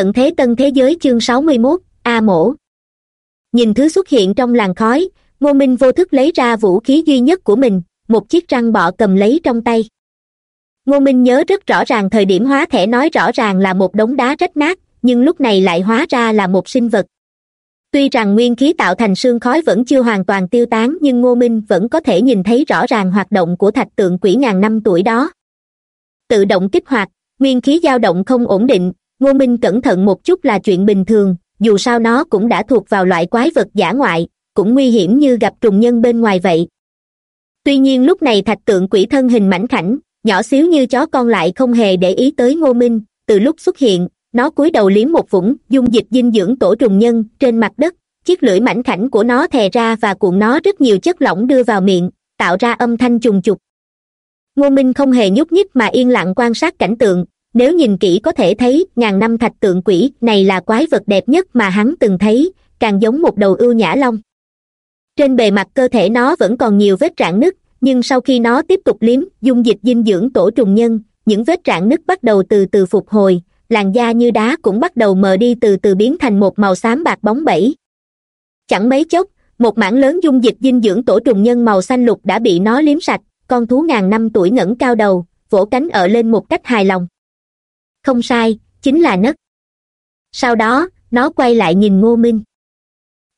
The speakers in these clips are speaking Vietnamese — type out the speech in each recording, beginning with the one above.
tận thế tân thế giới chương sáu mươi mốt, a mổ. Nhìn thứ xuất hiện trong làn khói, ngô minh vô thức lấy ra vũ khí duy nhất của mình, một chiếc răng bọ cầm lấy trong tay. Ngô minh nhớ rất rõ ràng thời điểm hóa thể nói rõ ràng là một đống đá rách nát, nhưng lúc này lại hóa ra là một sinh vật. Tuy rằng nguyên khí tạo thành sương khói vẫn chưa hoàn toàn tiêu tán, nhưng ngô minh vẫn có thể nhìn thấy rõ ràng hoạt động của thạch tượng quỷ ngàn năm tuổi đó. Tự động kích hoạt, nguyên khí dao động không ổn định ngô minh cẩn thận một chút là chuyện bình thường, dù sao nó cũng đã thuộc vào loại quái vật giả ngoại, cũng nguy hiểm như gặp trùng nhân bên ngoài vậy tuy nhiên lúc này thạch tượng quỷ thân hình mảnh khảnh, nhỏ xíu như chó con lại không hề để ý tới ngô minh, từ lúc xuất hiện, nó cúi đầu liếm một vũng, dung dịch dinh dưỡng tổ trùng nhân trên mặt đất, chiếc lưỡi mảnh khảnh của nó thè ra và cuộn nó rất nhiều chất lỏng đưa vào miệng, tạo ra âm thanh trùng chục. ngô minh không hề nhúc nhích mà yên lặng quan sát cảnh tượng nếu nhìn kỹ có thể thấy, ngàn năm thạch tượng quỷ này là quái vật đẹp nhất mà hắn từng thấy, càng giống một đầu ưu nhã long. Trên bề mặt cơ thể nó vẫn còn nhiều vết rạn nứt, nhưng sau khi nó tiếp tục liếm, dung dịch dinh dưỡng tổ trùng nhân, những vết rạn nứt bắt đầu từ từ phục hồi, làn da như đá cũng bắt đầu mờ đi từ từ biến thành một màu xám bạc bóng bẩy chẳng mấy chốc, một mảng lớn dung dịch dinh dưỡng tổ trùng nhân màu xanh lục đã bị nó liếm sạch, con thú ngàn năm tuổi ngẩng cao đầu, vỗ cánh ở lên một cách hài lòng không sai, chính là nấc. Sau đó, nó quay lại nhìn ngô minh.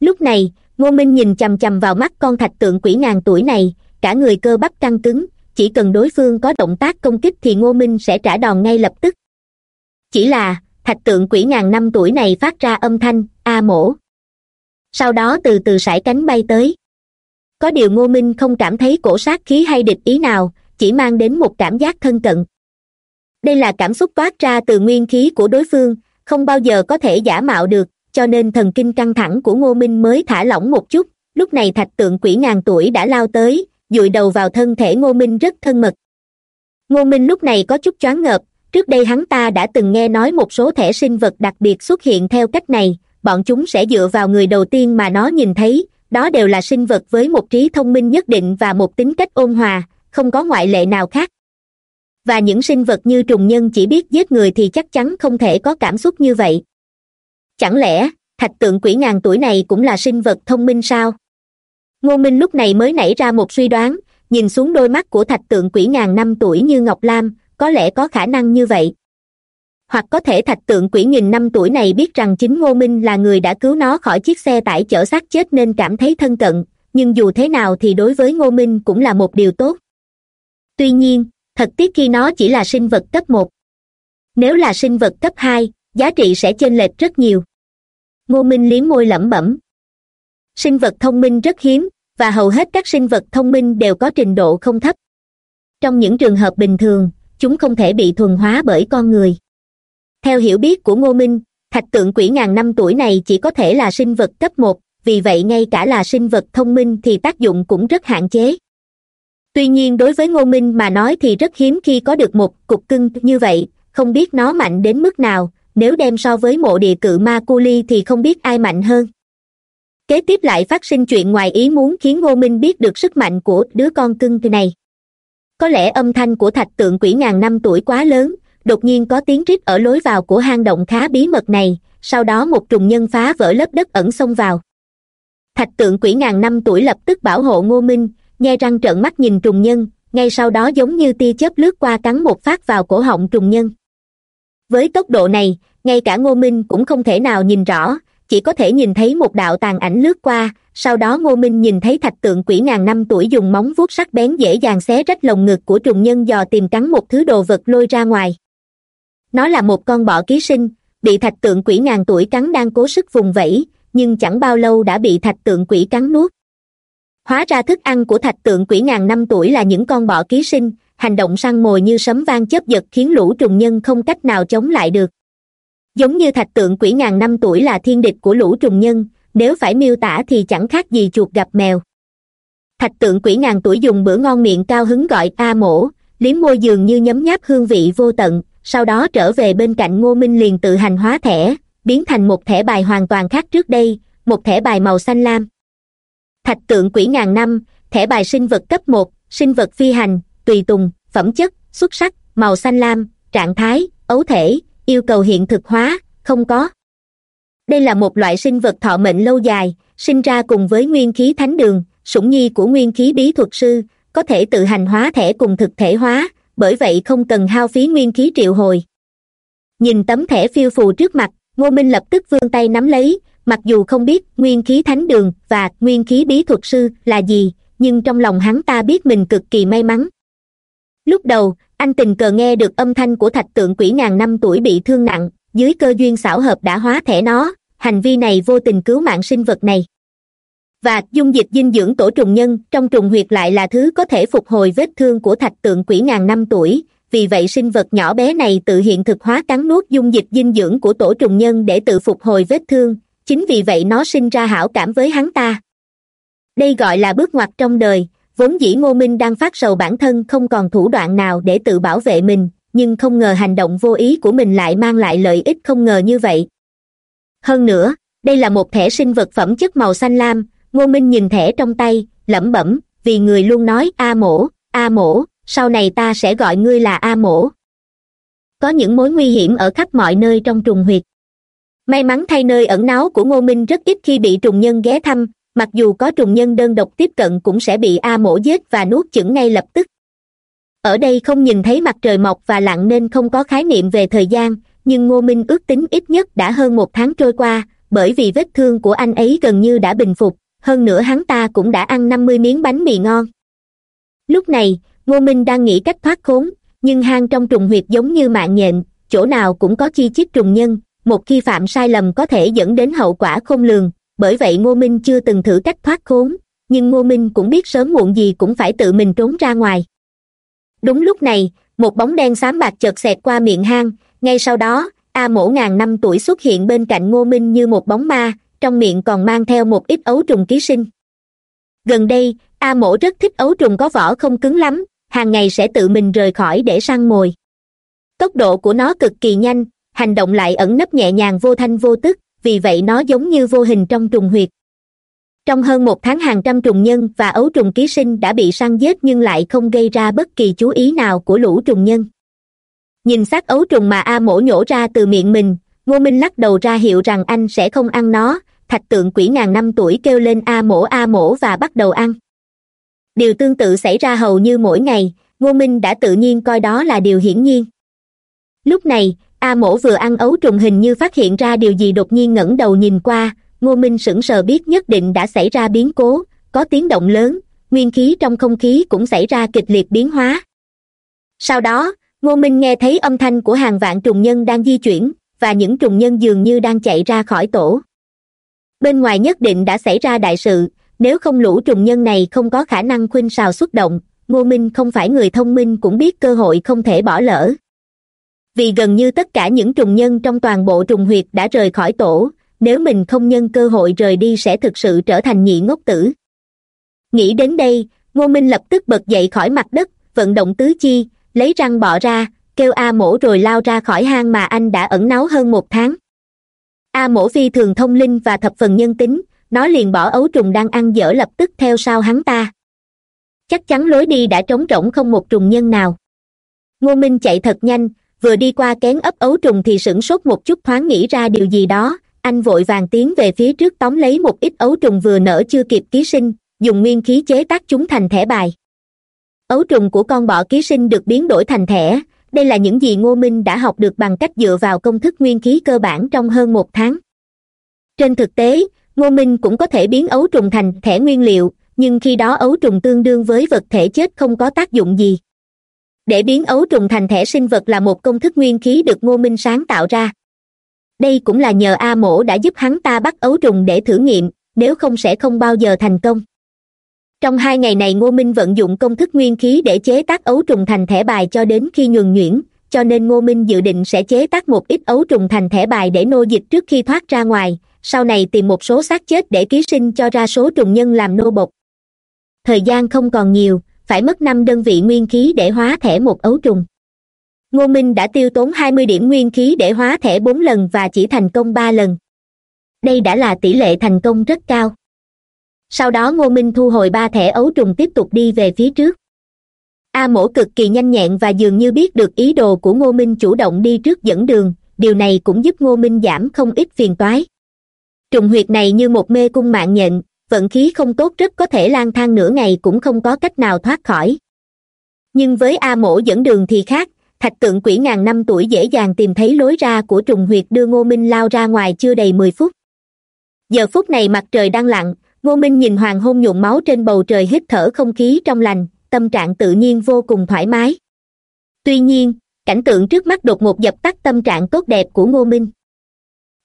Lúc này, ngô minh nhìn chằm chằm vào mắt con thạch tượng quỷ ngàn tuổi này, cả người cơ bắp căng cứng, chỉ cần đối phương có động tác công kích thì ngô minh sẽ trả đòn ngay lập tức. Chỉ là, thạch tượng quỷ ngàn năm tuổi này phát ra âm thanh, a mổ. Sau đó từ từ sải cánh bay tới. Có điều ngô minh không cảm thấy cổ sát khí hay địch ý nào, chỉ mang đến một cảm giác thân cận đây là cảm xúc toát ra từ nguyên khí của đối phương, không bao giờ có thể giả mạo được, cho nên thần kinh căng thẳng của ngô minh mới thả lỏng một chút. Lúc này thạch tượng quỷ ngàn tuổi đã lao tới, dụi đầu vào thân thể ngô minh rất thân mật. Ngô minh lúc này có chút choáng ngợp, trước đây hắn ta đã từng nghe nói một số thẻ sinh vật đặc biệt xuất hiện theo cách này, bọn chúng sẽ dựa vào người đầu tiên mà nó nhìn thấy, đó đều là sinh vật với một trí thông minh nhất định và một tính cách ôn hòa, không có ngoại lệ nào khác và những sinh vật như trùng nhân chỉ biết giết người thì chắc chắn không thể có cảm xúc như vậy. Chẳng lẽ, thạch tượng quỷ ngàn tuổi này cũng là sinh vật thông minh sao? Ngô minh lúc này mới nảy ra một suy đoán, nhìn xuống đôi mắt của thạch tượng quỷ ngàn năm tuổi như ngọc lam, có lẽ có khả năng như vậy. Hoặc có thể thạch tượng quỷ nghìn năm tuổi này biết rằng chính ngô minh là người đã cứu nó khỏi chiếc xe tải chở xác chết nên cảm thấy thân cận, nhưng dù thế nào thì đối với ngô minh cũng là một điều tốt. Tuy nhiên thật tiếc khi nó chỉ là sinh vật cấp một. Nếu là sinh vật cấp hai, giá trị sẽ chênh lệch rất nhiều. Ngô minh liếm môi lẩm bẩm. Sinh vật thông minh rất hiếm, và hầu hết các sinh vật thông minh đều có trình độ không thấp. Trong những trường hợp bình thường, chúng không thể bị thuần hóa bởi con người. Theo hiểu biết của ngô minh, thạch tượng quỷ ngàn năm tuổi này chỉ có thể là sinh vật cấp một, vì vậy ngay cả là sinh vật thông minh thì tác dụng cũng rất hạn chế tuy nhiên đối với ngô minh mà nói thì rất hiếm khi có được một cục cưng như vậy, không biết nó mạnh đến mức nào, nếu đem so với mộ địa cự ma cu ly thì không biết ai mạnh hơn. Kế tiếp lại phát sinh chuyện ngoài ý muốn khiến ngô minh biết được sức mạnh của đứa con cưng này. Có lẽ âm thanh của thạch tượng quỷ ngàn năm tuổi quá lớn, đột nhiên có tiếng rít ở lối vào của hang động khá bí mật này, sau đó một trùng nhân phá vỡ lớp đất ẩn xông vào. Thạch tượng quỷ ngàn năm tuổi lập tức bảo hộ ngô minh nhe răng trợn mắt nhìn trùng nhân, ngay sau đó giống như tia chớp lướt qua cắn một phát vào cổ họng trùng nhân. Với tốc độ này, ngay cả ngô minh cũng không thể nào nhìn rõ, chỉ có thể nhìn thấy một đạo tàn ảnh lướt qua, sau đó ngô minh nhìn thấy thạch tượng quỷ ngàn năm tuổi dùng móng vuốt sắc bén dễ dàng xé rách lồng ngực của trùng nhân dò tìm cắn một thứ đồ vật lôi ra ngoài. Nó là một con bọ ký sinh, bị thạch tượng quỷ ngàn tuổi cắn đang cố sức vùng vẫy, nhưng chẳng bao lâu đã bị thạch tượng quỷ cắn nuốt hóa ra thức ăn của thạch tượng quỷ ngàn năm tuổi là những con bọ ký sinh, hành động săn mồi như sấm vang chớp giật khiến lũ trùng nhân không cách nào chống lại được. Giống như thạch tượng quỷ ngàn năm tuổi là thiên địch của lũ trùng nhân, nếu phải miêu tả thì chẳng khác gì chuột gặp mèo. Thạch tượng quỷ ngàn tuổi dùng bữa ngon miệng cao hứng gọi a mổ, liếm môi dường như nhấm nháp hương vị vô tận, sau đó trở về bên cạnh ngô minh liền tự hành hóa thẻ, biến thành một thẻ bài hoàn toàn khác trước đây, một thẻ bài màu xanh lam thạch tượng quỷ ngàn năm, thẻ bài sinh vật cấp một, sinh vật phi hành, tùy tùng, phẩm chất, xuất sắc, màu xanh lam, trạng thái, ấu thể, yêu cầu hiện thực hóa, không có. Đây là một loại sinh vật thọ mệnh lâu dài, sinh ra cùng với nguyên khí thánh đường, sủng nhi của nguyên khí bí thuật sư, có thể tự hành hóa thẻ cùng thực thể hóa, bởi vậy không cần hao phí nguyên khí triệu hồi. Nhìn tấm thẻ phiêu phù trước mặt, ngô minh lập tức vươn tay nắm lấy mặc dù không biết nguyên khí thánh đường và nguyên khí bí thuật sư là gì, nhưng trong lòng hắn ta biết mình cực kỳ may mắn. Lúc đầu, anh tình cờ nghe được âm thanh của thạch tượng quỷ ngàn năm tuổi bị thương nặng, dưới cơ duyên xảo hợp đã hóa thẻ nó, hành vi này vô tình cứu mạng sinh vật này. Và dung dịch dinh dưỡng tổ trùng nhân, trong trùng huyệt lại là thứ có thể phục hồi vết thương của thạch tượng quỷ ngàn năm tuổi, vì vậy sinh vật nhỏ bé này tự hiện thực hóa cắn nuốt dung dịch dinh dưỡng của tổ trùng nhân để tự phục hồi vết thương chính vì vậy nó sinh ra hảo cảm với hắn ta. Đây gọi là bước ngoặt trong đời, vốn dĩ ngô minh đang phát sầu bản thân không còn thủ đoạn nào để tự bảo vệ mình, nhưng không ngờ hành động vô ý của mình lại mang lại lợi ích không ngờ như vậy. Hơn nữa, đây là một thẻ sinh vật phẩm chất màu xanh lam, ngô minh nhìn thẻ trong tay, lẩm bẩm, vì người luôn nói, a mổ a mổ, sau này ta sẽ gọi ngươi là a mổ. Có những mối nguy hiểm ở khắp mọi nơi trong trùng huyệt may mắn thay nơi ẩn náu của ngô minh rất ít khi bị trùng nhân ghé thăm, mặc dù có trùng nhân đơn độc tiếp cận cũng sẽ bị a mổ giết và nuốt chửng ngay lập tức. Ở đây không nhìn thấy mặt trời mọc và lặn nên không có khái niệm về thời gian, nhưng ngô minh ước tính ít nhất đã hơn một tháng trôi qua, bởi vì vết thương của anh ấy gần như đã bình phục, hơn nữa hắn ta cũng đã ăn năm mươi miếng bánh mì ngon. Lúc này, ngô minh đang nghĩ cách thoát khốn, nhưng hang trong trùng huyệt giống như mạng nhện, chỗ nào cũng có chi chít trùng nhân một khi phạm sai lầm có thể dẫn đến hậu quả khôn lường, bởi vậy ngô minh chưa từng thử cách thoát khốn, nhưng ngô minh cũng biết sớm muộn gì cũng phải tự mình trốn ra ngoài. Đúng lúc này, một bóng đen xám bạc chợt xẹt qua miệng hang, ngay sau đó, a mổ ngàn năm tuổi xuất hiện bên cạnh ngô minh như một bóng ma, trong miệng còn mang theo một ít ấu trùng ký sinh. Gần đây, a mổ rất thích ấu trùng có vỏ không cứng lắm, hàng ngày sẽ tự mình rời khỏi để săn mồi. Tốc độ của nó cực kỳ nhanh hành động lại ẩn nấp nhẹ nhàng vô thanh vô tức, vì vậy nó giống như vô hình trong trùng huyệt. Trong hơn một tháng hàng trăm trùng nhân và ấu trùng ký sinh đã bị săn giết nhưng lại không gây ra bất kỳ chú ý nào của lũ trùng nhân. Nhìn xác ấu trùng mà a mổ nhổ ra từ miệng mình, ngô minh lắc đầu ra hiệu rằng anh sẽ không ăn nó, thạch tượng quỷ ngàn năm tuổi kêu lên a mổ a mổ và bắt đầu ăn. Điều tương tự xảy ra hầu như mỗi ngày, ngô minh đã tự nhiên coi đó là điều hiển nhiên. Lúc này a mổ vừa ăn ấu trùng hình như phát hiện ra điều gì đột nhiên ngẩng đầu nhìn qua, ngô minh sững sờ biết nhất định đã xảy ra biến cố, có tiếng động lớn, nguyên khí trong không khí cũng xảy ra kịch liệt biến hóa. Sau đó, ngô minh nghe thấy âm thanh của hàng vạn trùng nhân đang di chuyển, và những trùng nhân dường như đang chạy ra khỏi tổ. Bên ngoài nhất định đã xảy ra đại sự, nếu không lũ trùng nhân này không có khả năng khuynh sào xuất động, ngô minh không phải người thông minh cũng biết cơ hội không thể bỏ lỡ vì gần như tất cả những trùng nhân trong toàn bộ trùng huyệt đã rời khỏi tổ, nếu mình không nhân cơ hội rời đi sẽ thực sự trở thành nhị ngốc tử. Nghĩ đến đây, ngô minh lập tức bật dậy khỏi mặt đất, vận động tứ chi, lấy răng bọ ra, kêu a mổ rồi lao ra khỏi hang mà anh đã ẩn náu hơn một tháng. A mổ phi thường thông linh và thập phần nhân tính, nó liền bỏ ấu trùng đang ăn dở lập tức theo sau hắn ta. Chắc chắn lối đi đã trống rỗng không một trùng nhân nào. Ngô minh chạy thật nhanh vừa đi qua kén ấp ấu trùng thì sửng sốt một chút thoáng nghĩ ra điều gì đó. Anh vội vàng tiến về phía trước tóm lấy một ít ấu trùng vừa nở chưa kịp ký sinh, dùng nguyên khí chế tác chúng thành thẻ bài. Ấu trùng của con bọ ký sinh được biến đổi thành thẻ. Đây là những gì ngô minh đã học được bằng cách dựa vào công thức nguyên khí cơ bản trong hơn một tháng. Trên thực tế, ngô minh cũng có thể biến ấu trùng thành thẻ nguyên liệu, nhưng khi đó ấu trùng tương đương với vật thể chết không có tác dụng gì để biến ấu trùng thành thẻ sinh vật là một công thức nguyên khí được ngô minh sáng tạo ra. Đây cũng là nhờ a mổ đã giúp hắn ta bắt ấu trùng để thử nghiệm, nếu không sẽ không bao giờ thành công. Trong hai ngày này ngô minh vận dụng công thức nguyên khí để chế tác ấu trùng thành thẻ bài cho đến khi nhuần nhuyễn, cho nên ngô minh dự định sẽ chế tác một ít ấu trùng thành thẻ bài để nô dịch trước khi thoát ra ngoài, sau này tìm một số xác chết để ký sinh cho ra số trùng nhân làm nô bộc. Thời gian không còn nhiều phải mất năm đơn vị nguyên khí để hóa thẻ một ấu trùng. Ngô minh đã tiêu tốn hai mươi điểm nguyên khí để hóa thẻ bốn lần và chỉ thành công ba lần. Đây đã là tỷ lệ thành công rất cao. Sau đó ngô minh thu hồi ba thẻ ấu trùng tiếp tục đi về phía trước. A mổ cực kỳ nhanh nhẹn và dường như biết được ý đồ của ngô minh chủ động đi trước dẫn đường, điều này cũng giúp ngô minh giảm không ít phiền toái. Trùng huyệt này như một mê cung mạng nhện vận khí không tốt rất có thể lang thang nửa ngày cũng không có cách nào thoát khỏi. Nhưng với a mổ dẫn đường thì khác, thạch tượng quỷ ngàn năm tuổi dễ dàng tìm thấy lối ra của trùng huyệt đưa ngô minh lao ra ngoài chưa đầy mười phút. Giờ phút này mặt trời đang lặn, ngô minh nhìn hoàng hôn nhuộm máu trên bầu trời hít thở không khí trong lành, tâm trạng tự nhiên vô cùng thoải mái. Tuy nhiên, cảnh tượng trước mắt đột ngột dập tắt tâm trạng tốt đẹp của ngô minh.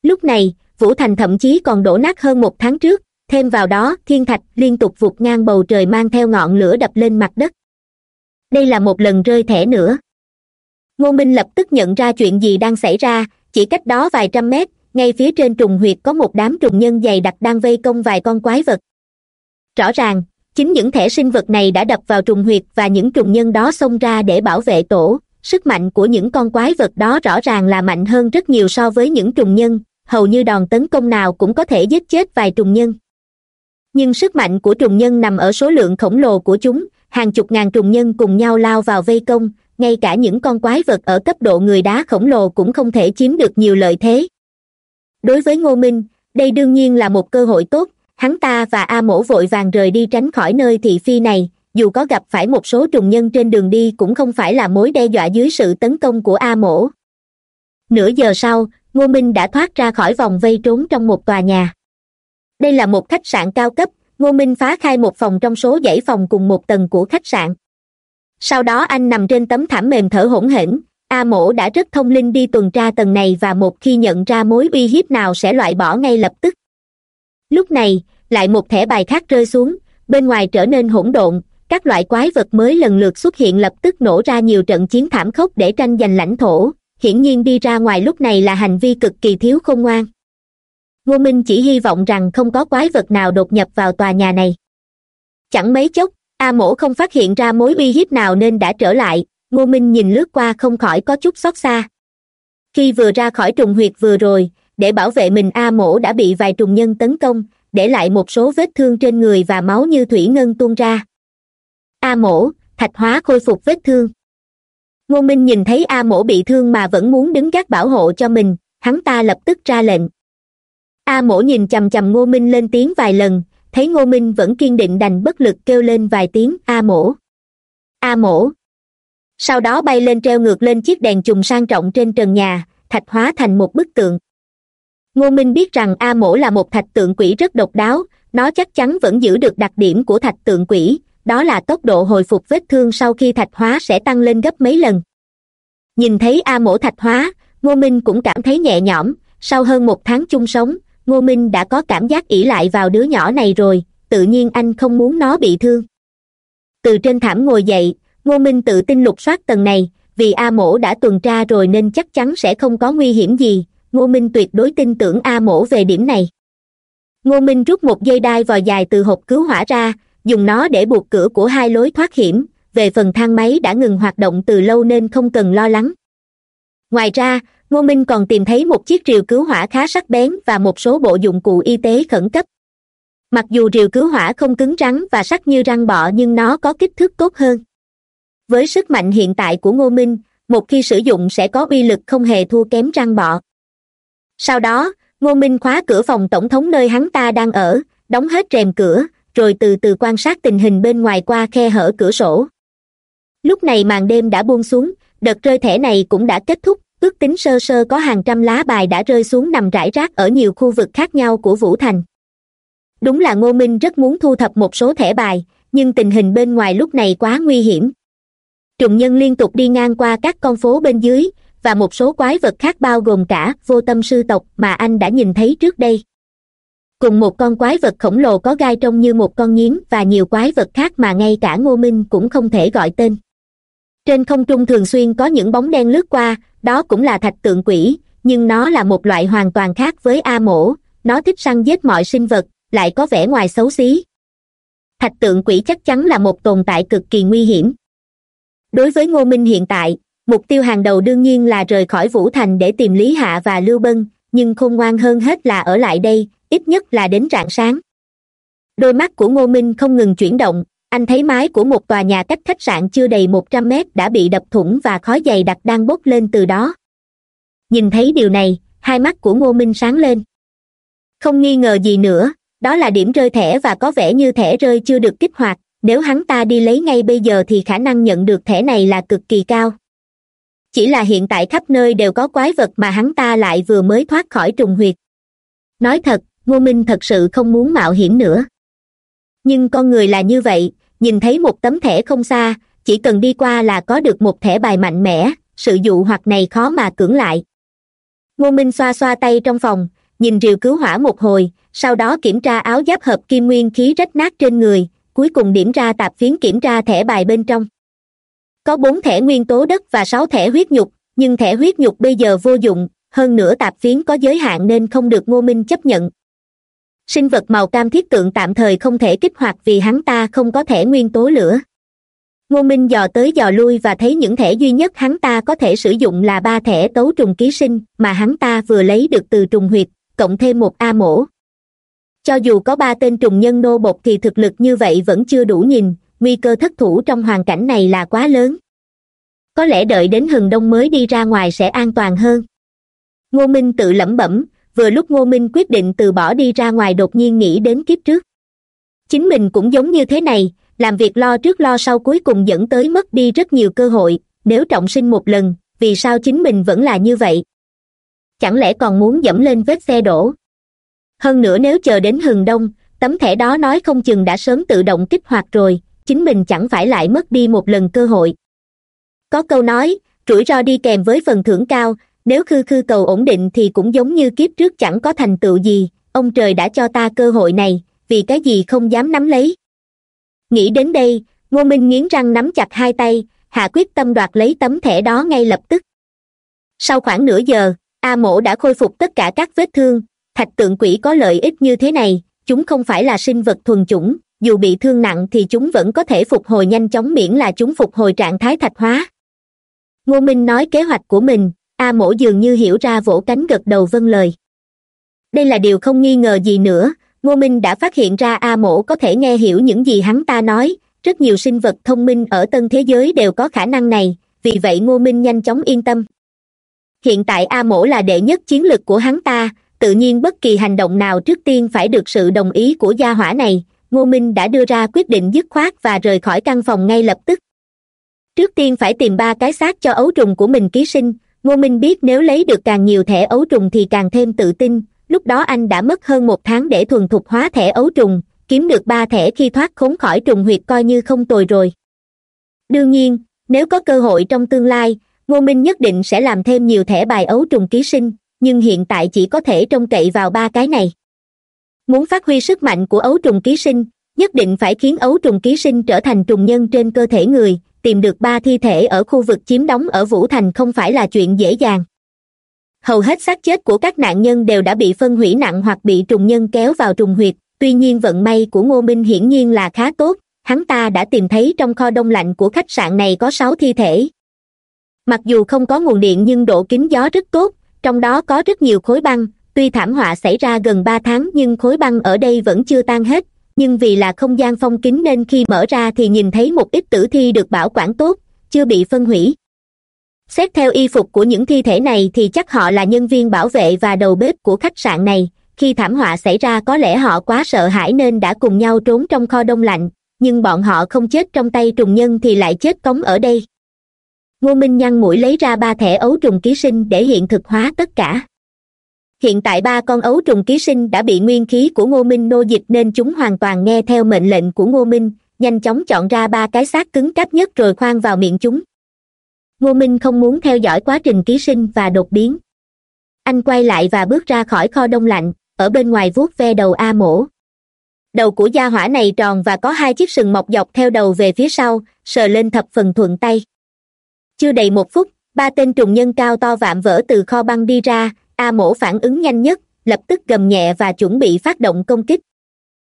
Lúc này, vũ thành thậm chí còn đổ nát hơn một tháng trước thêm vào đó, thiên thạch liên tục vụt ngang bầu trời mang theo ngọn lửa đập lên mặt đất. Đây là một lần rơi thẻ nữa. Ngô minh lập tức nhận ra chuyện gì đang xảy ra, chỉ cách đó vài trăm mét, ngay phía trên trùng huyệt có một đám trùng nhân dày đặc đang vây công vài con quái vật. Rõ ràng, chính những thẻ sinh vật này đã đập vào trùng huyệt và những trùng nhân đó xông ra để bảo vệ tổ. Sức mạnh của những con quái vật đó rõ ràng là mạnh hơn rất nhiều so với những trùng nhân, hầu như đòn tấn công nào cũng có thể giết chết vài trùng nhân nhưng sức mạnh của trùng nhân nằm ở số lượng khổng lồ của chúng, hàng chục ngàn trùng nhân cùng nhau lao vào vây công, ngay cả những con quái vật ở cấp độ người đá khổng lồ cũng không thể chiếm được nhiều lợi thế. Đối với ngô minh, đây đương nhiên là một cơ hội tốt, hắn ta và a mổ vội vàng rời đi tránh khỏi nơi thị phi này, dù có gặp phải một số trùng nhân trên đường đi cũng không phải là mối đe dọa dưới sự tấn công của a mổ. Nửa giờ sau, ngô minh đã thoát ra khỏi vòng vây trốn trong một tòa nhà đây là một khách sạn cao cấp, ngô minh phá khai một phòng trong số dãy phòng cùng một tầng của khách sạn. Sau đó anh nằm trên tấm thảm mềm thở hổn hển. A mổ đã rất thông linh đi tuần tra tầng này và một khi nhận ra mối uy hiếp nào sẽ loại bỏ ngay lập tức. Lúc này, lại một thẻ bài khác rơi xuống, bên ngoài trở nên hỗn độn, các loại quái vật mới lần lượt xuất hiện lập tức nổ ra nhiều trận chiến thảm khốc để tranh giành lãnh thổ. Hiển nhiên đi ra ngoài lúc này là hành vi cực kỳ thiếu khôn ngoan ngô minh chỉ hy vọng rằng không có quái vật nào đột nhập vào tòa nhà này. Chẳng mấy chốc, a mổ không phát hiện ra mối uy hiếp nào nên đã trở lại, ngô minh nhìn lướt qua không khỏi có chút xót xa. Khi vừa ra khỏi trùng huyệt vừa rồi, để bảo vệ mình a mổ đã bị vài trùng nhân tấn công, để lại một số vết thương trên người và máu như thủy ngân tuôn ra. A mổ, thạch hóa khôi phục vết thương. Ngô minh nhìn thấy a mổ bị thương mà vẫn muốn đứng gác bảo hộ cho mình, hắn ta lập tức ra lệnh a mổ nhìn chằm chằm ngô minh lên tiếng vài lần, thấy ngô minh vẫn kiên định đành bất lực kêu lên vài tiếng, a mổ. A mổ. Sau đó bay lên treo ngược lên chiếc đèn chùm sang trọng trên trần nhà, thạch hóa thành một bức tượng. Ngô minh biết rằng a mổ là một thạch tượng quỷ rất độc đáo, nó chắc chắn vẫn giữ được đặc điểm của thạch tượng quỷ, đó là tốc độ hồi phục vết thương sau khi thạch hóa sẽ tăng lên gấp mấy lần. Nhìn thấy a mổ thạch hóa, ngô minh cũng cảm thấy nhẹ nhõm, sau hơn một tháng chung sống ngô minh đã có cảm giác ỷ lại vào đứa nhỏ này rồi, tự nhiên anh không muốn nó bị thương. Từ trên thảm ngồi dậy, ngô minh tự tin lục soát tầng này, vì a mổ đã tuần tra rồi nên chắc chắn sẽ không có nguy hiểm gì, ngô minh tuyệt đối tin tưởng a mổ về điểm này. Ngô minh rút một dây đai vò dài từ hộp cứu hỏa ra, dùng nó để buộc cửa của hai lối thoát hiểm, về phần thang máy đã ngừng hoạt động từ lâu nên không cần lo lắng. Ngoài ra ngô minh còn tìm thấy một chiếc rìu cứu hỏa khá sắc bén và một số bộ dụng cụ y tế khẩn cấp. Mặc dù rìu cứu hỏa không cứng rắn và sắc như răng bọ nhưng nó có kích thước tốt hơn. Với sức mạnh hiện tại của ngô minh, một khi sử dụng sẽ có uy lực không hề thua kém răng bọ. Sau đó, ngô minh khóa cửa phòng tổng thống nơi hắn ta đang ở, đóng hết rèm cửa, rồi từ từ quan sát tình hình bên ngoài qua khe hở cửa sổ. Lúc này màn đêm đã buông xuống, đợt rơi thẻ này cũng đã kết thúc ước tính sơ sơ có hàng trăm lá bài đã rơi xuống nằm rải rác ở nhiều khu vực khác nhau của vũ thành. Đúng là ngô minh rất muốn thu thập một số thẻ bài, nhưng tình hình bên ngoài lúc này quá nguy hiểm. Trùng nhân liên tục đi ngang qua các con phố bên dưới, và một số quái vật khác bao gồm cả vô tâm sư tộc mà anh đã nhìn thấy trước đây. Cùng một con quái vật khổng lồ có gai trông như một con nhím và nhiều quái vật khác mà ngay cả ngô minh cũng không thể gọi tên. Trên không trung thường xuyên có những bóng đen lướt qua đó cũng là thạch tượng quỷ, nhưng nó là một loại hoàn toàn khác với a mổ. Nó thích săn giết mọi sinh vật, lại có vẻ ngoài xấu xí. Thạch tượng quỷ chắc chắn là một tồn tại cực kỳ nguy hiểm. Đối với ngô minh hiện tại, mục tiêu hàng đầu đương nhiên là rời khỏi vũ thành để tìm lý hạ và lưu bân, nhưng khôn ngoan hơn hết là ở lại đây, ít nhất là đến rạng sáng. Đôi mắt của ngô minh không ngừng chuyển động anh thấy mái của một tòa nhà cách khách sạn chưa đầy một trăm mét đã bị đập thủng và khói dày đặc đang bốc lên từ đó. Nhìn thấy điều này, hai mắt của ngô minh sáng lên. Không nghi ngờ gì nữa, đó là điểm rơi thẻ và có vẻ như thẻ rơi chưa được kích hoạt, nếu hắn ta đi lấy ngay bây giờ thì khả năng nhận được thẻ này là cực kỳ cao. Chỉ là hiện tại khắp nơi đều có quái vật mà hắn ta lại vừa mới thoát khỏi trùng huyệt. Nói thật, ngô minh thật sự không muốn mạo hiểm nữa nhưng con người là như vậy, nhìn thấy một tấm thẻ không xa, chỉ cần đi qua là có được một thẻ bài mạnh mẽ, sự dụ hoặc này khó mà cưỡng lại. Ngô minh xoa xoa tay trong phòng, nhìn rìu cứu hỏa một hồi, sau đó kiểm tra áo giáp hợp kim nguyên khí rách nát trên người, cuối cùng điểm ra tạp phiến kiểm tra thẻ bài bên trong. Có bốn thẻ nguyên tố đất và sáu thẻ huyết nhục, nhưng thẻ huyết nhục bây giờ vô dụng, hơn nữa tạp phiến có giới hạn nên không được ngô minh chấp nhận sinh vật màu cam thiết tượng tạm thời không thể kích hoạt vì hắn ta không có thẻ nguyên tố lửa. Ngô minh dò tới dò lui và thấy những thẻ duy nhất hắn ta có thể sử dụng là ba thẻ tấu trùng ký sinh, mà hắn ta vừa lấy được từ trùng huyệt, cộng thêm một a mổ. Cho dù có ba tên trùng nhân nô bột thì thực lực như vậy vẫn chưa đủ nhìn, nguy cơ thất thủ trong hoàn cảnh này là quá lớn. Có lẽ đợi đến hừng đông mới đi ra ngoài sẽ an toàn hơn. Ngô minh tự lẩm bẩm vừa lúc ngô minh quyết định từ bỏ đi ra ngoài đột nhiên nghĩ đến kiếp trước. Chính mình cũng giống như thế này, làm việc lo trước lo sau cuối cùng dẫn tới mất đi rất nhiều cơ hội, nếu trọng sinh một lần, vì sao chính mình vẫn là như vậy? Chẳng lẽ còn muốn dẫm lên vết xe đổ? Hơn nữa nếu chờ đến hừng đông, tấm thẻ đó nói không chừng đã sớm tự động kích hoạt rồi, chính mình chẳng phải lại mất đi một lần cơ hội. Có câu nói, rủi ro đi kèm với phần thưởng cao nếu khư khư cầu ổn định thì cũng giống như kiếp trước chẳng có thành tựu gì, ông trời đã cho ta cơ hội này, vì cái gì không dám nắm lấy? Nghĩ đến đây, ngô minh nghiến răng nắm chặt hai tay, hạ quyết tâm đoạt lấy tấm thẻ đó ngay lập tức. Sau khoảng nửa giờ, a mổ đã khôi phục tất cả các vết thương, thạch tượng quỷ có lợi ích như thế này, chúng không phải là sinh vật thuần chủng, dù bị thương nặng thì chúng vẫn có thể phục hồi nhanh chóng miễn là chúng phục hồi trạng thái thạch hóa. Ngô minh nói kế hoạch của mình a mổ dường như hiểu ra vỗ cánh gật đầu vâng lời. Đây là điều không nghi ngờ gì nữa, ngô minh đã phát hiện ra a mổ có thể nghe hiểu những gì hắn ta nói, rất nhiều sinh vật thông minh ở tân thế giới đều có khả năng này, vì vậy ngô minh nhanh chóng yên tâm. Hiện tại a mổ là đệ nhất chiến lực của hắn ta, tự nhiên bất kỳ hành động nào trước tiên phải được sự đồng ý của gia hỏa này, ngô minh đã đưa ra quyết định dứt khoát và rời khỏi căn phòng ngay lập tức. Trước tiên phải tìm ba cái xác cho ấu trùng của mình ký sinh ngô minh biết nếu lấy được càng nhiều thẻ ấu trùng thì càng thêm tự tin. Lúc đó anh đã mất hơn một tháng để thuần thục hóa thẻ ấu trùng, kiếm được ba thẻ khi thoát khốn khỏi trùng huyệt coi như không tồi rồi. Đương nhiên, nếu có cơ hội trong tương lai, ngô minh nhất định sẽ làm thêm nhiều thẻ bài ấu trùng ký sinh, nhưng hiện tại chỉ có thể trông cậy vào ba cái này. Muốn phát huy sức mạnh của ấu trùng ký sinh, nhất định phải khiến ấu trùng ký sinh trở thành trùng nhân trên cơ thể người tìm được ba thi thể ở khu vực chiếm đóng ở vũ thành không phải là chuyện dễ dàng. Hầu hết xác chết của các nạn nhân đều đã bị phân hủy nặng hoặc bị trùng nhân kéo vào trùng huyệt, tuy nhiên vận may của ngô minh hiển nhiên là khá tốt, hắn ta đã tìm thấy trong kho đông lạnh của khách sạn này có sáu thi thể. Mặc dù không có nguồn điện nhưng độ kín gió rất tốt, trong đó có rất nhiều khối băng, tuy thảm họa xảy ra gần ba tháng nhưng khối băng ở đây vẫn chưa tan hết nhưng vì là không gian phong kính nên khi mở ra thì nhìn thấy một ít tử thi được bảo quản tốt, chưa bị phân hủy. Xét theo y phục của những thi thể này thì chắc họ là nhân viên bảo vệ và đầu bếp của khách sạn này. Khi thảm họa xảy ra có lẽ họ quá sợ hãi nên đã cùng nhau trốn trong kho đông lạnh, nhưng bọn họ không chết trong tay trùng nhân thì lại chết cống ở đây. Ngô minh nhăn mũi lấy ra ba thẻ ấu trùng ký sinh để hiện thực hóa tất cả hiện tại ba con ấu trùng ký sinh đã bị nguyên khí của ngô minh nô dịch nên chúng hoàn toàn nghe theo mệnh lệnh của ngô minh, nhanh chóng chọn ra ba cái xác cứng cáp nhất rồi khoan vào miệng chúng. Ngô minh không muốn theo dõi quá trình ký sinh và đột biến. Anh quay lại và bước ra khỏi kho đông lạnh, ở bên ngoài vuốt ve đầu a mổ. Đầu của gia hỏa này tròn và có hai chiếc sừng mọc dọc theo đầu về phía sau, sờ lên thập phần thuận tay. Chưa đầy một phút, ba tên trùng nhân cao to vạm vỡ từ kho băng đi ra a mổ phản ứng nhanh nhất, lập tức gầm nhẹ và chuẩn bị phát động công kích.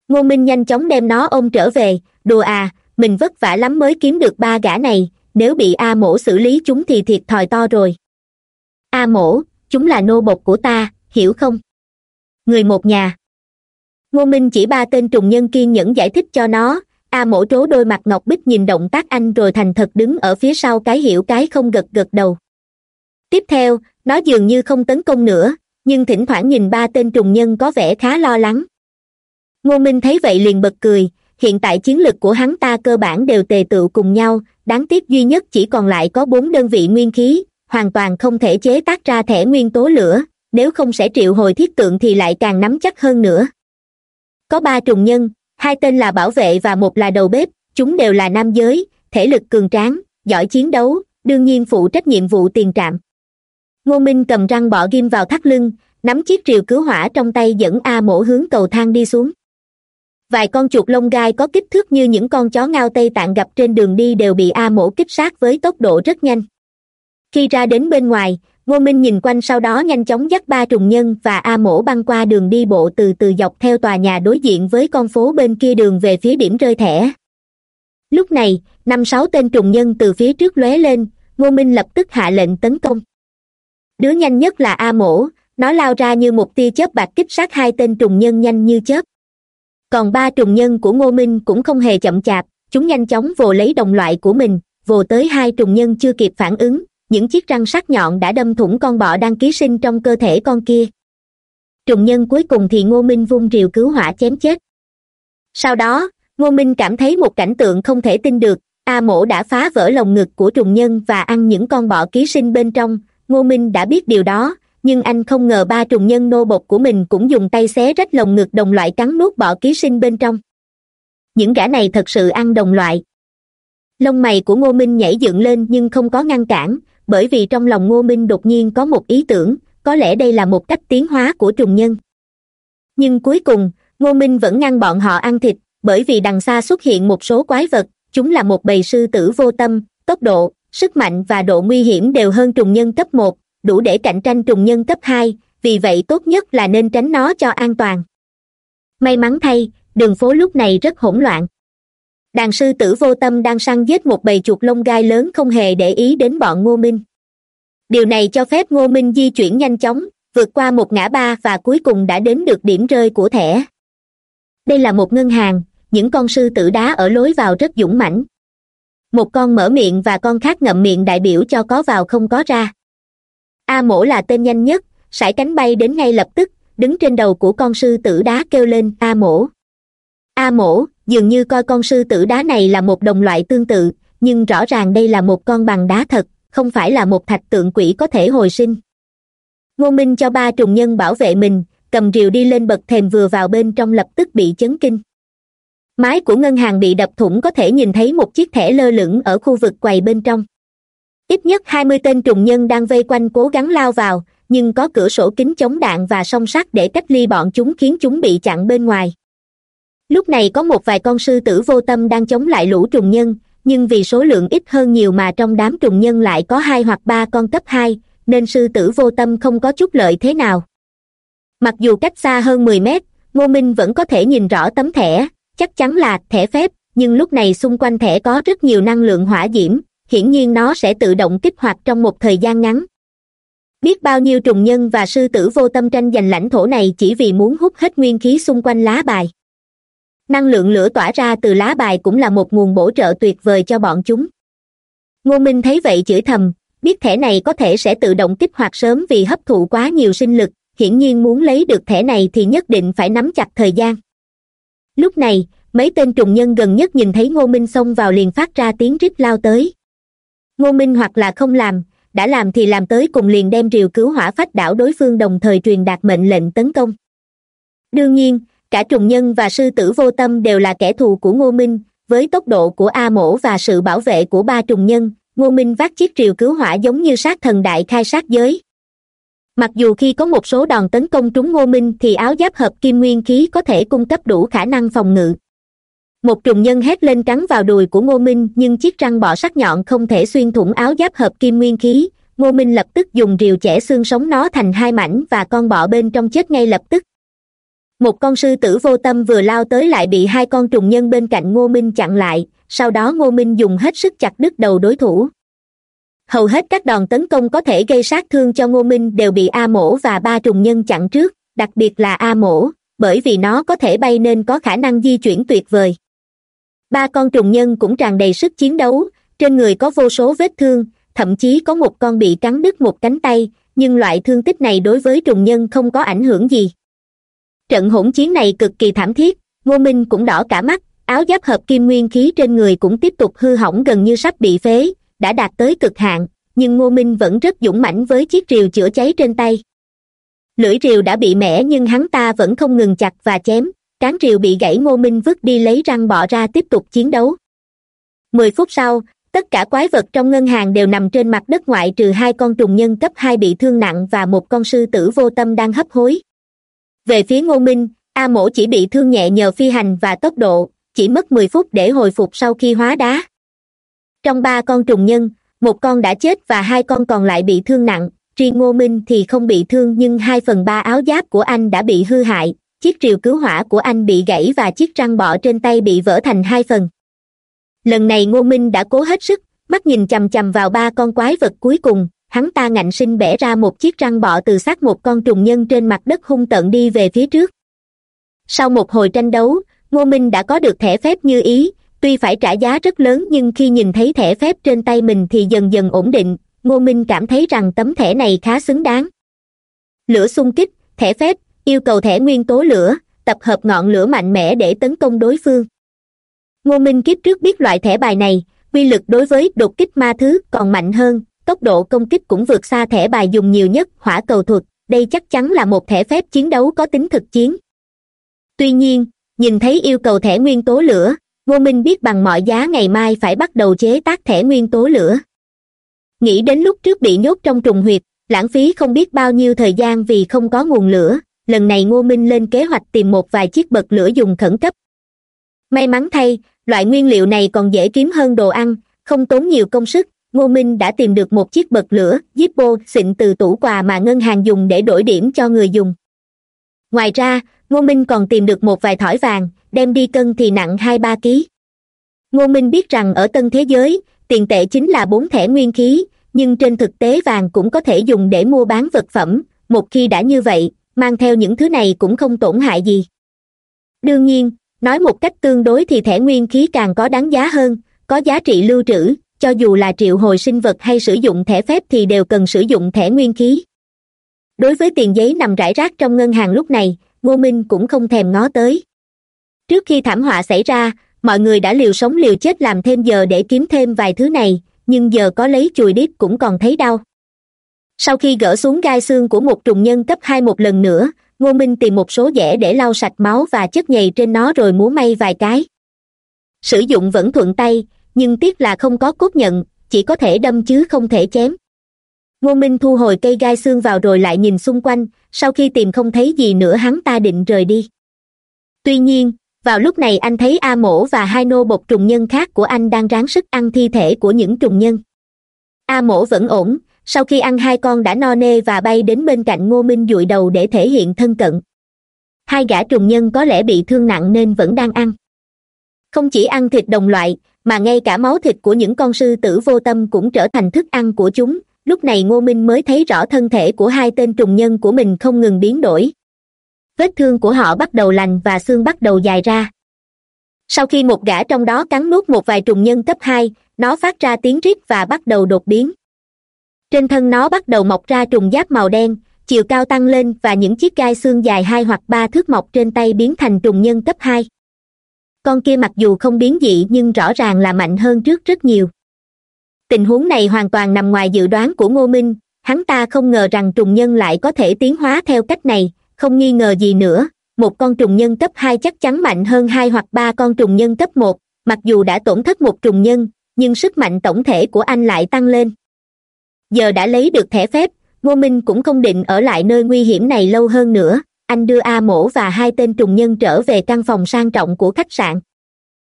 Ngô minh nhanh chóng đem nó ôm trở về đùa à mình vất vả lắm mới kiếm được ba gã này, nếu bị a mổ xử lý chúng thì thiệt thòi to rồi. A mổ, chúng là nô bộc của ta, hiểu không? Người một nhà. Ngô minh chỉ ba tên trùng nhân kiên nhẫn giải thích cho nó, a mổ trố đôi mặt ngọc bích nhìn động tác anh rồi thành thật đứng ở phía sau cái hiểu cái không gật gật đầu. Tiếp theo nó dường như không tấn công nữa, nhưng thỉnh thoảng nhìn ba tên trùng nhân có vẻ khá lo lắng. Ngô minh thấy vậy liền bật cười, hiện tại chiến lực của hắn ta cơ bản đều tề tựu cùng nhau, đáng tiếc duy nhất chỉ còn lại có bốn đơn vị nguyên khí, hoàn toàn không thể chế tác ra thẻ nguyên tố lửa, nếu không sẽ triệu hồi thiết tượng thì lại càng nắm chắc hơn nữa. Có ba trùng nhân, hai tên là bảo vệ và một là đầu bếp, chúng đều là nam giới, thể lực cường tráng, giỏi chiến đấu, đương nhiên phụ trách nhiệm vụ tiền trạm ngô minh cầm răng bỏ ghim vào thắt lưng, nắm chiếc rìu cứu hỏa trong tay dẫn a mổ hướng cầu thang đi xuống. Vài con chuột lông gai có kích thước như những con chó ngao tây tạng gặp trên đường đi đều bị a mổ kích sát với tốc độ rất nhanh. Khi ra đến bên ngoài, ngô minh nhìn quanh sau đó nhanh chóng dắt ba trùng nhân và a mổ băng qua đường đi bộ từ từ dọc theo tòa nhà đối diện với con phố bên kia đường về phía điểm rơi thẻ. Lúc này, năm sáu tên trùng nhân từ phía trước lóe lên, ngô minh lập tức hạ lệnh tấn công đứa nhanh nhất là a mổ. Nó lao ra như một tia chớp bạc kích sát hai tên trùng nhân nhanh như chớp. Còn ba trùng nhân của ngô minh cũng không hề chậm chạp. Chúng nhanh chóng vồ lấy đồng loại của mình, vồ tới hai trùng nhân chưa kịp phản ứng. Những chiếc răng sắc nhọn đã đâm thủng con bọ đang ký sinh trong cơ thể con kia. Trùng nhân cuối cùng thì ngô minh vung rìu cứu hỏa chém chết. Sau đó, ngô minh cảm thấy một cảnh tượng không thể tin được. A mổ đã phá vỡ lồng ngực của trùng nhân và ăn những con bọ ký sinh bên trong ngô minh đã biết điều đó, nhưng anh không ngờ ba trùng nhân nô bột của mình cũng dùng tay xé rách lồng ngực đồng loại cắn nuốt bỏ ký sinh bên trong. Những gã này thật sự ăn đồng loại. Lông mày của ngô minh nhảy dựng lên nhưng không có ngăn cản, bởi vì trong lòng ngô minh đột nhiên có một ý tưởng, có lẽ đây là một cách tiến hóa của trùng nhân. Nhưng cuối cùng, ngô minh vẫn ngăn bọn họ ăn thịt, bởi vì đằng xa xuất hiện một số quái vật, chúng là một bầy sư tử vô tâm, tốc độ sức mạnh và độ nguy hiểm đều hơn trùng nhân cấp một, đủ để cạnh tranh trùng nhân cấp hai, vì vậy tốt nhất là nên tránh nó cho an toàn. May mắn thay, đường phố lúc này rất hỗn loạn. Đàn sư tử vô tâm đang săn giết một bầy chuột lông gai lớn không hề để ý đến bọn ngô minh. Điều này cho phép ngô minh di chuyển nhanh chóng, vượt qua một ngã ba và cuối cùng đã đến được điểm rơi của thẻ. Đây là một ngân hàng, những con sư tử đá ở lối vào rất dũng mãnh một con mở miệng và con khác ngậm miệng đại biểu cho có vào không có ra. A mổ là tên nhanh nhất, sải cánh bay đến ngay lập tức, đứng trên đầu của con sư tử đá kêu lên, a mổ. A mổ, dường như coi con sư tử đá này là một đồng loại tương tự, nhưng rõ ràng đây là một con bằng đá thật, không phải là một thạch tượng quỷ có thể hồi sinh. Ngô minh cho ba trùng nhân bảo vệ mình, cầm rìu đi lên bậc thềm vừa vào bên trong lập tức bị chấn kinh mái của ngân hàng bị đập thủng có thể nhìn thấy một chiếc thẻ lơ lửng ở khu vực quầy bên trong. Ít nhất hai mươi tên trùng nhân đang vây quanh cố gắng lao vào, nhưng có cửa sổ kính chống đạn và song sắt để cách ly bọn chúng khiến chúng bị chặn bên ngoài. Lúc này có một vài con sư tử vô tâm đang chống lại lũ trùng nhân, nhưng vì số lượng ít hơn nhiều mà trong đám trùng nhân lại có hai hoặc ba con cấp hai, nên sư tử vô tâm không có chút lợi thế nào. Mặc dù cách xa hơn mười mét, ngô minh vẫn có thể nhìn rõ tấm thẻ chắc chắn là thẻ phép, nhưng lúc này xung quanh thẻ có rất nhiều năng lượng hỏa diễm, hiển nhiên nó sẽ tự động kích hoạt trong một thời gian ngắn. Biết bao nhiêu trùng nhân và sư tử vô tâm tranh giành lãnh thổ này chỉ vì muốn hút hết nguyên khí xung quanh lá bài. Năng lượng lửa tỏa ra từ lá bài cũng là một nguồn bổ trợ tuyệt vời cho bọn chúng. Ngô minh thấy vậy chửi thầm, biết thẻ này có thể sẽ tự động kích hoạt sớm vì hấp thụ quá nhiều sinh lực, hiển nhiên muốn lấy được thẻ này thì nhất định phải nắm chặt thời gian lúc này, mấy tên trùng nhân gần nhất nhìn thấy ngô minh xông vào liền phát ra tiếng rít lao tới. Ngô minh hoặc là không làm, đã làm thì làm tới cùng liền đem rìu cứu hỏa phách đảo đối phương đồng thời truyền đạt mệnh lệnh tấn công. Đương nhiên, cả trùng nhân và sư tử vô tâm đều là kẻ thù của ngô minh, với tốc độ của a mổ và sự bảo vệ của ba trùng nhân, ngô minh vác chiếc rìu cứu hỏa giống như sát thần đại khai sát giới mặc dù khi có một số đòn tấn công trúng ngô minh thì áo giáp hợp kim nguyên khí có thể cung cấp đủ khả năng phòng ngự. Một trùng nhân hét lên cắn vào đùi của ngô minh, nhưng chiếc răng bọ sắc nhọn không thể xuyên thủng áo giáp hợp kim nguyên khí. Ngô minh lập tức dùng rìu chẻ xương sống nó thành hai mảnh và con bọ bên trong chết ngay lập tức. Một con sư tử vô tâm vừa lao tới lại bị hai con trùng nhân bên cạnh ngô minh chặn lại, sau đó ngô minh dùng hết sức chặt đứt đầu đối thủ hầu hết các đòn tấn công có thể gây sát thương cho ngô minh đều bị a mổ và ba trùng nhân chặn trước, đặc biệt là a mổ, bởi vì nó có thể bay nên có khả năng di chuyển tuyệt vời. Ba con trùng nhân cũng tràn đầy sức chiến đấu, trên người có vô số vết thương, thậm chí có một con bị cắn đứt một cánh tay, nhưng loại thương tích này đối với trùng nhân không có ảnh hưởng gì. Trận hỗn chiến này cực kỳ thảm thiết, ngô minh cũng đỏ cả mắt, áo giáp hợp kim nguyên khí trên người cũng tiếp tục hư hỏng gần như sắp bị phế đã đạt tới cực hạn, nhưng ngô minh vẫn rất dũng mãnh với chiếc rìu chữa cháy trên tay. Lưỡi rìu đã bị mẻ nhưng hắn ta vẫn không ngừng chặt và chém, cán rìu bị gãy ngô minh vứt đi lấy răng bọ ra tiếp tục chiến đấu. Mười phút sau, tất cả quái vật trong ngân hàng đều nằm trên mặt đất ngoại trừ hai con trùng nhân cấp hai bị thương nặng và một con sư tử vô tâm đang hấp hối. Về phía ngô minh, a mổ chỉ bị thương nhẹ nhờ phi hành và tốc độ, chỉ mất mười phút để hồi phục sau khi hóa đá trong ba con trùng nhân, một con đã chết và hai con còn lại bị thương nặng. Riêng ngô minh thì không bị thương nhưng hai phần ba áo giáp của anh đã bị hư hại. Chiếc rìu cứu hỏa của anh bị gãy và chiếc răng bọ trên tay bị vỡ thành hai phần. Lần này ngô minh đã cố hết sức, mắt nhìn chằm chằm vào ba con quái vật cuối cùng. Hắn ta ngạnh sinh bẻ ra một chiếc răng bọ từ xác một con trùng nhân trên mặt đất hung tợn đi về phía trước. Sau một hồi tranh đấu, ngô minh đã có được thẻ phép như ý tuy phải trả giá rất lớn nhưng khi nhìn thấy thẻ phép trên tay mình thì dần dần ổn định. Ngô minh cảm thấy rằng tấm thẻ này khá xứng đáng. Lửa xung kích, thẻ phép, yêu cầu thẻ nguyên tố lửa, tập hợp ngọn lửa mạnh mẽ để tấn công đối phương. Ngô minh kiếp trước biết loại thẻ bài này, quy lực đối với đột kích ma thứ còn mạnh hơn, tốc độ công kích cũng vượt xa thẻ bài dùng nhiều nhất, hỏa cầu thuật, đây chắc chắn là một thẻ phép chiến đấu có tính thực chiến. Tuy nhiên, nhìn thấy yêu cầu thẻ nguyên tố lửa ngô minh biết bằng mọi giá ngày mai phải bắt đầu chế tác thẻ nguyên tố lửa. Nghĩ đến lúc trước bị nhốt trong trùng huyệt, lãng phí không biết bao nhiêu thời gian vì không có nguồn lửa, lần này ngô minh lên kế hoạch tìm một vài chiếc bật lửa dùng khẩn cấp. May mắn thay, loại nguyên liệu này còn dễ kiếm hơn đồ ăn, không tốn nhiều công sức, ngô minh đã tìm được một chiếc bật lửa, zippo, xịn từ tủ quà mà ngân hàng dùng để đổi điểm cho người dùng. Ngoài ra, ngô minh còn tìm được một vài thỏi vàng đem đi cân thì nặng hai ba ký. Ngô minh biết rằng ở tân thế giới, tiền tệ chính là bốn thẻ nguyên khí, nhưng trên thực tế vàng cũng có thể dùng để mua bán vật phẩm. Một khi đã như vậy, mang theo những thứ này cũng không tổn hại gì. Đương nhiên, nói một cách tương đối thì thẻ nguyên khí càng có đáng giá hơn, có giá trị lưu trữ, cho dù là triệu hồi sinh vật hay sử dụng thẻ phép thì đều cần sử dụng thẻ nguyên khí. Đối với tiền giấy nằm rải rác trong ngân hàng lúc này, ngô minh cũng không thèm ngó tới trước khi thảm họa xảy ra, mọi người đã liều sống liều chết làm thêm giờ để kiếm thêm vài thứ này, nhưng giờ có lấy chùi đít cũng còn thấy đau. Sau khi gỡ xuống gai xương của một trùng nhân cấp hai một lần nữa, ngô minh tìm một số dẻ để lau sạch máu và chất nhầy trên nó rồi múa may vài cái. Sử dụng vẫn thuận tay, nhưng tiếc là không có cốt nhận, chỉ có thể đâm chứ không thể chém. Ngô minh thu hồi cây gai xương vào rồi lại nhìn xung quanh, sau khi tìm không thấy gì nữa hắn ta định rời đi. Tuy nhiên vào lúc này anh thấy a mổ và hai nô bột trùng nhân khác của anh đang ráng sức ăn thi thể của những trùng nhân. A mổ vẫn ổn, sau khi ăn hai con đã no nê và bay đến bên cạnh ngô minh dụi đầu để thể hiện thân cận. Hai gã trùng nhân có lẽ bị thương nặng nên vẫn đang ăn. Không chỉ ăn thịt đồng loại, mà ngay cả máu thịt của những con sư tử vô tâm cũng trở thành thức ăn của chúng. Lúc này ngô minh mới thấy rõ thân thể của hai tên trùng nhân của mình không ngừng biến đổi vết thương của họ bắt đầu lành và xương bắt đầu dài ra. Sau khi một gã trong đó cắn nuốt một vài trùng nhân cấp hai, nó phát ra tiếng rít và bắt đầu đột biến. Trên thân nó bắt đầu mọc ra trùng giáp màu đen, chiều cao tăng lên và những chiếc gai xương dài hai hoặc ba thước mọc trên tay biến thành trùng nhân cấp hai. Con kia mặc dù không biến dị nhưng rõ ràng là mạnh hơn trước rất nhiều. Tình huống này hoàn toàn nằm ngoài dự đoán của ngô minh, hắn ta không ngờ rằng trùng nhân lại có thể tiến hóa theo cách này không nghi ngờ gì nữa, một con trùng nhân cấp hai chắc chắn mạnh hơn hai hoặc ba con trùng nhân cấp một. Mặc dù đã tổn thất một trùng nhân, nhưng sức mạnh tổng thể của anh lại tăng lên. Giờ đã lấy được thẻ phép, ngô minh cũng không định ở lại nơi nguy hiểm này lâu hơn nữa. Anh đưa a mổ và hai tên trùng nhân trở về căn phòng sang trọng của khách sạn.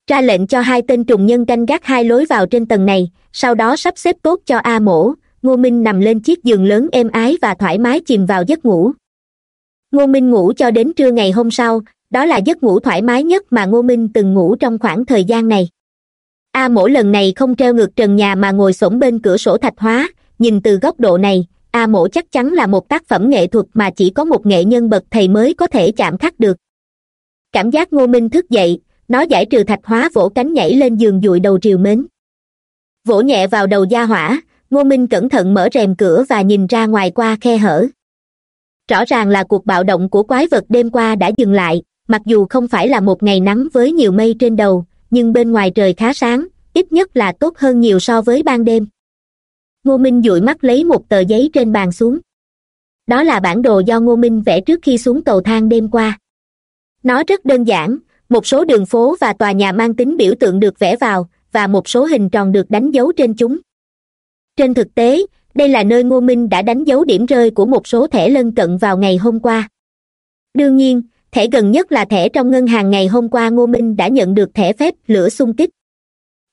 Ra lệnh cho hai tên trùng nhân canh gác hai lối vào trên tầng này, sau đó sắp xếp tốt cho a mổ. Ngô minh nằm lên chiếc giường lớn êm ái và thoải mái chìm vào giấc ngủ ngô minh ngủ cho đến trưa ngày hôm sau, đó là giấc ngủ thoải mái nhất mà ngô minh từng ngủ trong khoảng thời gian này. A, mỗi lần này không treo ngược trần nhà mà ngồi s bên cửa sổ thạch hóa, nhìn từ góc độ này, a mổ chắc chắn là một tác phẩm nghệ thuật mà chỉ có một nghệ nhân bậc thầy mới có thể chạm khắc được. Cảm giác ngô minh thức dậy, nó giải trừ thạch hóa vỗ cánh nhảy lên giường dụi đầu triều mến. Vỗ nhẹ vào đầu gia hỏa, ngô minh cẩn thận mở rèm cửa và nhìn ra ngoài qua khe hở rõ ràng là cuộc bạo động của quái vật đêm qua đã dừng lại, mặc dù không phải là một ngày nắng với nhiều mây trên đầu, nhưng bên ngoài trời khá sáng, ít nhất là tốt hơn nhiều so với ban đêm. Ngô minh dụi mắt lấy một tờ giấy trên bàn xuống. Đó là bản đồ do ngô minh vẽ trước khi xuống cầu thang đêm qua. Nó rất đơn giản, một số đường phố và tòa nhà mang tính biểu tượng được vẽ vào, và một số hình tròn được đánh dấu trên chúng. Trên thực tế đây là nơi ngô minh đã đánh dấu điểm rơi của một số thẻ lân cận vào ngày hôm qua. Đương nhiên, thẻ gần nhất là thẻ trong ngân hàng ngày hôm qua ngô minh đã nhận được thẻ phép lửa xung kích.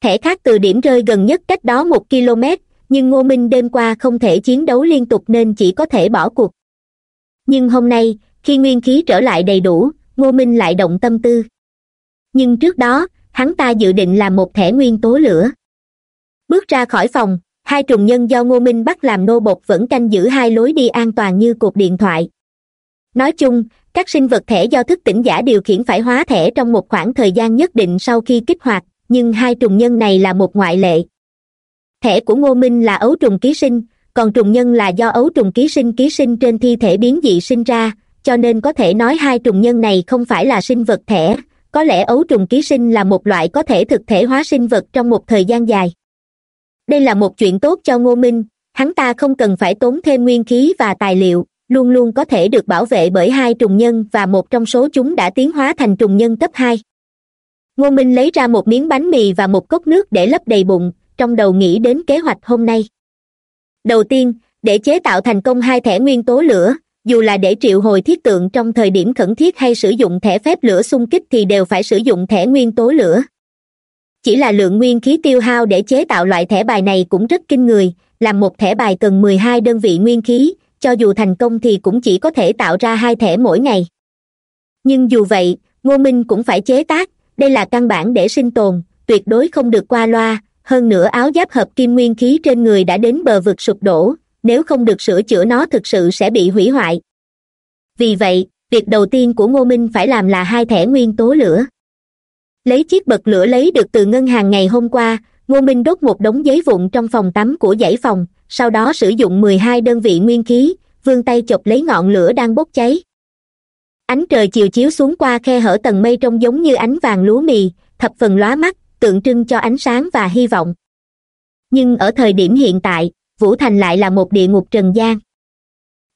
Thẻ khác từ điểm rơi gần nhất cách đó một km, nhưng ngô minh đêm qua không thể chiến đấu liên tục nên chỉ có thể bỏ cuộc. Nhưng hôm nay, khi nguyên khí trở lại đầy đủ, ngô minh lại động tâm tư. Nhưng trước đó, hắn ta dự định làm một thẻ nguyên tố lửa. Bước ra khỏi phòng hai trùng nhân do ngô minh bắt làm nô bột vẫn canh giữ hai lối đi an toàn như cột điện thoại. Nói chung, các sinh vật thẻ do thức tỉnh giả điều khiển phải hóa thẻ trong một khoảng thời gian nhất định sau khi kích hoạt, nhưng hai trùng nhân này là một ngoại lệ. Thẻ của ngô minh là ấu trùng ký sinh, còn trùng nhân là do ấu trùng ký sinh ký sinh trên thi thể biến dị sinh ra, cho nên có thể nói hai trùng nhân này không phải là sinh vật thẻ có lẽ ấu trùng ký sinh là một loại có thể thực thể hóa sinh vật trong một thời gian dài đây là một chuyện tốt cho ngô minh. Hắn ta không cần phải tốn thêm nguyên khí và tài liệu, luôn luôn có thể được bảo vệ bởi hai trùng nhân và một trong số chúng đã tiến hóa thành trùng nhân cấp hai. Ngô minh lấy ra một miếng bánh mì và một cốc nước để lấp đầy bụng, trong đầu nghĩ đến kế hoạch hôm nay. Đầu tiên, để chế tạo thành công hai thẻ nguyên tố lửa, dù là để triệu hồi thiết tượng trong thời điểm khẩn thiết hay sử dụng thẻ phép lửa xung kích thì đều phải sử dụng thẻ nguyên tố lửa chỉ là lượng nguyên khí tiêu hao để chế tạo loại thẻ bài này cũng rất kinh người. Làm một thẻ bài cần mười hai đơn vị nguyên khí, cho dù thành công thì cũng chỉ có thể tạo ra hai thẻ mỗi ngày. Nhưng dù vậy, ngô minh cũng phải chế tác. Đây là căn bản để sinh tồn, tuyệt đối không được qua loa. Hơn nữa áo giáp hợp kim nguyên khí trên người đã đến bờ vực sụp đổ. Nếu không được sửa chữa nó thực sự sẽ bị hủy hoại. Vì vậy, việc đầu tiên của ngô minh phải làm là hai thẻ nguyên tố lửa lấy chiếc bật lửa lấy được từ ngân hàng ngày hôm qua, ngô minh đốt một đống giấy vụn trong phòng tắm của dãy phòng, sau đó sử dụng mười hai đơn vị nguyên khí, vươn tay chộp lấy ngọn lửa đang bốc cháy. Ánh trời chiều chiếu xuống qua khe hở tầng mây trông giống như ánh vàng lúa mì, thập phần lóa mắt, tượng trưng cho ánh sáng và hy vọng. Nhưng ở thời điểm hiện tại, vũ thành lại là một địa ngục trần gian.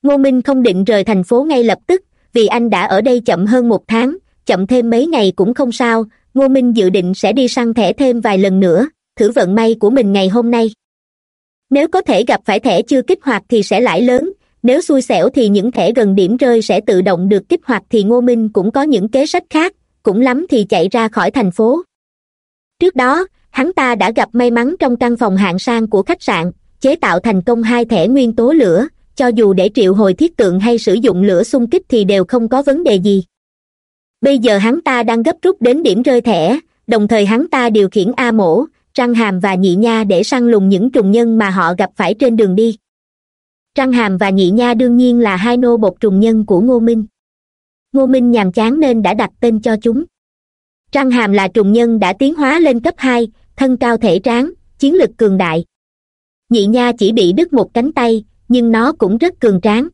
Ngô minh không định rời thành phố ngay lập tức, vì anh đã ở đây chậm hơn một tháng, chậm thêm mấy ngày cũng không sao ngô minh dự định sẽ đi săn thẻ thêm vài lần nữa, thử vận may của mình ngày hôm nay. Nếu có thể gặp phải thẻ chưa kích hoạt thì sẽ lãi lớn, nếu xui xẻo thì những thẻ gần điểm rơi sẽ tự động được kích hoạt thì ngô minh cũng có những kế sách khác, cũng lắm thì chạy ra khỏi thành phố. Trước đó, hắn ta đã gặp may mắn trong căn phòng hạng sang của khách sạn, chế tạo thành công hai thẻ nguyên tố lửa, cho dù để triệu hồi thiết tượng hay sử dụng lửa xung kích thì đều không có vấn đề gì bây giờ hắn ta đang gấp rút đến điểm rơi thẻ, đồng thời hắn ta điều khiển a mổ, trăng hàm và nhị nha để săn lùng những trùng nhân mà họ gặp phải trên đường đi. Trăng hàm và nhị nha đương nhiên là hai nô bột trùng nhân của ngô minh. Ngô minh nhàm chán nên đã đặt tên cho chúng. Trăng hàm là trùng nhân đã tiến hóa lên cấp hai, thân cao thể tráng, chiến lực cường đại. Nhị nha chỉ bị đứt một cánh tay, nhưng nó cũng rất cường tráng.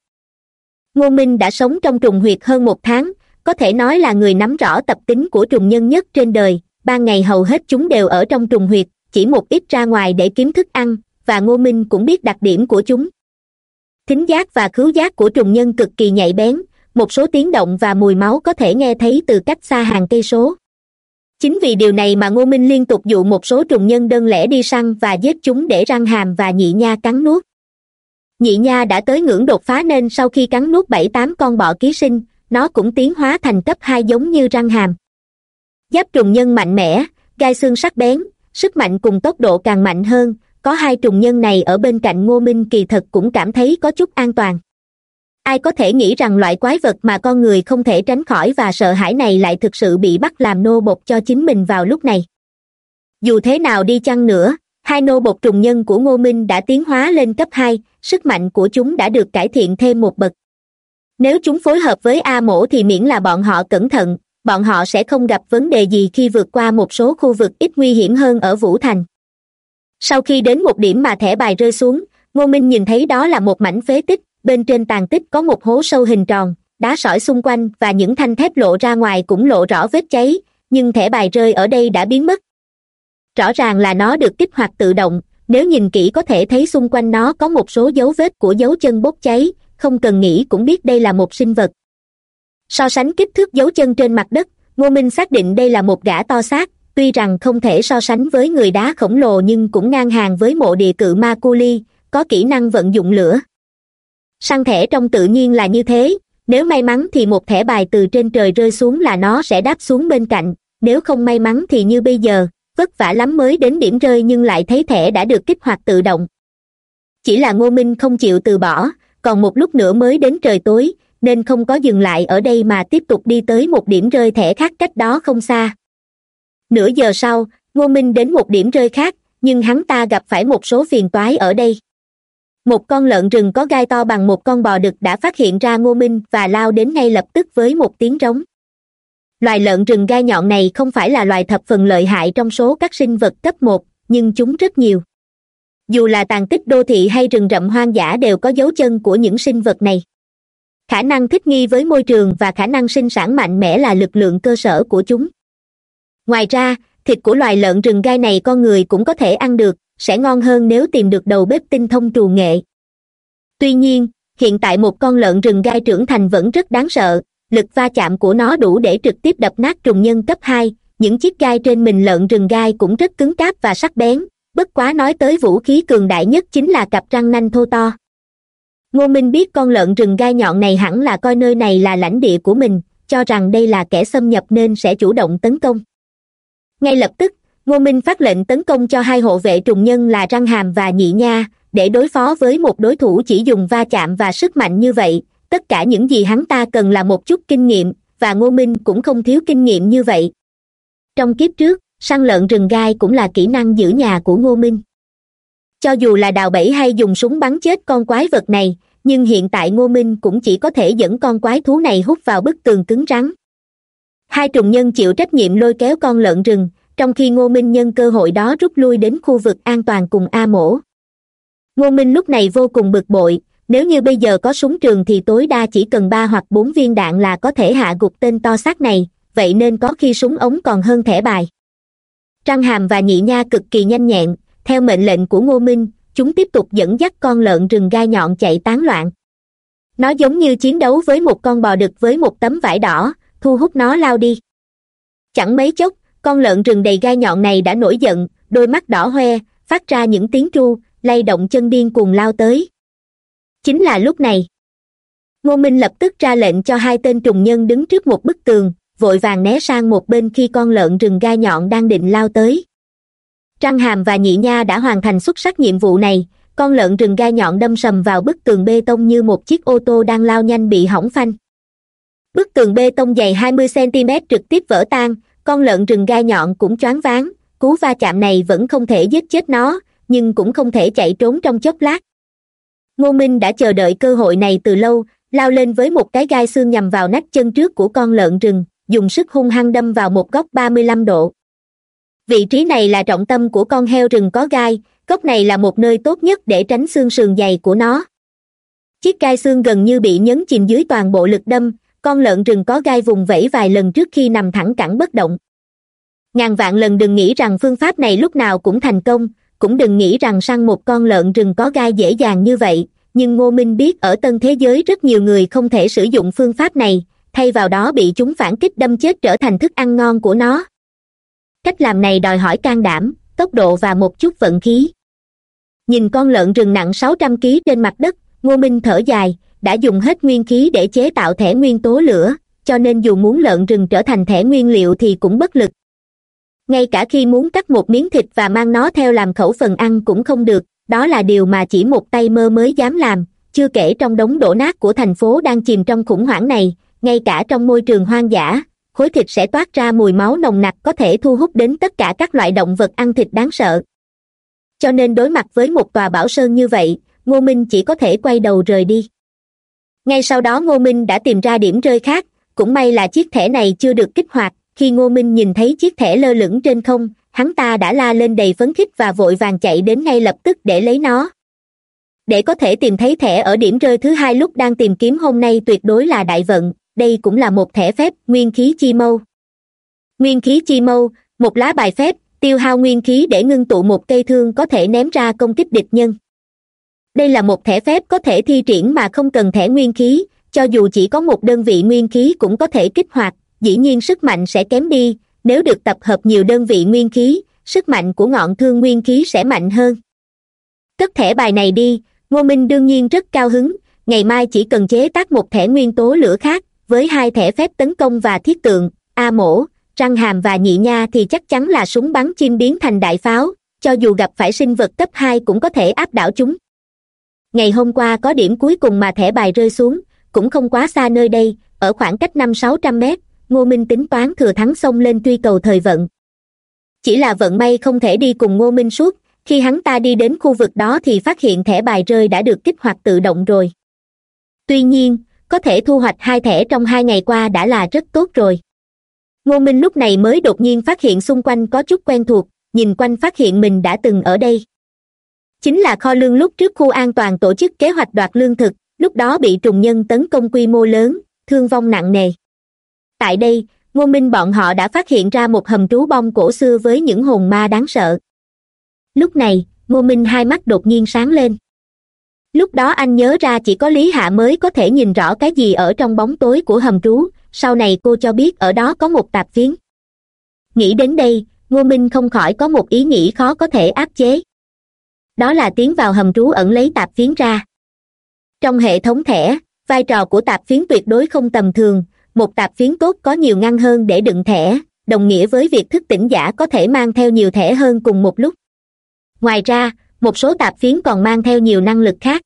Ngô minh đã sống trong trùng huyệt hơn một tháng có thể nói là người nắm rõ tập tính của trùng nhân nhất trên đời ban ngày hầu hết chúng đều ở trong trùng huyệt, chỉ một ít ra ngoài để kiếm thức ăn, và ngô minh cũng biết đặc điểm của chúng. Thính giác và khứu giác của trùng nhân cực kỳ nhạy bén, một số tiếng động và mùi máu có thể nghe thấy từ cách xa hàng cây số. Chính vì điều này mà ngô minh liên tục dụ một số trùng nhân đơn lẻ đi săn và giết chúng để răng hàm và nhị nha cắn nuốt. Nhị nha đã tới ngưỡng đột phá nên sau khi cắn nuốt bảy tám con bọ ký sinh nó cũng tiến hóa thành cấp hai giống như răng hàm. Giáp trùng nhân mạnh mẽ, gai xương sắc bén, sức mạnh cùng tốc độ càng mạnh hơn, có hai trùng nhân này ở bên cạnh ngô minh kỳ thật cũng cảm thấy có chút an toàn. Ai có thể nghĩ rằng loại quái vật mà con người không thể tránh khỏi và sợ hãi này lại thực sự bị bắt làm nô bột cho chính mình vào lúc này? Dù thế nào đi chăng nữa, hai nô bột trùng nhân của ngô minh đã tiến hóa lên cấp hai, sức mạnh của chúng đã được cải thiện thêm một bậc nếu chúng phối hợp với a mổ thì miễn là bọn họ cẩn thận, bọn họ sẽ không gặp vấn đề gì khi vượt qua một số khu vực ít nguy hiểm hơn ở vũ thành. Sau khi đến một điểm mà thẻ bài rơi xuống, ngô minh nhìn thấy đó là một mảnh phế tích, bên trên tàn tích có một hố sâu hình tròn, đá sỏi xung quanh và những thanh thép lộ ra ngoài cũng lộ rõ vết cháy, nhưng thẻ bài rơi ở đây đã biến mất. Rõ ràng là nó được kích hoạt tự động, nếu nhìn kỹ có thể thấy xung quanh nó có một số dấu vết của dấu chân bốc cháy không cần nghĩ cũng biết đây là một sinh vật. So sánh kích thước dấu chân trên mặt đất, ngô minh xác định đây là một gã to xác, tuy rằng không thể so sánh với người đá khổng lồ nhưng cũng ngang hàng với mộ địa cự ma cu li có kỹ năng vận dụng lửa. Săn thẻ trong tự nhiên là như thế, nếu may mắn thì một thẻ bài từ trên trời rơi xuống là nó sẽ đáp xuống bên cạnh, nếu không may mắn thì như bây giờ, vất vả lắm mới đến điểm rơi nhưng lại thấy thẻ đã được kích hoạt tự động. Chỉ là ngô minh không chịu từ bỏ còn một lúc nữa mới đến trời tối, nên không có dừng lại ở đây mà tiếp tục đi tới một điểm rơi thẻ khác cách đó không xa. Nửa giờ sau, ngô minh đến một điểm rơi khác, nhưng hắn ta gặp phải một số phiền toái ở đây. Một con lợn rừng có gai to bằng một con bò đực đã phát hiện ra ngô minh và lao đến ngay lập tức với một tiếng rống loài lợn rừng gai nhọn này không phải là loài thập phần lợi hại trong số các sinh vật cấp một, nhưng chúng rất nhiều dù là tàn tích đô thị hay rừng rậm hoang dã đều có dấu chân của những sinh vật này. Khả năng thích nghi với môi trường và khả năng sinh sản mạnh mẽ là lực lượng cơ sở của chúng. Ngoài ra, thịt của loài lợn rừng gai này con người cũng có thể ăn được, sẽ ngon hơn nếu tìm được đầu bếp tinh thông trù nghệ. Tuy nhiên, hiện tại một con lợn rừng gai trưởng thành vẫn rất đáng sợ, lực va chạm của nó đủ để trực tiếp đập nát trùng nhân cấp hai, những chiếc gai trên mình lợn rừng gai cũng rất cứng cáp và sắc bén bất quá nói tới vũ khí cường đại nhất chính là cặp răng nanh thô to. Ngô minh biết con lợn rừng gai nhọn này hẳn là coi nơi này là lãnh địa của mình, cho rằng đây là kẻ xâm nhập nên sẽ chủ động tấn công. Ngay lập tức, ngô minh phát lệnh tấn công cho hai hộ vệ trùng nhân là răng hàm và nhị nha, để đối phó với một đối thủ chỉ dùng va chạm và sức mạnh như vậy. Tất cả những gì hắn ta cần là một chút kinh nghiệm, và ngô minh cũng không thiếu kinh nghiệm như vậy. Trong kiếp trước săn lợn rừng gai cũng là kỹ năng giữ nhà của ngô minh. Cho dù là đào bẫy hay dùng súng bắn chết con quái vật này, nhưng hiện tại ngô minh cũng chỉ có thể dẫn con quái thú này hút vào bức tường cứng rắn. Hai trùng nhân chịu trách nhiệm lôi kéo con lợn rừng, trong khi ngô minh nhân cơ hội đó rút lui đến khu vực an toàn cùng a mổ. Ngô minh lúc này vô cùng bực bội, nếu như bây giờ có súng trường thì tối đa chỉ cần ba hoặc bốn viên đạn là có thể hạ gục tên to xác này, vậy nên có khi súng ống còn hơn thẻ bài răng hàm và nhị nha cực kỳ nhanh nhẹn, theo mệnh lệnh của ngô minh, chúng tiếp tục dẫn dắt con lợn rừng gai nhọn chạy tán loạn. Nó giống như chiến đấu với một con bò đực với một tấm vải đỏ, thu hút nó lao đi. Chẳng mấy chốc, con lợn rừng đầy gai nhọn này đã nổi giận, đôi mắt đỏ hoe, phát ra những tiếng tru, lay động chân điên cuồng lao tới. Chính là lúc này, ngô minh lập tức ra lệnh cho hai tên trùng nhân đứng trước một bức tường vội vàng né sang một bên khi con lợn rừng gai nhọn đang định lao tới. Trăng hàm và nhị nha đã hoàn thành xuất sắc nhiệm vụ này, con lợn rừng gai nhọn đâm sầm vào bức tường bê tông như một chiếc ô tô đang lao nhanh bị hỏng phanh. Bức tường bê tông dày hai mươi cm trực tiếp vỡ tan, con lợn rừng gai nhọn cũng choáng váng, cú va chạm này vẫn không thể giết chết nó, nhưng cũng không thể chạy trốn trong chốc lát. Ngô minh đã chờ đợi cơ hội này từ lâu, lao lên với một cái gai xương nhằm vào nách chân trước của con lợn rừng dùng sức hung hăng đâm vào một góc ba mươi lăm độ. Vị trí này là trọng tâm của con heo rừng có gai, góc này là một nơi tốt nhất để tránh xương sườn dày của nó. Chiếc gai xương gần như bị nhấn chìm dưới toàn bộ lực đâm, con lợn rừng có gai vùng vẫy vài lần trước khi nằm thẳng cẳng bất động. Ngàn vạn lần đừng nghĩ rằng phương pháp này lúc nào cũng thành công, cũng đừng nghĩ rằng săn một con lợn rừng có gai dễ dàng như vậy, nhưng ngô minh biết ở tân thế giới rất nhiều người không thể sử dụng phương pháp này thay vào đó bị chúng phản kích đâm chết trở thành thức ăn ngon của nó. Cách làm này đòi hỏi can đảm, tốc độ và một chút vận khí. Nhìn con lợn rừng nặng sáu trăm kg trên mặt đất, ngô minh thở dài, đã dùng hết nguyên khí để chế tạo thẻ nguyên tố lửa, cho nên dù muốn lợn rừng trở thành thẻ nguyên liệu thì cũng bất lực. Ngay cả khi muốn cắt một miếng thịt và mang nó theo làm khẩu phần ăn cũng không được, đó là điều mà chỉ một tay mơ mới dám làm, chưa kể trong đống đổ nát của thành phố đang chìm trong khủng hoảng này ngay cả trong môi trường hoang dã, khối thịt sẽ toát ra mùi máu nồng nặc có thể thu hút đến tất cả các loại động vật ăn thịt đáng sợ. Cho nên đối mặt với một tòa bảo sơn như vậy, ngô minh chỉ có thể quay đầu rời đi. Ngay sau đó ngô minh đã tìm ra điểm rơi khác, cũng may là chiếc thẻ này chưa được kích hoạt, khi ngô minh nhìn thấy chiếc thẻ lơ lửng trên không, hắn ta đã la lên đầy phấn khích và vội vàng chạy đến ngay lập tức để lấy nó. Để có thể tìm thấy thẻ ở điểm rơi thứ hai lúc đang tìm kiếm hôm nay tuyệt đối là đại vận đây cũng là một thẻ phép, nguyên khí chi mâu. Nguyên khí chi mâu, một lá bài phép, tiêu hao nguyên khí để ngưng tụ một cây thương có thể ném ra công kích địch nhân. Đây là một thẻ phép có thể thi triển mà không cần thẻ nguyên khí, cho dù chỉ có một đơn vị nguyên khí cũng có thể kích hoạt, dĩ nhiên sức mạnh sẽ kém đi, nếu được tập hợp nhiều đơn vị nguyên khí, sức mạnh của ngọn thương nguyên khí sẽ mạnh hơn. Cất thẻ bài này đi, ngô minh đương nhiên rất cao hứng, ngày mai chỉ cần chế tác một thẻ nguyên tố lửa khác với hai thẻ phép tấn công và thiết tượng, a mổ, răng hàm và nhị nha thì chắc chắn là súng bắn chim biến thành đại pháo, cho dù gặp phải sinh vật cấp hai cũng có thể áp đảo chúng. Ngày hôm qua có điểm cuối cùng mà thẻ bài rơi xuống, cũng không quá xa nơi đây, ở khoảng cách năm sáu trăm mét, ngô minh tính toán thừa thắng xông lên truy cầu thời vận. Chỉ là vận may không thể đi cùng ngô minh suốt, khi hắn ta đi đến khu vực đó thì phát hiện thẻ bài rơi đã được kích hoạt tự động rồi. Tuy nhiên có thể thu hoạch hai thẻ trong hai ngày qua đã là rất tốt rồi. Ngô minh lúc này mới đột nhiên phát hiện xung quanh có chút quen thuộc, nhìn quanh phát hiện mình đã từng ở đây. Chính là kho lương lúc trước khu an toàn tổ chức kế hoạch đoạt lương thực, lúc đó bị trùng nhân tấn công quy mô lớn, thương vong nặng nề. Tại đây, ngô minh bọn họ đã phát hiện ra một hầm trú bom cổ xưa với những hồn ma đáng sợ. Lúc này, ngô minh hai mắt đột nhiên sáng lên lúc đó anh nhớ ra chỉ có lý hạ mới có thể nhìn rõ cái gì ở trong bóng tối của hầm trú, sau này cô cho biết ở đó có một tạp phiến. Nghĩ đến đây, ngô minh không khỏi có một ý nghĩ khó có thể áp chế. Đó là tiến vào hầm trú ẩn lấy tạp phiến ra. Trong hệ thống thẻ, vai trò của tạp phiến tuyệt đối không tầm thường, một tạp phiến tốt có nhiều ngăn hơn để đựng thẻ, đồng nghĩa với việc thức tỉnh giả có thể mang theo nhiều thẻ hơn cùng một lúc. Ngoài ra một số tạp phiến còn mang theo nhiều năng lực khác.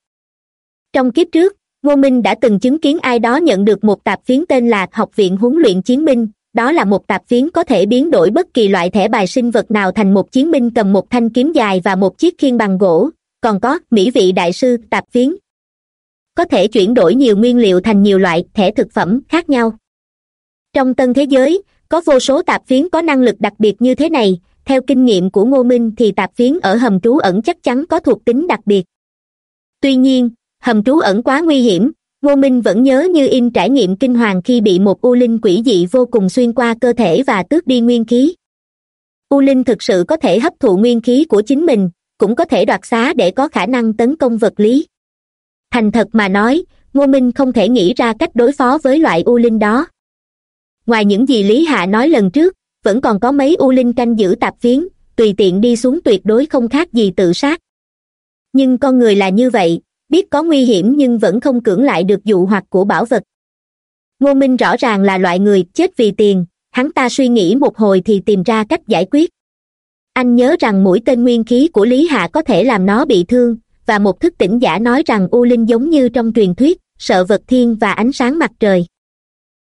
Trong kiếp trước, ngô minh đã từng chứng kiến ai đó nhận được một tạp phiến tên là học viện huấn luyện chiến binh, đó là một tạp phiến có thể biến đổi bất kỳ loại thẻ bài sinh vật nào thành một chiến binh cầm một thanh kiếm dài và một chiếc khiên bằng gỗ, còn có, mỹ vị đại sư, tạp phiến. Có thể chuyển đổi nhiều nguyên liệu thành nhiều loại thẻ thực phẩm khác nhau. Trong tân thế giới, có vô số tạp phiến có năng lực đặc biệt như thế này theo kinh nghiệm của ngô minh thì tạp phiến ở hầm trú ẩn chắc chắn có thuộc tính đặc biệt. Tuy nhiên, hầm trú ẩn quá nguy hiểm, ngô minh vẫn nhớ như in trải nghiệm kinh hoàng khi bị một u linh quỷ dị vô cùng xuyên qua cơ thể và tước đi nguyên khí. U linh thực sự có thể hấp thụ nguyên khí của chính mình, cũng có thể đoạt xá để có khả năng tấn công vật lý. Thành thật mà nói, ngô minh không thể nghĩ ra cách đối phó với loại u linh đó. Ngoài những gì lý hạ nói lần trước vẫn còn có mấy u linh canh giữ tạp phiến, tùy tiện đi xuống tuyệt đối không khác gì tự sát. Nhưng con người là như vậy, biết có nguy hiểm nhưng vẫn không cưỡng lại được dụ hoặc của bảo vật. Ngô minh rõ ràng là loại người chết vì tiền, hắn ta suy nghĩ một hồi thì tìm ra cách giải quyết. Anh nhớ rằng mũi tên nguyên khí của lý hạ có thể làm nó bị thương, và một thức tỉnh giả nói rằng u linh giống như trong truyền thuyết, sợ vật thiên và ánh sáng mặt trời.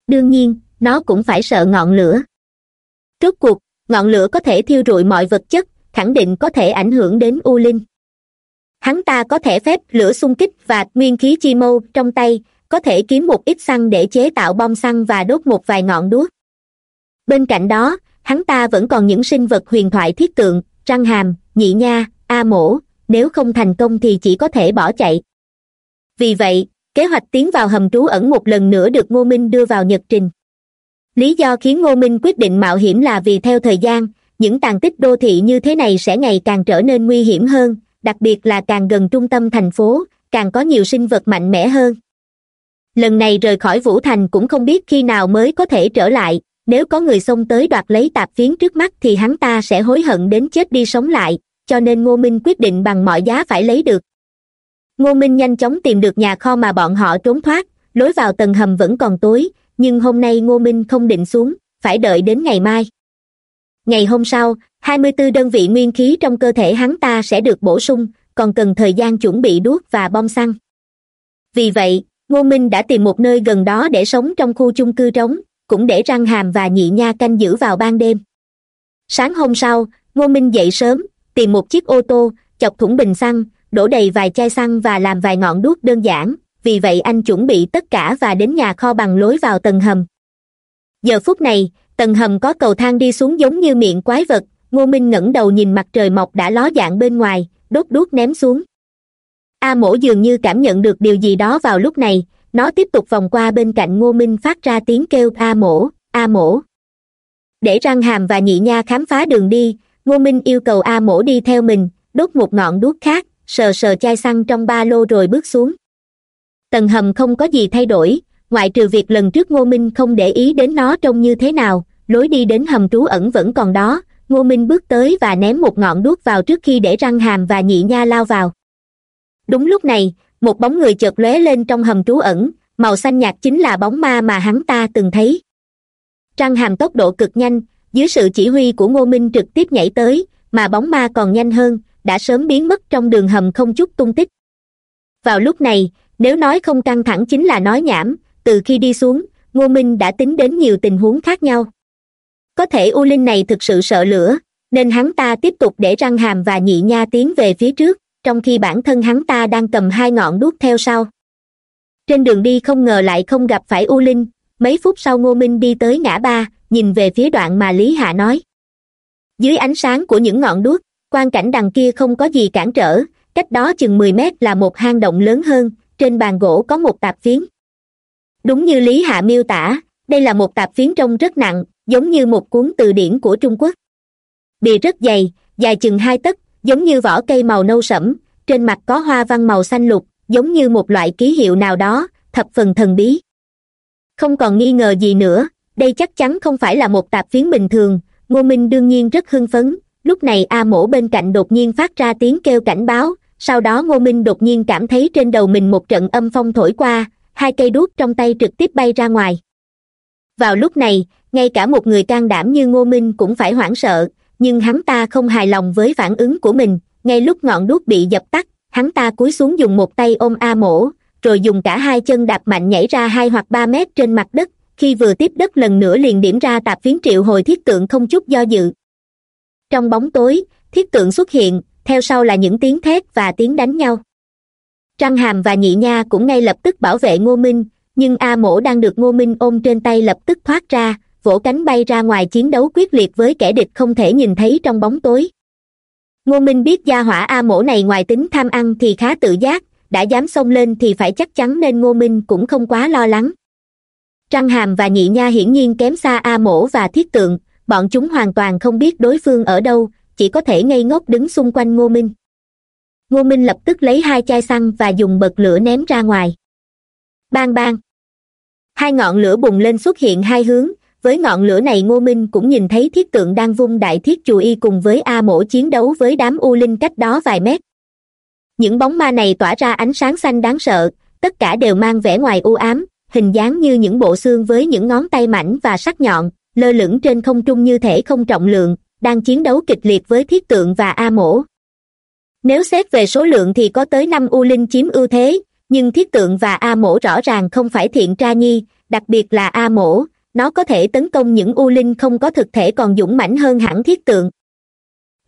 Đương nhiên, nó cũng phải sợ ngọn lửa rốt cuộc, ngọn lửa có thể thiêu rụi mọi vật chất, khẳng định có thể ảnh hưởng đến u linh hắn ta có thể phép lửa xung kích và nguyên khí chi mâu trong tay, có thể kiếm một ít xăng để chế tạo bom xăng và đốt một vài ngọn đuốc. Bên cạnh đó, hắn ta vẫn còn những sinh vật huyền thoại thiết tượng, răng hàm, nhị nha, a mổ, nếu không thành công thì chỉ có thể bỏ chạy. Vì vậy, kế hoạch tiến vào hầm trú ẩn một lần nữa được ngô minh đưa vào nhật trình lý do khiến ngô minh quyết định mạo hiểm là vì theo thời gian, những tàn tích đô thị như thế này sẽ ngày càng trở nên nguy hiểm hơn, đặc biệt là càng gần trung tâm thành phố, càng có nhiều sinh vật mạnh mẽ hơn. Lần này rời khỏi vũ thành cũng không biết khi nào mới có thể trở lại, nếu có người xông tới đoạt lấy tạp phiến trước mắt thì hắn ta sẽ hối hận đến chết đi sống lại, cho nên ngô minh quyết định bằng mọi giá phải lấy được. Ngô minh nhanh chóng tìm được nhà kho mà bọn họ trốn thoát, lối vào tầng hầm vẫn còn tối nhưng hôm nay ngô minh không định xuống, phải đợi đến ngày mai. Ngày hôm sau, hai mươi 24 đơn vị nguyên khí trong cơ thể hắn ta sẽ được bổ sung, còn cần thời gian chuẩn bị đuốc và bom xăng. Vì vậy, ngô minh đã tìm một nơi gần đó để sống trong khu chung cư trống, cũng để răng hàm và nhị nha canh giữ vào ban đêm. Sáng hôm sau, ngô minh dậy sớm, tìm một chiếc ô tô, chọc thủng bình xăng, đổ đầy vài chai xăng và làm vài ngọn đuốc đơn giản vì vậy anh chuẩn bị tất cả và đến nhà kho bằng lối vào tầng hầm. Giờ phút này, tầng hầm có cầu thang đi xuống giống như miệng quái vật, ngô minh ngẩng đầu nhìn mặt trời mọc đã ló dạng bên ngoài, đốt đuốc ném xuống. A mổ dường như cảm nhận được điều gì đó vào lúc này, nó tiếp tục vòng qua bên cạnh ngô minh phát ra tiếng kêu, a mổ a mổ. Để răng hàm và nhị nha khám phá đường đi, ngô minh yêu cầu a mổ đi theo mình, đốt một ngọn đuốc khác, sờ sờ chai xăng trong ba lô rồi bước xuống tầng hầm không có gì thay đổi, ngoại trừ việc lần trước ngô minh không để ý đến nó trông như thế nào, lối đi đến hầm trú ẩn vẫn còn đó, ngô minh bước tới và ném một ngọn đuốc vào trước khi để răng hàm và nhị nha lao vào. Đúng lúc này, một bóng người chợt lóe lên trong hầm trú ẩn, màu xanh nhạt chính là bóng ma mà hắn ta từng thấy. Răng hàm tốc độ cực nhanh, dưới sự chỉ huy của ngô minh trực tiếp nhảy tới, mà bóng ma còn nhanh hơn, đã sớm biến mất trong đường hầm không chút tung tích. Vào lúc này nếu nói không căng thẳng chính là nói nhảm, từ khi đi xuống, ngô minh đã tính đến nhiều tình huống khác nhau. Có thể u linh này thực sự sợ lửa, nên hắn ta tiếp tục để răng hàm và nhị nha tiến về phía trước, trong khi bản thân hắn ta đang cầm hai ngọn đuốc theo sau. Trên đường đi không ngờ lại không gặp phải u linh, mấy phút sau ngô minh đi tới ngã ba, nhìn về phía đoạn mà lý hạ nói. Dưới ánh sáng của những ngọn đuốc quan cảnh đằng kia không có gì cản trở, cách đó chừng mười mét là một hang động lớn hơn trên bàn gỗ có một tạp phiến. Đúng như lý hạ miêu tả, đây là một tạp phiến trông rất nặng, giống như một cuốn từ điển của trung quốc. Bìa rất dày, dài chừng hai tấc, giống như vỏ cây màu nâu sẫm, trên mặt có hoa văn màu xanh lục, giống như một loại ký hiệu nào đó, thập phần thần bí. Không còn nghi ngờ gì nữa, đây chắc chắn không phải là một tạp phiến bình thường, ngô minh đương nhiên rất hưng phấn, lúc này a mổ bên cạnh đột nhiên phát ra tiếng kêu cảnh báo sau đó ngô minh đột nhiên cảm thấy trên đầu mình một trận âm phong thổi qua, hai cây đuốc trong tay trực tiếp bay ra ngoài. Vào lúc này, ngay cả một người can đảm như ngô minh cũng phải hoảng sợ, nhưng hắn ta không hài lòng với phản ứng của mình. Ngay lúc ngọn đuốc bị dập tắt, hắn ta cúi xuống dùng một tay ôm a mổ, rồi dùng cả hai chân đạp mạnh nhảy ra hai hoặc ba mét trên mặt đất. Khi vừa tiếp đất lần nữa liền điểm ra tạp phiến triệu hồi thiết tượng không chút do dự. Trong bóng tối, thiết tượng xuất hiện theo sau là những tiếng thét và tiếng đánh nhau. Trăng hàm và nhị nha cũng ngay lập tức bảo vệ ngô minh, nhưng a mổ đang được ngô minh ôm trên tay lập tức thoát ra, vỗ cánh bay ra ngoài chiến đấu quyết liệt với kẻ địch không thể nhìn thấy trong bóng tối. Ngô minh biết gia hỏa a mổ này ngoài tính tham ăn thì khá tự giác, đã dám xông lên thì phải chắc chắn nên ngô minh cũng không quá lo lắng. Trăng hàm và nhị nha hiển nhiên kém xa a mổ và thiết tượng, bọn chúng hoàn toàn không biết đối phương ở đâu chỉ có thể ngây ngốc đứng xung quanh ngô minh. Ngô minh lập tức lấy hai chai xăng và dùng bật lửa ném ra ngoài. Bang bang. Hai ngọn lửa bùng lên xuất hiện hai hướng. Với ngọn lửa này ngô minh cũng nhìn thấy thiết tượng đang vung đại thiết chù y cùng với a mổ chiến đấu với đám u linh cách đó vài mét. Những bóng ma này tỏa ra ánh sáng xanh đáng sợ, tất cả đều mang vẻ ngoài u ám, hình dáng như những bộ xương với những ngón tay mảnh và sắc nhọn, lơ lửng trên không trung như thể không trọng lượng đang chiến đấu kịch liệt với thiết tượng và a mổ. Nếu xét về số lượng thì có tới năm u linh chiếm ưu thế, nhưng thiết tượng và a mổ rõ ràng không phải thiện tra nhi, đặc biệt là a mổ, nó có thể tấn công những u linh không có thực thể còn dũng mãnh hơn hẳn thiết tượng.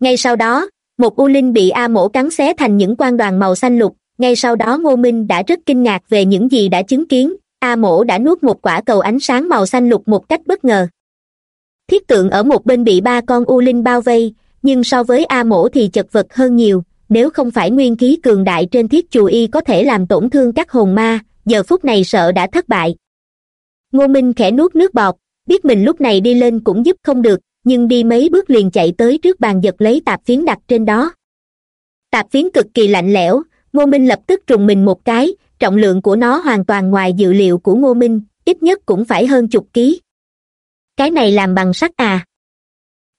Ngay sau đó, một u linh bị a mổ cắn xé thành những quan đoàn màu xanh lục, ngay sau đó ngô minh đã rất kinh ngạc về những gì đã chứng kiến, a mổ đã nuốt một quả cầu ánh sáng màu xanh lục một cách bất ngờ thiết tượng ở một bên bị ba con u linh bao vây, nhưng so với a mổ thì chật vật hơn nhiều. Nếu không phải nguyên khí cường đại trên thiết chù y có thể làm tổn thương các hồn ma, giờ phút này sợ đã thất bại. Ngô minh khẽ nuốt nước bọt, biết mình lúc này đi lên cũng giúp không được, nhưng đi mấy bước liền chạy tới trước bàn giật lấy tạp phiến đặt trên đó. Tạp phiến cực kỳ lạnh lẽo, ngô minh lập tức trùng mình một cái, trọng lượng của nó hoàn toàn ngoài dự liệu của ngô minh, ít nhất cũng phải hơn chục ký cái này làm bằng sắt à?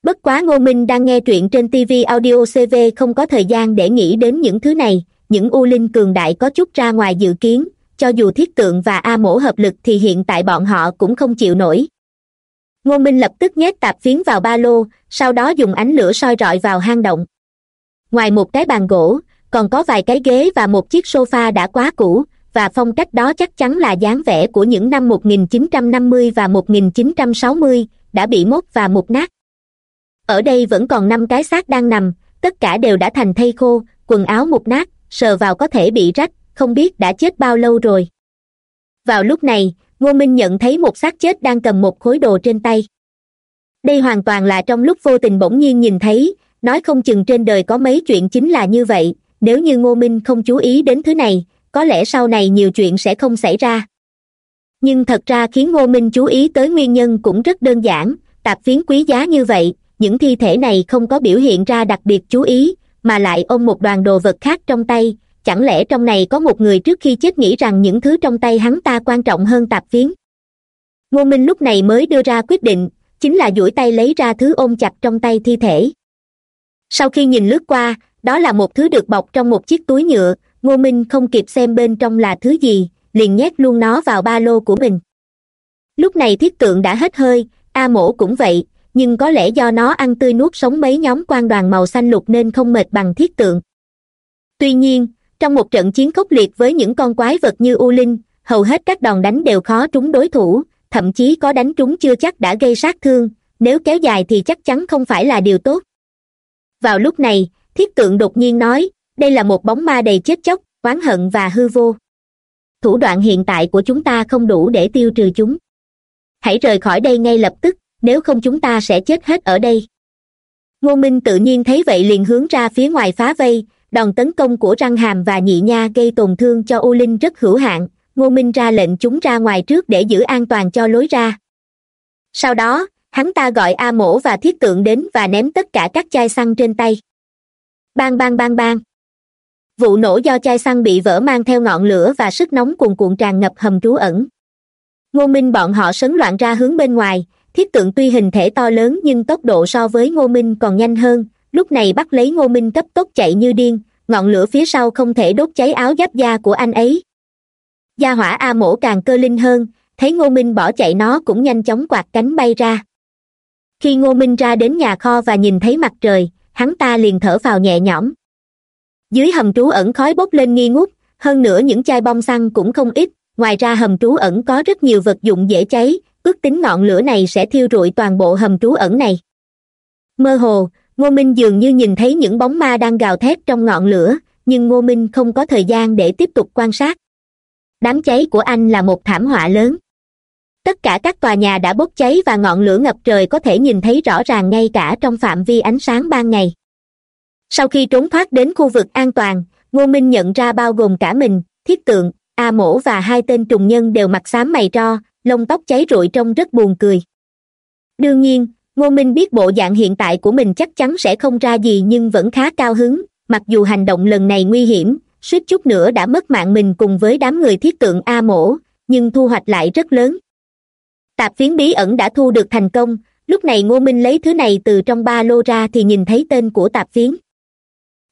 Bất quá ngô minh đang nghe truyện trên tv audio cv không có thời gian để nghĩ đến những thứ này. Những u linh cường đại có chút ra ngoài dự kiến, cho dù thiết tượng và a mổ hợp lực thì hiện tại bọn họ cũng không chịu nổi. Ngô minh lập tức nhét tạp phiến vào ba lô, sau đó dùng ánh lửa soi rọi vào hang động. Ngoài một cái bàn gỗ, còn có vài cái ghế và một chiếc sofa đã quá cũ và phong cách đó chắc chắn là dáng vẻ của những năm 1950 và 1960, đã bị mốt và mục nát. Ở đây vẫn còn năm cái xác đang nằm tất cả đều đã thành thây khô quần áo mục nát sờ vào có thể bị rách không biết đã chết bao lâu rồi. Vào lúc này ngô minh nhận thấy một xác chết đang cầm một khối đồ trên tay. Đây hoàn toàn là trong lúc vô tình bỗng nhiên nhìn thấy nói không chừng trên đời có mấy chuyện chính là như vậy nếu như ngô minh không chú ý đến thứ này có lẽ sau này nhiều chuyện sẽ không xảy ra. Nhưng thật ra khiến ngô minh chú ý tới nguyên nhân cũng rất đơn giản, tạp phiến quý giá như vậy, những thi thể này không có biểu hiện ra đặc biệt chú ý, mà lại ôm một đoàn đồ vật khác trong tay. Chẳng lẽ trong này có một người trước khi chết nghĩ rằng những thứ trong tay hắn ta quan trọng hơn tạp phiến? Ngô minh lúc này mới đưa ra quyết định, chính là duỗi tay lấy ra thứ ôm chặt trong tay thi thể. Sau khi nhìn lướt qua, đó là một thứ được bọc trong một chiếc túi nhựa ngô minh không kịp xem bên trong là thứ gì, liền nhét luôn nó vào ba lô của mình. Lúc này thiết tượng đã hết hơi, a mổ cũng vậy, nhưng có lẽ do nó ăn tươi nuốt sống mấy nhóm quan đoàn màu xanh lục nên không mệt bằng thiết tượng. Tuy nhiên, trong một trận chiến khốc liệt với những con quái vật như u linh, hầu hết các đòn đánh đều khó trúng đối thủ, thậm chí có đánh trúng chưa chắc đã gây sát thương, nếu kéo dài thì chắc chắn không phải là điều tốt. Vào lúc này, thiết tượng đột nhiên nói đây là một bóng ma đầy chết chóc, oán hận và hư vô. Thủ đoạn hiện tại của chúng ta không đủ để tiêu trừ chúng. Hãy rời khỏi đây ngay lập tức, nếu không chúng ta sẽ chết hết ở đây. Ngô minh tự nhiên thấy vậy liền hướng ra phía ngoài phá vây, đòn tấn công của răng hàm và nhị nha gây tổn thương cho u linh rất hữu hạn. Ngô minh ra lệnh chúng ra ngoài trước để giữ an toàn cho lối ra. Sau đó, hắn ta gọi a mổ và thiết tượng đến và ném tất cả các chai xăng trên tay. Bang bang bang bang vụ nổ do chai xăng bị vỡ mang theo ngọn lửa và sức nóng cuồn cuộn tràn ngập hầm trú ẩn. Ngô minh bọn họ sấn loạn ra hướng bên ngoài, thiết tượng tuy hình thể to lớn nhưng tốc độ so với ngô minh còn nhanh hơn. Lúc này bắt lấy ngô minh cấp tốc chạy như điên, ngọn lửa phía sau không thể đốt cháy áo giáp da của anh ấy. Gia hỏa a mổ càng cơ linh hơn, thấy ngô minh bỏ chạy nó cũng nhanh chóng quạt cánh bay ra. Khi ngô minh ra đến nhà kho và nhìn thấy mặt trời, hắn ta liền thở vào nhẹ nhõm dưới hầm trú ẩn khói bốc lên nghi ngút, hơn nữa những chai bom xăng cũng không ít. Ngoài ra hầm trú ẩn có rất nhiều vật dụng dễ cháy, ước tính ngọn lửa này sẽ thiêu rụi toàn bộ hầm trú ẩn này. Mơ hồ, ngô minh dường như nhìn thấy những bóng ma đang gào thét trong ngọn lửa, nhưng ngô minh không có thời gian để tiếp tục quan sát. Đám cháy của anh là một thảm họa lớn. Tất cả các tòa nhà đã bốc cháy và ngọn lửa ngập trời có thể nhìn thấy rõ ràng ngay cả trong phạm vi ánh sáng ban ngày sau khi trốn thoát đến khu vực an toàn, ngô minh nhận ra bao gồm cả mình, thiết tượng, a mổ và hai tên trùng nhân đều mặt xám mày tro, lông tóc cháy rụi trông rất buồn cười. Đương nhiên, ngô minh biết bộ dạng hiện tại của mình chắc chắn sẽ không ra gì nhưng vẫn khá cao hứng, mặc dù hành động lần này nguy hiểm, suýt chút nữa đã mất mạng mình cùng với đám người thiết tượng a mổ, nhưng thu hoạch lại rất lớn. Tạp phiến bí ẩn đã thu được thành công, lúc này ngô minh lấy thứ này từ trong ba lô ra thì nhìn thấy tên của tạp phiến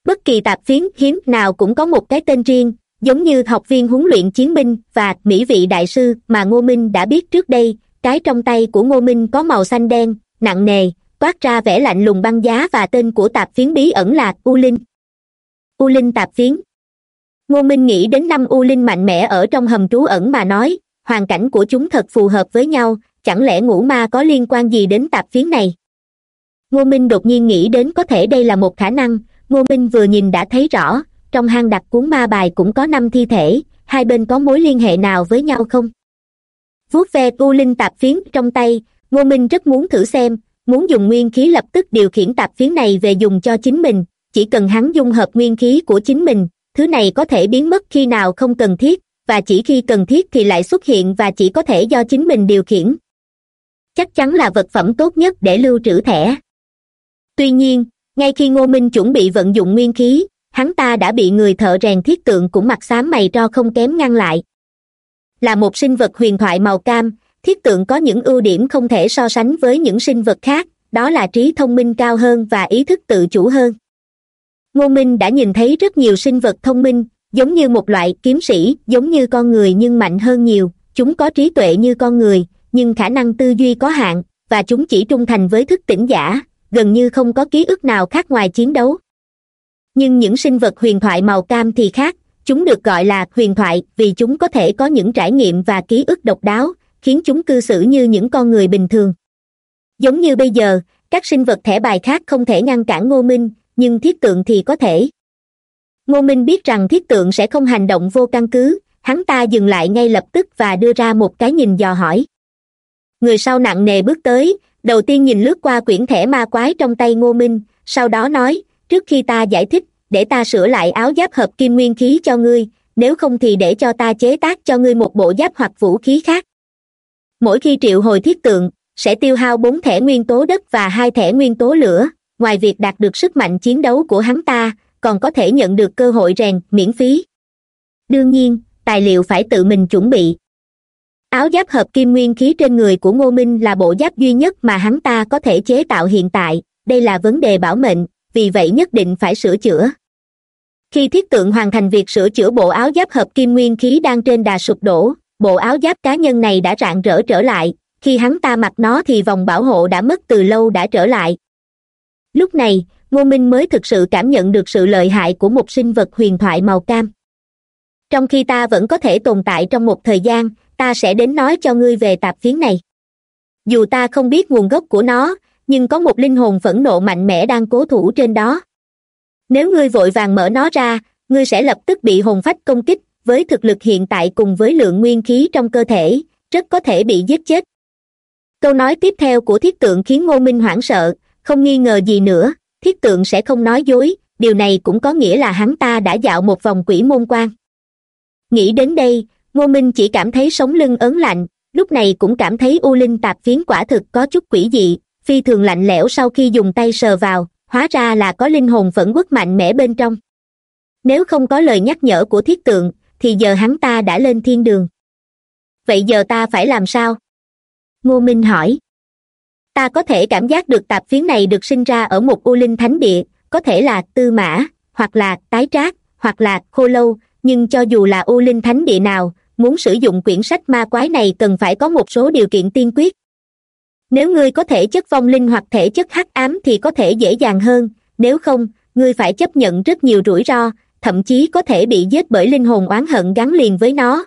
bất kỳ tạp phiến, hiếm nào cũng có một cái tên riêng, giống như học viên huấn luyện chiến binh và mỹ vị đại sư mà ngô minh đã biết trước đây. Cái trong tay của ngô minh có màu xanh đen, nặng nề, toát ra vẻ lạnh lùng băng giá và tên của tạp phiến bí ẩn là u linh. U linh tạp phiến. Ngô minh nghĩ đến năm u linh mạnh mẽ ở trong hầm trú ẩn mà nói, hoàn cảnh của chúng thật phù hợp với nhau, chẳng lẽ ngũ ma có liên quan gì đến tạp phiến này? Ngô minh đột nhiên nghĩ đến có thể đây là một khả năng ngô minh vừa nhìn đã thấy rõ, trong hang đặt cuốn ma bài cũng có năm thi thể, hai bên có mối liên hệ nào với nhau không? Vuốt ve u linh tạp phiến trong tay, ngô minh rất muốn thử xem, muốn dùng nguyên khí lập tức điều khiển tạp phiến này về dùng cho chính mình, chỉ cần hắn dung hợp nguyên khí của chính mình, thứ này có thể biến mất khi nào không cần thiết, và chỉ khi cần thiết thì lại xuất hiện và chỉ có thể do chính mình điều khiển. Chắc chắn là vật phẩm tốt nhất để lưu trữ thẻ. Tuy nhiên ngay khi ngô minh chuẩn bị vận dụng nguyên khí, hắn ta đã bị người thợ rèn thiết tượng cũng mặt xám mày ro không kém ngăn lại. Là một sinh vật huyền thoại màu cam, thiết tượng có những ưu điểm không thể so sánh với những sinh vật khác, đó là trí thông minh cao hơn và ý thức tự chủ hơn. Ngô minh đã nhìn thấy rất nhiều sinh vật thông minh, giống như một loại kiếm sĩ, giống như con người nhưng mạnh hơn nhiều, chúng có trí tuệ như con người, nhưng khả năng tư duy có hạn, và chúng chỉ trung thành với thức tỉnh giả gần như không có ký ức nào khác ngoài chiến đấu. Nhưng những sinh vật huyền thoại màu cam thì khác, chúng được gọi là huyền thoại vì chúng có thể có những trải nghiệm và ký ức độc đáo, khiến chúng cư xử như những con người bình thường. Giống như bây giờ, các sinh vật thẻ bài khác không thể ngăn cản ngô minh, nhưng thiết tượng thì có thể. Ngô minh biết rằng thiết tượng sẽ không hành động vô căn cứ, hắn ta dừng lại ngay lập tức và đưa ra một cái nhìn dò hỏi. Người sau nặng nề bước tới đầu tiên nhìn lướt qua quyển thẻ ma quái trong tay ngô minh, sau đó nói, trước khi ta giải thích, để ta sửa lại áo giáp hợp kim nguyên khí cho ngươi, nếu không thì để cho ta chế tác cho ngươi một bộ giáp hoặc vũ khí khác. Mỗi khi triệu hồi thiết tượng, sẽ tiêu hao bốn thẻ nguyên tố đất và hai thẻ nguyên tố lửa. Ngoài việc đạt được sức mạnh chiến đấu của hắn ta, còn có thể nhận được cơ hội rèn miễn phí. Đương nhiên, tài liệu phải tự mình chuẩn bị áo giáp hợp kim nguyên khí trên người của ngô minh là bộ giáp duy nhất mà hắn ta có thể chế tạo hiện tại. Đây là vấn đề bảo mệnh, vì vậy nhất định phải sửa chữa. Khi thiết tượng hoàn thành việc sửa chữa bộ áo giáp hợp kim nguyên khí đang trên đà sụp đổ, bộ áo giáp cá nhân này đã rạng rỡ trở lại. Khi hắn ta mặc nó thì vòng bảo hộ đã mất từ lâu đã trở lại. Lúc này, ngô minh mới thực sự cảm nhận được sự lợi hại của một sinh vật huyền thoại màu cam. Trong khi ta vẫn có thể tồn tại trong một thời gian ta sẽ đến nói cho ngươi về tạp phiến này. Dù ta không biết nguồn gốc của nó, nhưng có một linh hồn phẫn nộ mạnh mẽ đang cố thủ trên đó. Nếu ngươi vội vàng mở nó ra, ngươi sẽ lập tức bị hồn phách công kích, với thực lực hiện tại cùng với lượng nguyên khí trong cơ thể, rất có thể bị giết chết. Câu nói tiếp theo của thiết tượng khiến ngô minh hoảng sợ, không nghi ngờ gì nữa, thiết tượng sẽ không nói dối, điều này cũng có nghĩa là hắn ta đã dạo một vòng quỷ môn quan. Nghĩ đến đây ngô minh chỉ cảm thấy sống lưng ớn lạnh, lúc này cũng cảm thấy u linh tạp phiến quả thực có chút quỷ dị, phi thường lạnh lẽo sau khi dùng tay sờ vào, hóa ra là có linh hồn phẫn quất mạnh mẽ bên trong. Nếu không có lời nhắc nhở của thiết tượng, thì giờ hắn ta đã lên thiên đường. Vậy giờ ta phải làm sao? Ngô minh hỏi. Ta có thể cảm giác được tạp phiến này được sinh ra ở một u linh thánh địa, có thể là tư mã, hoặc là tái trác, hoặc là khô lâu nhưng cho dù là u linh thánh địa nào, muốn sử dụng quyển sách ma quái này cần phải có một số điều kiện tiên quyết. Nếu ngươi có thể chất vong linh hoặc thể chất hắc ám thì có thể dễ dàng hơn, nếu không, ngươi phải chấp nhận rất nhiều rủi ro, thậm chí có thể bị giết bởi linh hồn oán hận gắn liền với nó.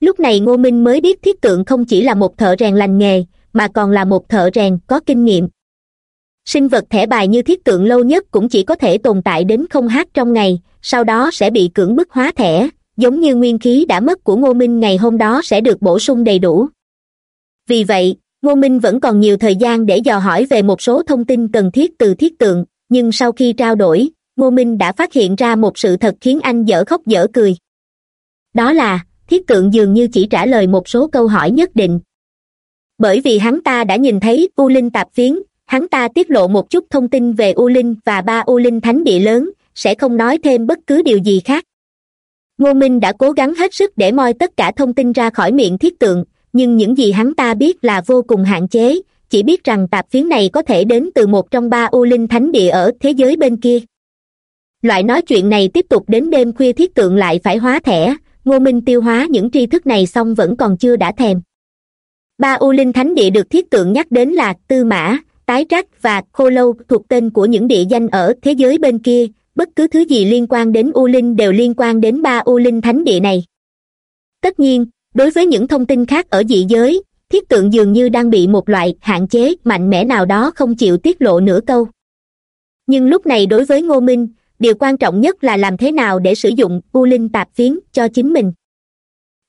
Lúc này ngô minh mới biết thiết tượng không chỉ là một thợ rèn lành nghề, mà còn là một thợ rèn có kinh nghiệm sinh vật thẻ bài như thiết tượng lâu nhất cũng chỉ có thể tồn tại đến không hát trong ngày, sau đó sẽ bị cưỡng bức hóa thẻ, giống như nguyên khí đã mất của ngô minh ngày hôm đó sẽ được bổ sung đầy đủ. Vì vậy, ngô minh vẫn còn nhiều thời gian để dò hỏi về một số thông tin cần thiết từ thiết tượng, nhưng sau khi trao đổi, ngô minh đã phát hiện ra một sự thật khiến anh dở khóc dở cười. Đó là, thiết tượng dường như chỉ trả lời một số câu hỏi nhất định. Bởi vì hắn ta đã nhìn thấy u linh tạp phiến hắn ta tiết lộ một chút thông tin về u linh và ba u linh thánh địa lớn, sẽ không nói thêm bất cứ điều gì khác. Ngô minh đã cố gắng hết sức để moi tất cả thông tin ra khỏi miệng thiết tượng, nhưng những gì hắn ta biết là vô cùng hạn chế, chỉ biết rằng tạp phiến này có thể đến từ một trong ba u linh thánh địa ở thế giới bên kia. Loại nói chuyện này tiếp tục đến đêm khuya thiết tượng lại phải hóa thẻ, ngô minh tiêu hóa những tri thức này xong vẫn còn chưa đã thèm. Ba u linh thánh địa được thiết tượng nhắc đến là tư mã tái trắc và khô lâu thuộc tên của những địa danh ở thế giới bên kia. Bất cứ thứ gì liên quan đến u linh đều liên quan đến ba u linh thánh địa này. Tất nhiên, đối với những thông tin khác ở dị giới, thiết tượng dường như đang bị một loại hạn chế mạnh mẽ nào đó không chịu tiết lộ nửa câu. Nhưng lúc này đối với ngô minh, điều quan trọng nhất là làm thế nào để sử dụng u linh tạp phiến cho chính mình.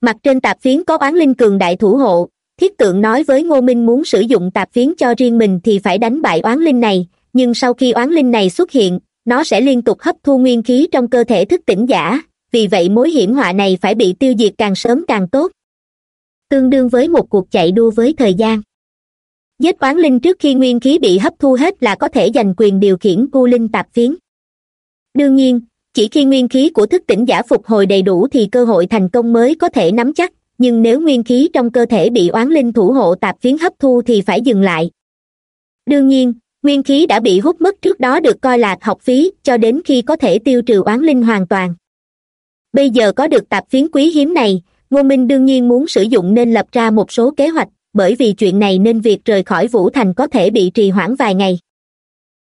Mặt trên tạp phiến có oán linh cường đại thủ hộ thiết tượng nói với ngô minh muốn sử dụng tạp phiến cho riêng mình thì phải đánh bại oán linh này, nhưng sau khi oán linh này xuất hiện, nó sẽ liên tục hấp thu nguyên khí trong cơ thể thức tỉnh giả, vì vậy mối hiểm họa này phải bị tiêu diệt càng sớm càng tốt. Tương đương với một cuộc chạy đua với thời gian. Giết oán linh trước khi nguyên khí bị hấp thu hết là có thể giành quyền điều khiển cu linh tạp phiến. Đương nhiên, chỉ khi nguyên khí của thức tỉnh giả phục hồi đầy đủ thì cơ hội thành công mới có thể nắm chắc nhưng nếu nguyên khí trong cơ thể bị oán linh thủ hộ tạp phiến hấp thu thì phải dừng lại. Đương nhiên, nguyên khí đã bị hút mất trước đó được coi là học phí cho đến khi có thể tiêu trừ oán linh hoàn toàn. Bây giờ có được tạp phiến quý hiếm này, ngô minh đương nhiên muốn sử dụng nên lập ra một số kế hoạch, bởi vì chuyện này nên việc rời khỏi vũ thành có thể bị trì hoãn vài ngày.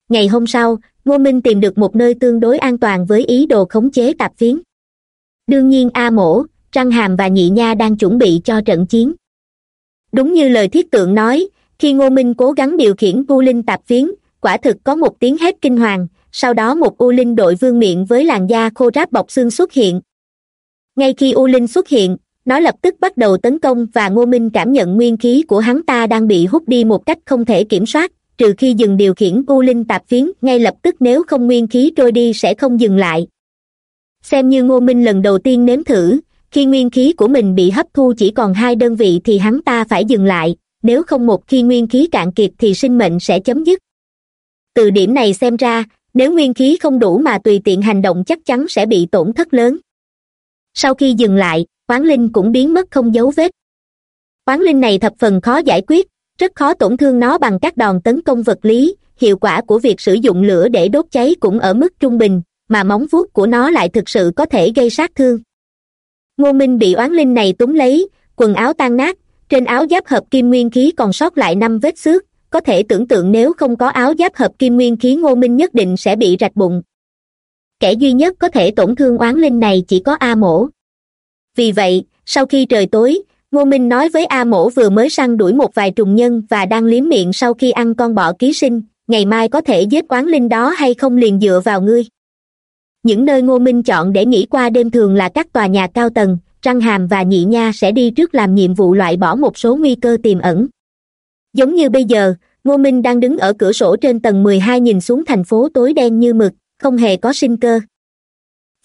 Ngày hôm sau, ngô minh tìm được một nơi tương đối an toàn với ý đồ khống chế tạp phiến. Đương nhiên a mổ trăng hàm và nhị nha đang chuẩn bị cho trận chiến. Đúng như lời thiết tượng nói, khi ngô minh cố gắng điều khiển u linh tạp phiến, quả thực có một tiếng hét kinh hoàng, sau đó một u linh đội vương miệng với làn da khô ráp bọc xương xuất hiện. Ngay khi u linh xuất hiện, nó lập tức bắt đầu tấn công và ngô minh cảm nhận nguyên khí của hắn ta đang bị hút đi một cách không thể kiểm soát, trừ khi dừng điều khiển u linh tạp phiến, ngay lập tức nếu không nguyên khí trôi đi sẽ không dừng lại. Xem như ngô minh lần đầu tiên nếm thử khi nguyên khí của mình bị hấp thu chỉ còn hai đơn vị thì hắn ta phải dừng lại, nếu không một khi nguyên khí cạn kiệt thì sinh mệnh sẽ chấm dứt. Từ điểm này xem ra, nếu nguyên khí không đủ mà tùy tiện hành động chắc chắn sẽ bị tổn thất lớn. Sau khi dừng lại oán linh cũng biến mất không dấu vết. Oán linh này thập phần khó giải quyết, rất khó tổn thương nó bằng các đòn tấn công vật lý, hiệu quả của việc sử dụng lửa để đốt cháy cũng ở mức trung bình, mà móng vuốt của nó lại thực sự có thể gây sát thương ngô minh bị oán linh này túng lấy, quần áo tan nát, trên áo giáp hợp kim nguyên khí còn sót lại năm vết xước. Có thể tưởng tượng nếu không có áo giáp hợp kim nguyên khí ngô minh nhất định sẽ bị rạch bụng. Kẻ duy nhất có thể tổn thương oán linh này chỉ có a mổ. Vì vậy, sau khi trời tối, ngô minh nói với a mổ vừa mới săn đuổi một vài trùng nhân và đang liếm miệng sau khi ăn con bọ ký sinh, ngày mai có thể giết oán linh đó hay không liền dựa vào ngươi những nơi ngô minh chọn để nghỉ qua đêm thường là các tòa nhà cao tầng răng hàm và nhị nha sẽ đi trước làm nhiệm vụ loại bỏ một số nguy cơ tiềm ẩn. Giống như bây giờ, ngô minh đang đứng ở cửa sổ trên tầng mười hai nhìn xuống thành phố tối đen như mực, không hề có sinh cơ.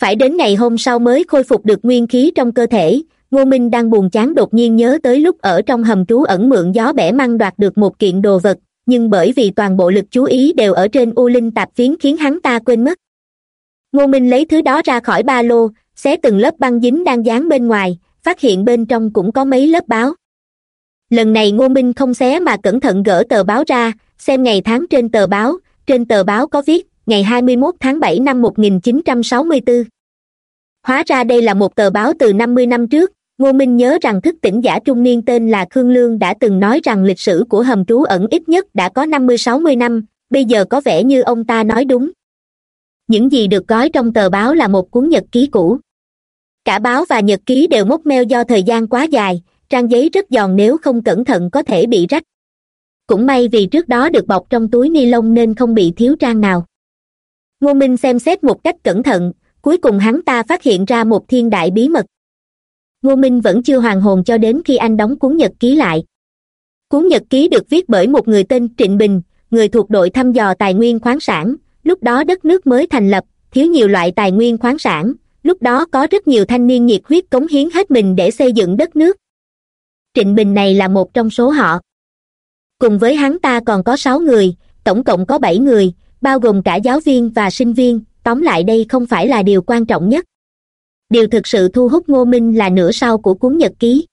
Phải đến ngày hôm sau mới khôi phục được nguyên khí trong cơ thể, ngô minh đang buồn chán đột nhiên nhớ tới lúc ở trong hầm trú ẩn mượn gió bẻ măng đoạt được một kiện đồ vật, nhưng bởi vì toàn bộ lực chú ý đều ở trên u linh tạp phiến khiến hắn ta quên mất ngô minh lấy thứ đó ra khỏi ba lô, xé từng lớp băng dính đang dán bên ngoài, phát hiện bên trong cũng có mấy lớp báo lần này ngô minh không xé mà cẩn thận gỡ tờ báo ra, xem ngày tháng trên tờ báo, trên tờ báo có viết, ngày 21 tháng 7 năm 1964. hóa ra đây là một tờ báo từ 50 năm trước, ngô minh nhớ rằng thức tỉnh giả trung niên tên là khương lương đã từng nói rằng lịch sử của hầm trú ẩn ít nhất đã có năm mươi sáu mươi năm, bây giờ có vẻ như ông ta nói đúng những gì được gói trong tờ báo là một cuốn nhật ký cũ. Cả báo và nhật ký đều mốc meo do thời gian quá dài, trang giấy rất giòn nếu không cẩn thận có thể bị rách. Cũng may vì trước đó được bọc trong túi ni lông nên không bị thiếu trang nào. Ngô minh xem xét một cách cẩn thận, cuối cùng hắn ta phát hiện ra một thiên đại bí mật. Ngô minh vẫn chưa hoàn hồn cho đến khi anh đóng cuốn nhật ký lại. Cuốn nhật ký được viết bởi một người tên trịnh bình, người thuộc đội thăm dò tài nguyên khoáng sản lúc đó đất nước mới thành lập, thiếu nhiều loại tài nguyên khoáng sản. Lúc đó có rất nhiều thanh niên nhiệt huyết cống hiến hết mình để xây dựng đất nước. Trịnh bình này là một trong số họ. Cùng với hắn ta còn có sáu người, tổng cộng có bảy người, bao gồm cả giáo viên và sinh viên. Tóm lại đây không phải là điều quan trọng nhất. Điều thực sự thu hút ngô minh là nửa sau của cuốn nhật ký.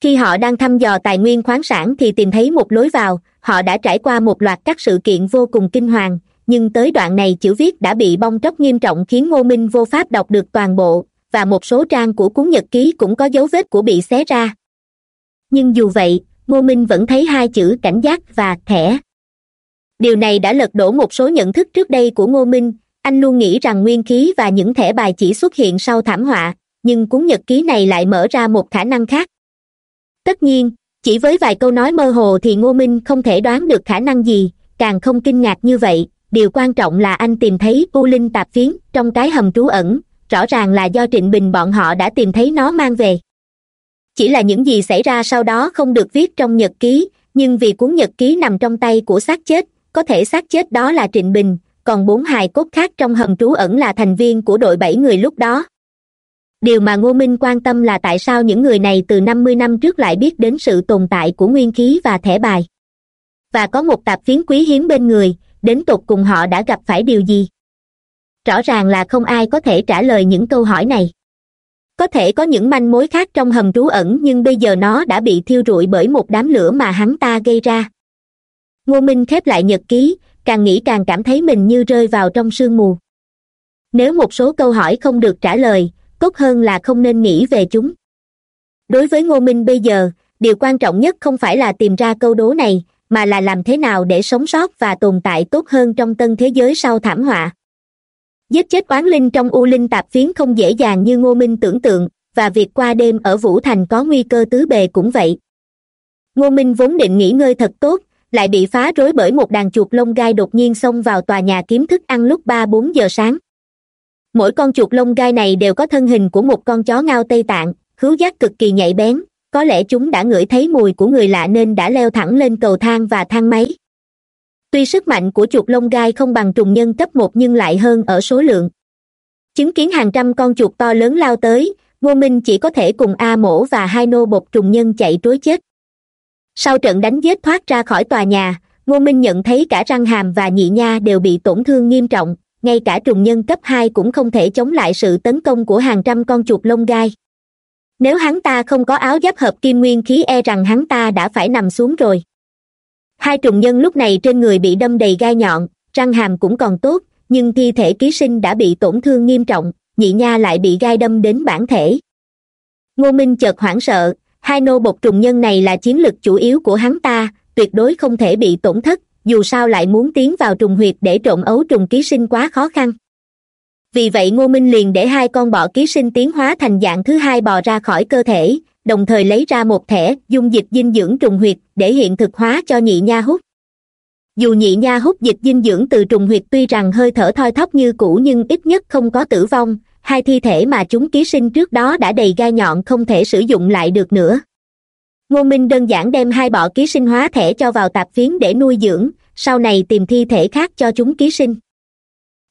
Khi họ đang thăm dò tài nguyên khoáng sản thì tìm thấy một lối vào. Họ đã trải qua một loạt các sự kiện vô cùng kinh hoàng nhưng tới đoạn này chữ viết đã bị bong tróc nghiêm trọng khiến ngô minh vô pháp đọc được toàn bộ, và một số trang của cuốn nhật ký cũng có dấu vết của bị xé ra. Nhưng dù vậy, ngô minh vẫn thấy hai chữ cảnh giác và thẻ. Điều này đã lật đổ một số nhận thức trước đây của ngô minh. Anh luôn nghĩ rằng nguyên khí và những thẻ bài chỉ xuất hiện sau thảm họa, nhưng cuốn nhật ký này lại mở ra một khả năng khác. Tất nhiên, chỉ với vài câu nói mơ hồ thì ngô minh không thể đoán được khả năng gì, càng không kinh ngạc như vậy điều quan trọng là anh tìm thấy u linh tạp phiến trong cái hầm trú ẩn, rõ ràng là do trịnh bình bọn họ đã tìm thấy nó mang về. Chỉ là những gì xảy ra sau đó không được viết trong nhật ký, nhưng vì cuốn nhật ký nằm trong tay của xác chết, có thể xác chết đó là trịnh bình, còn bốn hài cốt khác trong hầm trú ẩn là thành viên của đội bảy người lúc đó. Điều mà ngô minh quan tâm là tại sao những người này từ năm mươi năm trước lại biết đến sự tồn tại của nguyên khí và thẻ bài. Và có một tạp phiến quý hiếm bên người đến tột cùng họ đã gặp phải điều gì? Rõ ràng là không ai có thể trả lời những câu hỏi này. Có thể có những manh mối khác trong hầm trú ẩn, nhưng bây giờ nó đã bị thiêu rụi bởi một đám lửa mà hắn ta gây ra. Ngô minh khép lại nhật ký, càng nghĩ càng cảm thấy mình như rơi vào trong sương mù. Nếu một số câu hỏi không được trả lời, tốt hơn là không nên nghĩ về chúng. Đối với ngô minh bây giờ, điều quan trọng nhất không phải là tìm ra câu đố này mà là làm thế nào để sống sót và tồn tại tốt hơn trong tân thế giới sau thảm họa. Giết chết oán linh trong u linh tạp phiến không dễ dàng như ngô minh tưởng tượng, và việc qua đêm ở vũ thành có nguy cơ tứ bề cũng vậy. Ngô minh vốn định nghỉ ngơi thật tốt, lại bị phá rối bởi một đàn chuột lông gai đột nhiên xông vào tòa nhà kiếm thức ăn lúc ba bốn giờ sáng. Mỗi con chuột lông gai này đều có thân hình của một con chó ngao tây tạng, khứu giác cực kỳ nhạy bén có lẽ chúng đã ngửi thấy mùi của người lạ nên đã leo thẳng lên cầu thang và thang máy. Tuy sức mạnh của chuột lông gai không bằng trùng nhân cấp một nhưng lại hơn ở số lượng. Chứng kiến hàng trăm con chuột to lớn lao tới, ngô minh chỉ có thể cùng a mổ và hai nô bột trùng nhân chạy trối chết. Sau trận đánh giết thoát ra khỏi tòa nhà, ngô minh nhận thấy cả răng hàm và nhị nha đều bị tổn thương nghiêm trọng, ngay cả trùng nhân cấp hai cũng không thể chống lại sự tấn công của hàng trăm con chuột lông gai nếu hắn ta không có áo giáp hợp kim nguyên khí e rằng hắn ta đã phải nằm xuống rồi. Hai trùng nhân lúc này trên người bị đâm đầy gai nhọn, răng hàm cũng còn tốt, nhưng thi thể ký sinh đã bị tổn thương nghiêm trọng, nhị nha lại bị gai đâm đến bản thể. Ngô minh chợt hoảng sợ, hai nô bột trùng nhân này là chiến lực chủ yếu của hắn ta, tuyệt đối không thể bị tổn thất, dù sao lại muốn tiến vào trùng huyệt để trộn ấu trùng ký sinh quá khó khăn vì vậy ngô minh liền để hai con bọ ký sinh tiến hóa thành dạng thứ hai bò ra khỏi cơ thể, đồng thời lấy ra một thẻ dung dịch dinh dưỡng trùng huyệt để hiện thực hóa cho nhị nha hút. Dù nhị nha hút dịch dinh dưỡng từ trùng huyệt tuy rằng hơi thở thoi thóp như cũ nhưng ít nhất không có tử vong, hai thi thể mà chúng ký sinh trước đó đã đầy gai nhọn không thể sử dụng lại được nữa. Ngô minh đơn giản đem hai bọ ký sinh hóa thẻ cho vào tạp phiến để nuôi dưỡng, sau này tìm thi thể khác cho chúng ký sinh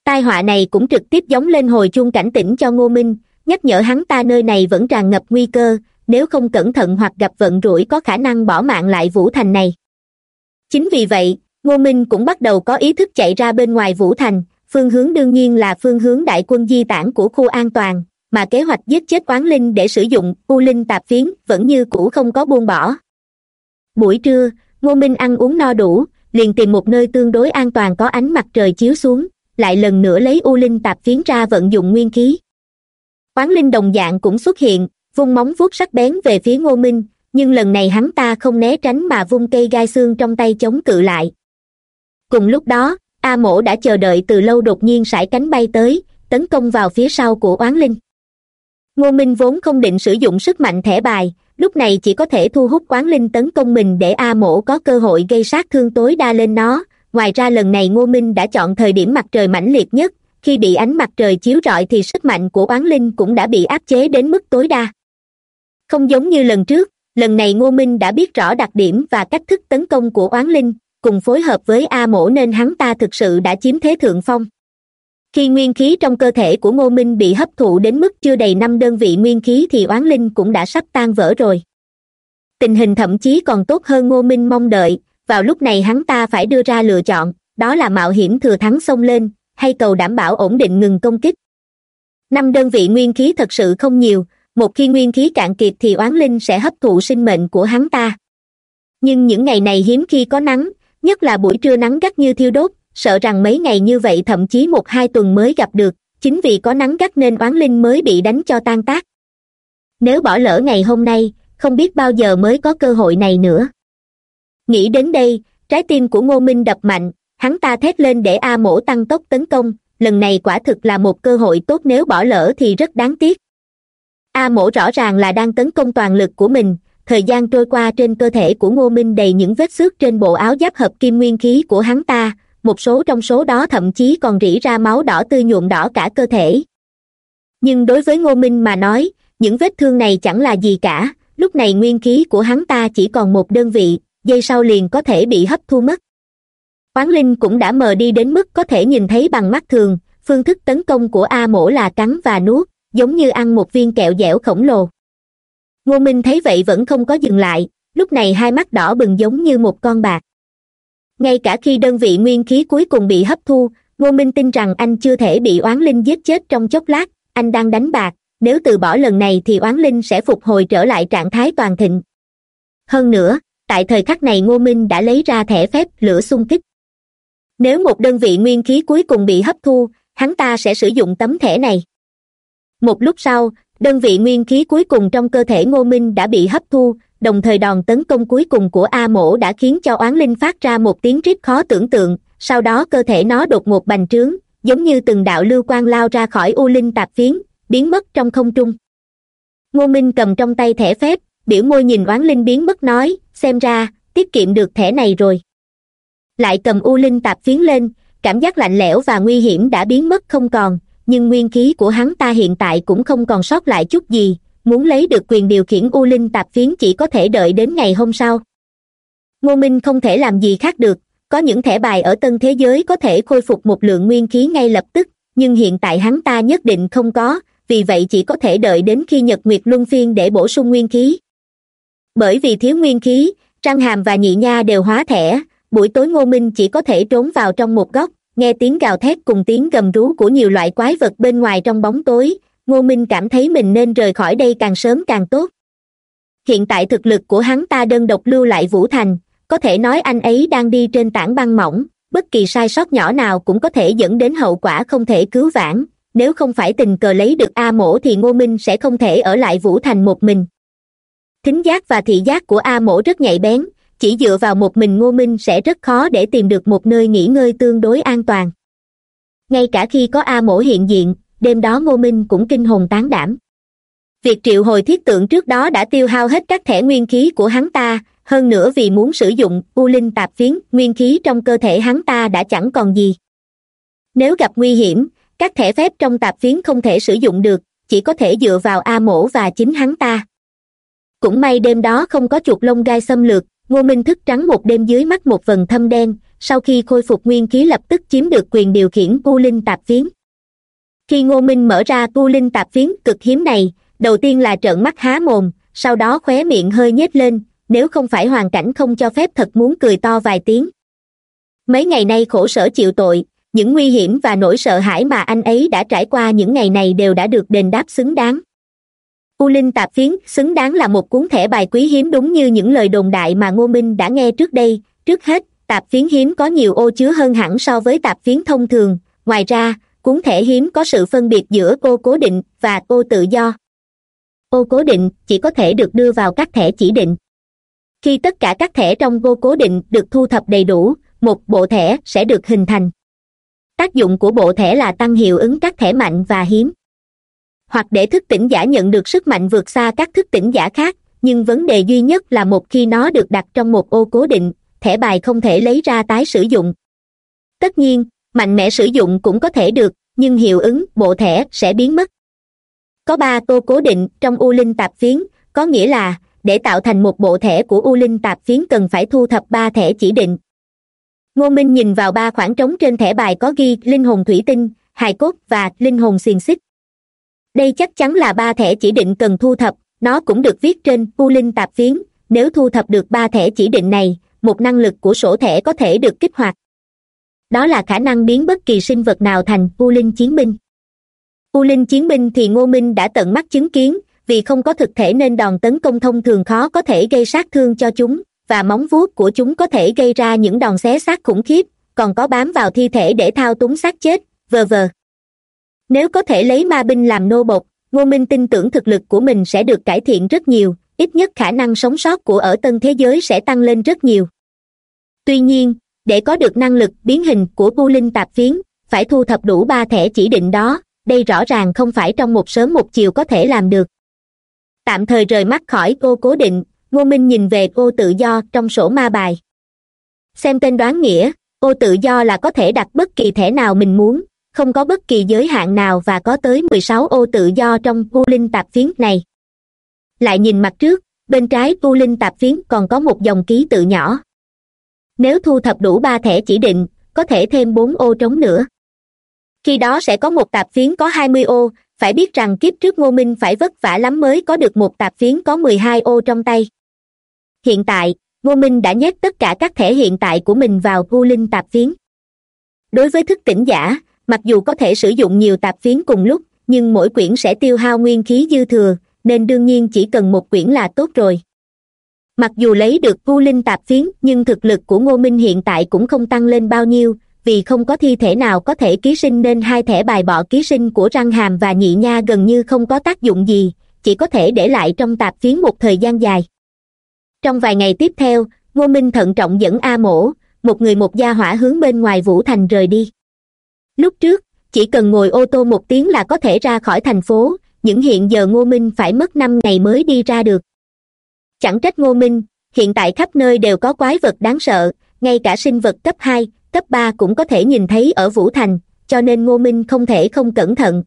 tai họa này cũng trực tiếp giống lên hồi chuông cảnh tỉnh cho ngô minh, nhắc nhở hắn ta nơi này vẫn tràn ngập nguy cơ, nếu không cẩn thận hoặc gặp vận rủi có khả năng bỏ mạng lại vũ thành này. Chính vì vậy, ngô minh cũng bắt đầu có ý thức chạy ra bên ngoài vũ thành, phương hướng đương nhiên là phương hướng đại quân di tản của khu an toàn, mà kế hoạch giết chết oán linh để sử dụng u linh tạp phiến vẫn như cũ không có buông bỏ. Buổi trưa, ngô minh ăn uống no đủ, liền tìm một nơi tương đối an toàn có ánh mặt trời chiếu xuống lại lần nữa lấy u linh tạp phiến ra vận dụng nguyên khí. Oán linh đồng dạng cũng xuất hiện, vung móng vuốt sắc bén về phía ngô minh, nhưng lần này hắn ta không né tránh mà vung cây gai xương trong tay chống cự lại. Cùng lúc đó, a mổ đã chờ đợi từ lâu đột nhiên sải cánh bay tới, tấn công vào phía sau của oán linh. Ngô minh vốn không định sử dụng sức mạnh thẻ bài, lúc này chỉ có thể thu hút oán linh tấn công mình để a mổ có cơ hội gây sát thương tối đa lên nó ngoài ra lần này ngô minh đã chọn thời điểm mặt trời mãnh liệt nhất, khi bị ánh mặt trời chiếu rọi thì sức mạnh của oán linh cũng đã bị áp chế đến mức tối đa. Không giống như lần trước, lần này ngô minh đã biết rõ đặc điểm và cách thức tấn công của oán linh, cùng phối hợp với a mổ nên hắn ta thực sự đã chiếm thế thượng phong. Khi nguyên khí trong cơ thể của ngô minh bị hấp thụ đến mức chưa đầy năm đơn vị nguyên khí thì oán linh cũng đã sắp tan vỡ rồi. Tình hình thậm chí còn tốt hơn ngô minh mong đợi vào lúc này hắn ta phải đưa ra lựa chọn, đó là mạo hiểm thừa thắng xông lên, hay cầu đảm bảo ổn định ngừng công kích. Năm đơn vị nguyên khí thật sự không nhiều, một khi nguyên khí cạn kiệt thì oán linh sẽ hấp thụ sinh mệnh của hắn ta. Nhưng những ngày này hiếm khi có nắng, nhất là buổi trưa nắng gắt như thiêu đốt, sợ rằng mấy ngày như vậy thậm chí một hai tuần mới gặp được, chính vì có nắng gắt nên oán linh mới bị đánh cho tan tác. Nếu bỏ lỡ ngày hôm nay, không biết bao giờ mới có cơ hội này nữa nghĩ đến đây, trái tim của ngô minh đập mạnh, hắn ta thét lên để a mổ tăng tốc tấn công, lần này quả thực là một cơ hội tốt nếu bỏ lỡ thì rất đáng tiếc. A mổ rõ ràng là đang tấn công toàn lực của mình, thời gian trôi qua trên cơ thể của ngô minh đầy những vết xước trên bộ áo giáp hợp kim nguyên khí của hắn ta, một số trong số đó thậm chí còn rỉ ra máu đỏ tươi nhuộm đỏ cả cơ thể. Nhưng đối với ngô minh mà nói, những vết thương này chẳng là gì cả, lúc này nguyên khí của hắn ta chỉ còn một đơn vị giây sau liền có thể bị hấp thu mất. Oán linh cũng đã mờ đi đến mức có thể nhìn thấy bằng mắt thường, phương thức tấn công của a mổ là cắn và nuốt, giống như ăn một viên kẹo dẻo khổng lồ. Ngô minh thấy vậy vẫn không có dừng lại, lúc này hai mắt đỏ bừng giống như một con bạc. Ngay cả khi đơn vị nguyên khí cuối cùng bị hấp thu, ngô minh tin rằng anh chưa thể bị oán linh giết chết trong chốc lát, anh đang đánh bạc, nếu từ bỏ lần này thì oán linh sẽ phục hồi trở lại trạng thái toàn thịnh. Hơn nữa tại thời khắc này ngô minh đã lấy ra thẻ phép lửa xung kích. Nếu một đơn vị nguyên khí cuối cùng bị hấp thu, hắn ta sẽ sử dụng tấm thẻ này. Một lúc sau, đơn vị nguyên khí cuối cùng trong cơ thể ngô minh đã bị hấp thu, đồng thời đòn tấn công cuối cùng của a mổ đã khiến cho oán linh phát ra một tiếng rít khó tưởng tượng, sau đó cơ thể nó đột ngột bành trướng, giống như từng đạo lưu quang lao ra khỏi u linh tạp phiến, biến mất trong không trung. Ngô minh cầm trong tay thẻ phép biểu môi nhìn oán linh biến mất nói, xem ra, tiết kiệm được thẻ này rồi. Lại cầm u linh tạp phiến lên, cảm giác lạnh lẽo và nguy hiểm đã biến mất không còn, nhưng nguyên khí của hắn ta hiện tại cũng không còn sót lại chút gì, muốn lấy được quyền điều khiển u linh tạp phiến chỉ có thể đợi đến ngày hôm sau. Ngô minh không thể làm gì khác được, có những thẻ bài ở tân thế giới có thể khôi phục một lượng nguyên khí ngay lập tức, nhưng hiện tại hắn ta nhất định không có, vì vậy chỉ có thể đợi đến khi nhật nguyệt luân phiên để bổ sung nguyên khí bởi vì thiếu nguyên khí, trăng hàm và nhị nha đều hóa thẻ. Buổi tối ngô minh chỉ có thể trốn vào trong một góc, nghe tiếng gào thét cùng tiếng gầm rú của nhiều loại quái vật bên ngoài trong bóng tối. Ngô minh cảm thấy mình nên rời khỏi đây càng sớm càng tốt. Hiện tại thực lực của hắn ta đơn độc lưu lại vũ thành, có thể nói anh ấy đang đi trên tảng băng mỏng, bất kỳ sai sót nhỏ nào cũng có thể dẫn đến hậu quả không thể cứu vãn. Nếu không phải tình cờ lấy được a mổ thì ngô minh sẽ không thể ở lại vũ thành một mình thính giác và thị giác của a mổ rất nhạy bén, chỉ dựa vào một mình ngô minh sẽ rất khó để tìm được một nơi nghỉ ngơi tương đối an toàn. Ngay cả khi có a mổ hiện diện, đêm đó ngô minh cũng kinh hồn tán đảm. Việc triệu hồi thiết tượng trước đó đã tiêu hao hết các thẻ nguyên khí của hắn ta, hơn nữa vì muốn sử dụng u linh tạp phiến, nguyên khí trong cơ thể hắn ta đã chẳng còn gì. Nếu gặp nguy hiểm, các thẻ phép trong tạp phiến không thể sử dụng được, chỉ có thể dựa vào a mổ và chính hắn ta cũng may đêm đó không có chuột lông gai xâm lược, ngô minh thức trắng một đêm dưới mắt một vần thâm đen, sau khi khôi phục nguyên khí lập tức chiếm được quyền điều khiển u linh tạp phiến. Khi ngô minh mở ra u linh tạp phiến cực hiếm này, đầu tiên là trợn mắt há mồm, sau đó khóe miệng hơi nhếch lên, nếu không phải hoàn cảnh không cho phép thật muốn cười to vài tiếng. Mấy ngày nay khổ sở chịu tội, những nguy hiểm và nỗi sợ hãi mà anh ấy đã trải qua những ngày này đều đã được đền đáp xứng đáng u linh tạp phiến xứng đáng là một cuốn thẻ bài quý hiếm đúng như những lời đồn đại mà ngô minh đã nghe trước đây. Trước hết, tạp phiến hiếm có nhiều ô chứa hơn hẳn so với tạp phiến thông thường. Ngoài ra, cuốn thẻ hiếm có sự phân biệt giữa ô cố định và ô tự do. Ô cố định chỉ có thể được đưa vào các thẻ chỉ định. Khi tất cả các thẻ trong ô cố định được thu thập đầy đủ, một bộ thẻ sẽ được hình thành. Tác dụng của bộ thẻ là tăng hiệu ứng các thẻ mạnh và hiếm hoặc để thức tỉnh giả nhận được sức mạnh vượt xa các thức tỉnh giả khác, nhưng vấn đề duy nhất là một khi nó được đặt trong một ô cố định, thẻ bài không thể lấy ra tái sử dụng. Tất nhiên, mạnh mẽ sử dụng cũng có thể được, nhưng hiệu ứng, bộ thẻ sẽ biến mất. Có ba tô cố định trong u linh tạp phiến, có nghĩa là, để tạo thành một bộ thẻ của u linh tạp phiến cần phải thu thập ba thẻ chỉ định. Ngô minh nhìn vào ba khoảng trống trên thẻ bài có ghi linh hồn thủy tinh, hài cốt và linh hồn xiềng xích đây chắc chắn là ba thẻ chỉ định cần thu thập, nó cũng được viết trên u linh tạp phiến. Nếu thu thập được ba thẻ chỉ định này, một năng lực của sổ thẻ có thể được kích hoạt. Đó là khả năng biến bất kỳ sinh vật nào thành u linh chiến binh. U linh chiến binh thì ngô minh đã tận mắt chứng kiến, vì không có thực thể nên đòn tấn công thông thường khó có thể gây sát thương cho chúng, và móng vuốt của chúng có thể gây ra những đòn xé xác khủng khiếp, còn có bám vào thi thể để thao túng xác chết vờ vờ nếu có thể lấy ma binh làm nô bộc, ngô minh tin tưởng thực lực của mình sẽ được cải thiện rất nhiều, ít nhất khả năng sống sót của ở tân thế giới sẽ tăng lên rất nhiều. Tuy nhiên, để có được năng lực biến hình của bu linh tạp phiến, phải thu thập đủ ba thẻ chỉ định đó, đây rõ ràng không phải trong một sớm một chiều có thể làm được. Tạm thời rời mắt khỏi cô cố định, ngô minh nhìn về cô tự do trong sổ ma bài. Xem tên đoán nghĩa, ô tự do là có thể đặt bất kỳ thẻ nào mình muốn không có bất kỳ giới hạn nào và có tới mười sáu ô tự do trong u linh tạp phiến này. Lại nhìn mặt trước, bên trái u linh tạp phiến còn có một dòng ký tự nhỏ. Nếu thu thập đủ ba thẻ chỉ định, có thể thêm bốn ô trống nữa. Khi đó sẽ có một tạp phiến có hai mươi ô, phải biết rằng kiếp trước ngô minh phải vất vả lắm mới có được một tạp phiến có mười hai ô trong tay. Hiện tại, ngô minh đã nhét tất cả các thẻ hiện tại của mình vào u linh tạp phiến. Đối với thức tỉnh giả mặc dù có thể sử dụng nhiều tạp phiến cùng lúc, nhưng mỗi quyển sẽ tiêu hao nguyên khí dư thừa, nên đương nhiên chỉ cần một quyển là tốt rồi. Mặc dù lấy được u linh tạp phiến, nhưng thực lực của ngô minh hiện tại cũng không tăng lên bao nhiêu, vì không có thi thể nào có thể ký sinh nên hai thẻ bài bỏ ký sinh của răng hàm và nhị nha gần như không có tác dụng gì, chỉ có thể để lại trong tạp phiến một thời gian dài. Trong vài ngày tiếp theo, ngô minh thận trọng dẫn a mổ, một người một gia hỏa hướng bên ngoài vũ thành rời đi lúc trước, chỉ cần ngồi ô tô một tiếng là có thể ra khỏi thành phố, những hiện giờ ngô minh phải mất năm ngày mới đi ra được. Chẳng trách ngô minh, hiện tại khắp nơi đều có quái vật đáng sợ, ngay cả sinh vật cấp hai, cấp ba cũng có thể nhìn thấy ở vũ thành, cho nên ngô minh không thể không cẩn thận.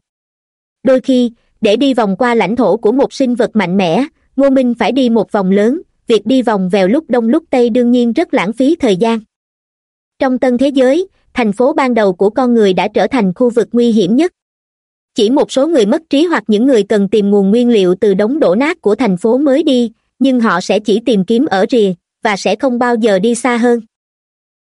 Đôi khi, để đi vòng qua lãnh thổ của một sinh vật mạnh mẽ, ngô minh phải đi một vòng lớn, việc đi vòng vèo lúc đông lúc tây đương nhiên rất lãng phí thời gian. Trong tân thế giới thành phố ban đầu của con người đã trở thành khu vực nguy hiểm nhất. Chỉ một số người mất trí hoặc những người cần tìm nguồn nguyên liệu từ đống đổ nát của thành phố mới đi, nhưng họ sẽ chỉ tìm kiếm ở rìa, và sẽ không bao giờ đi xa hơn.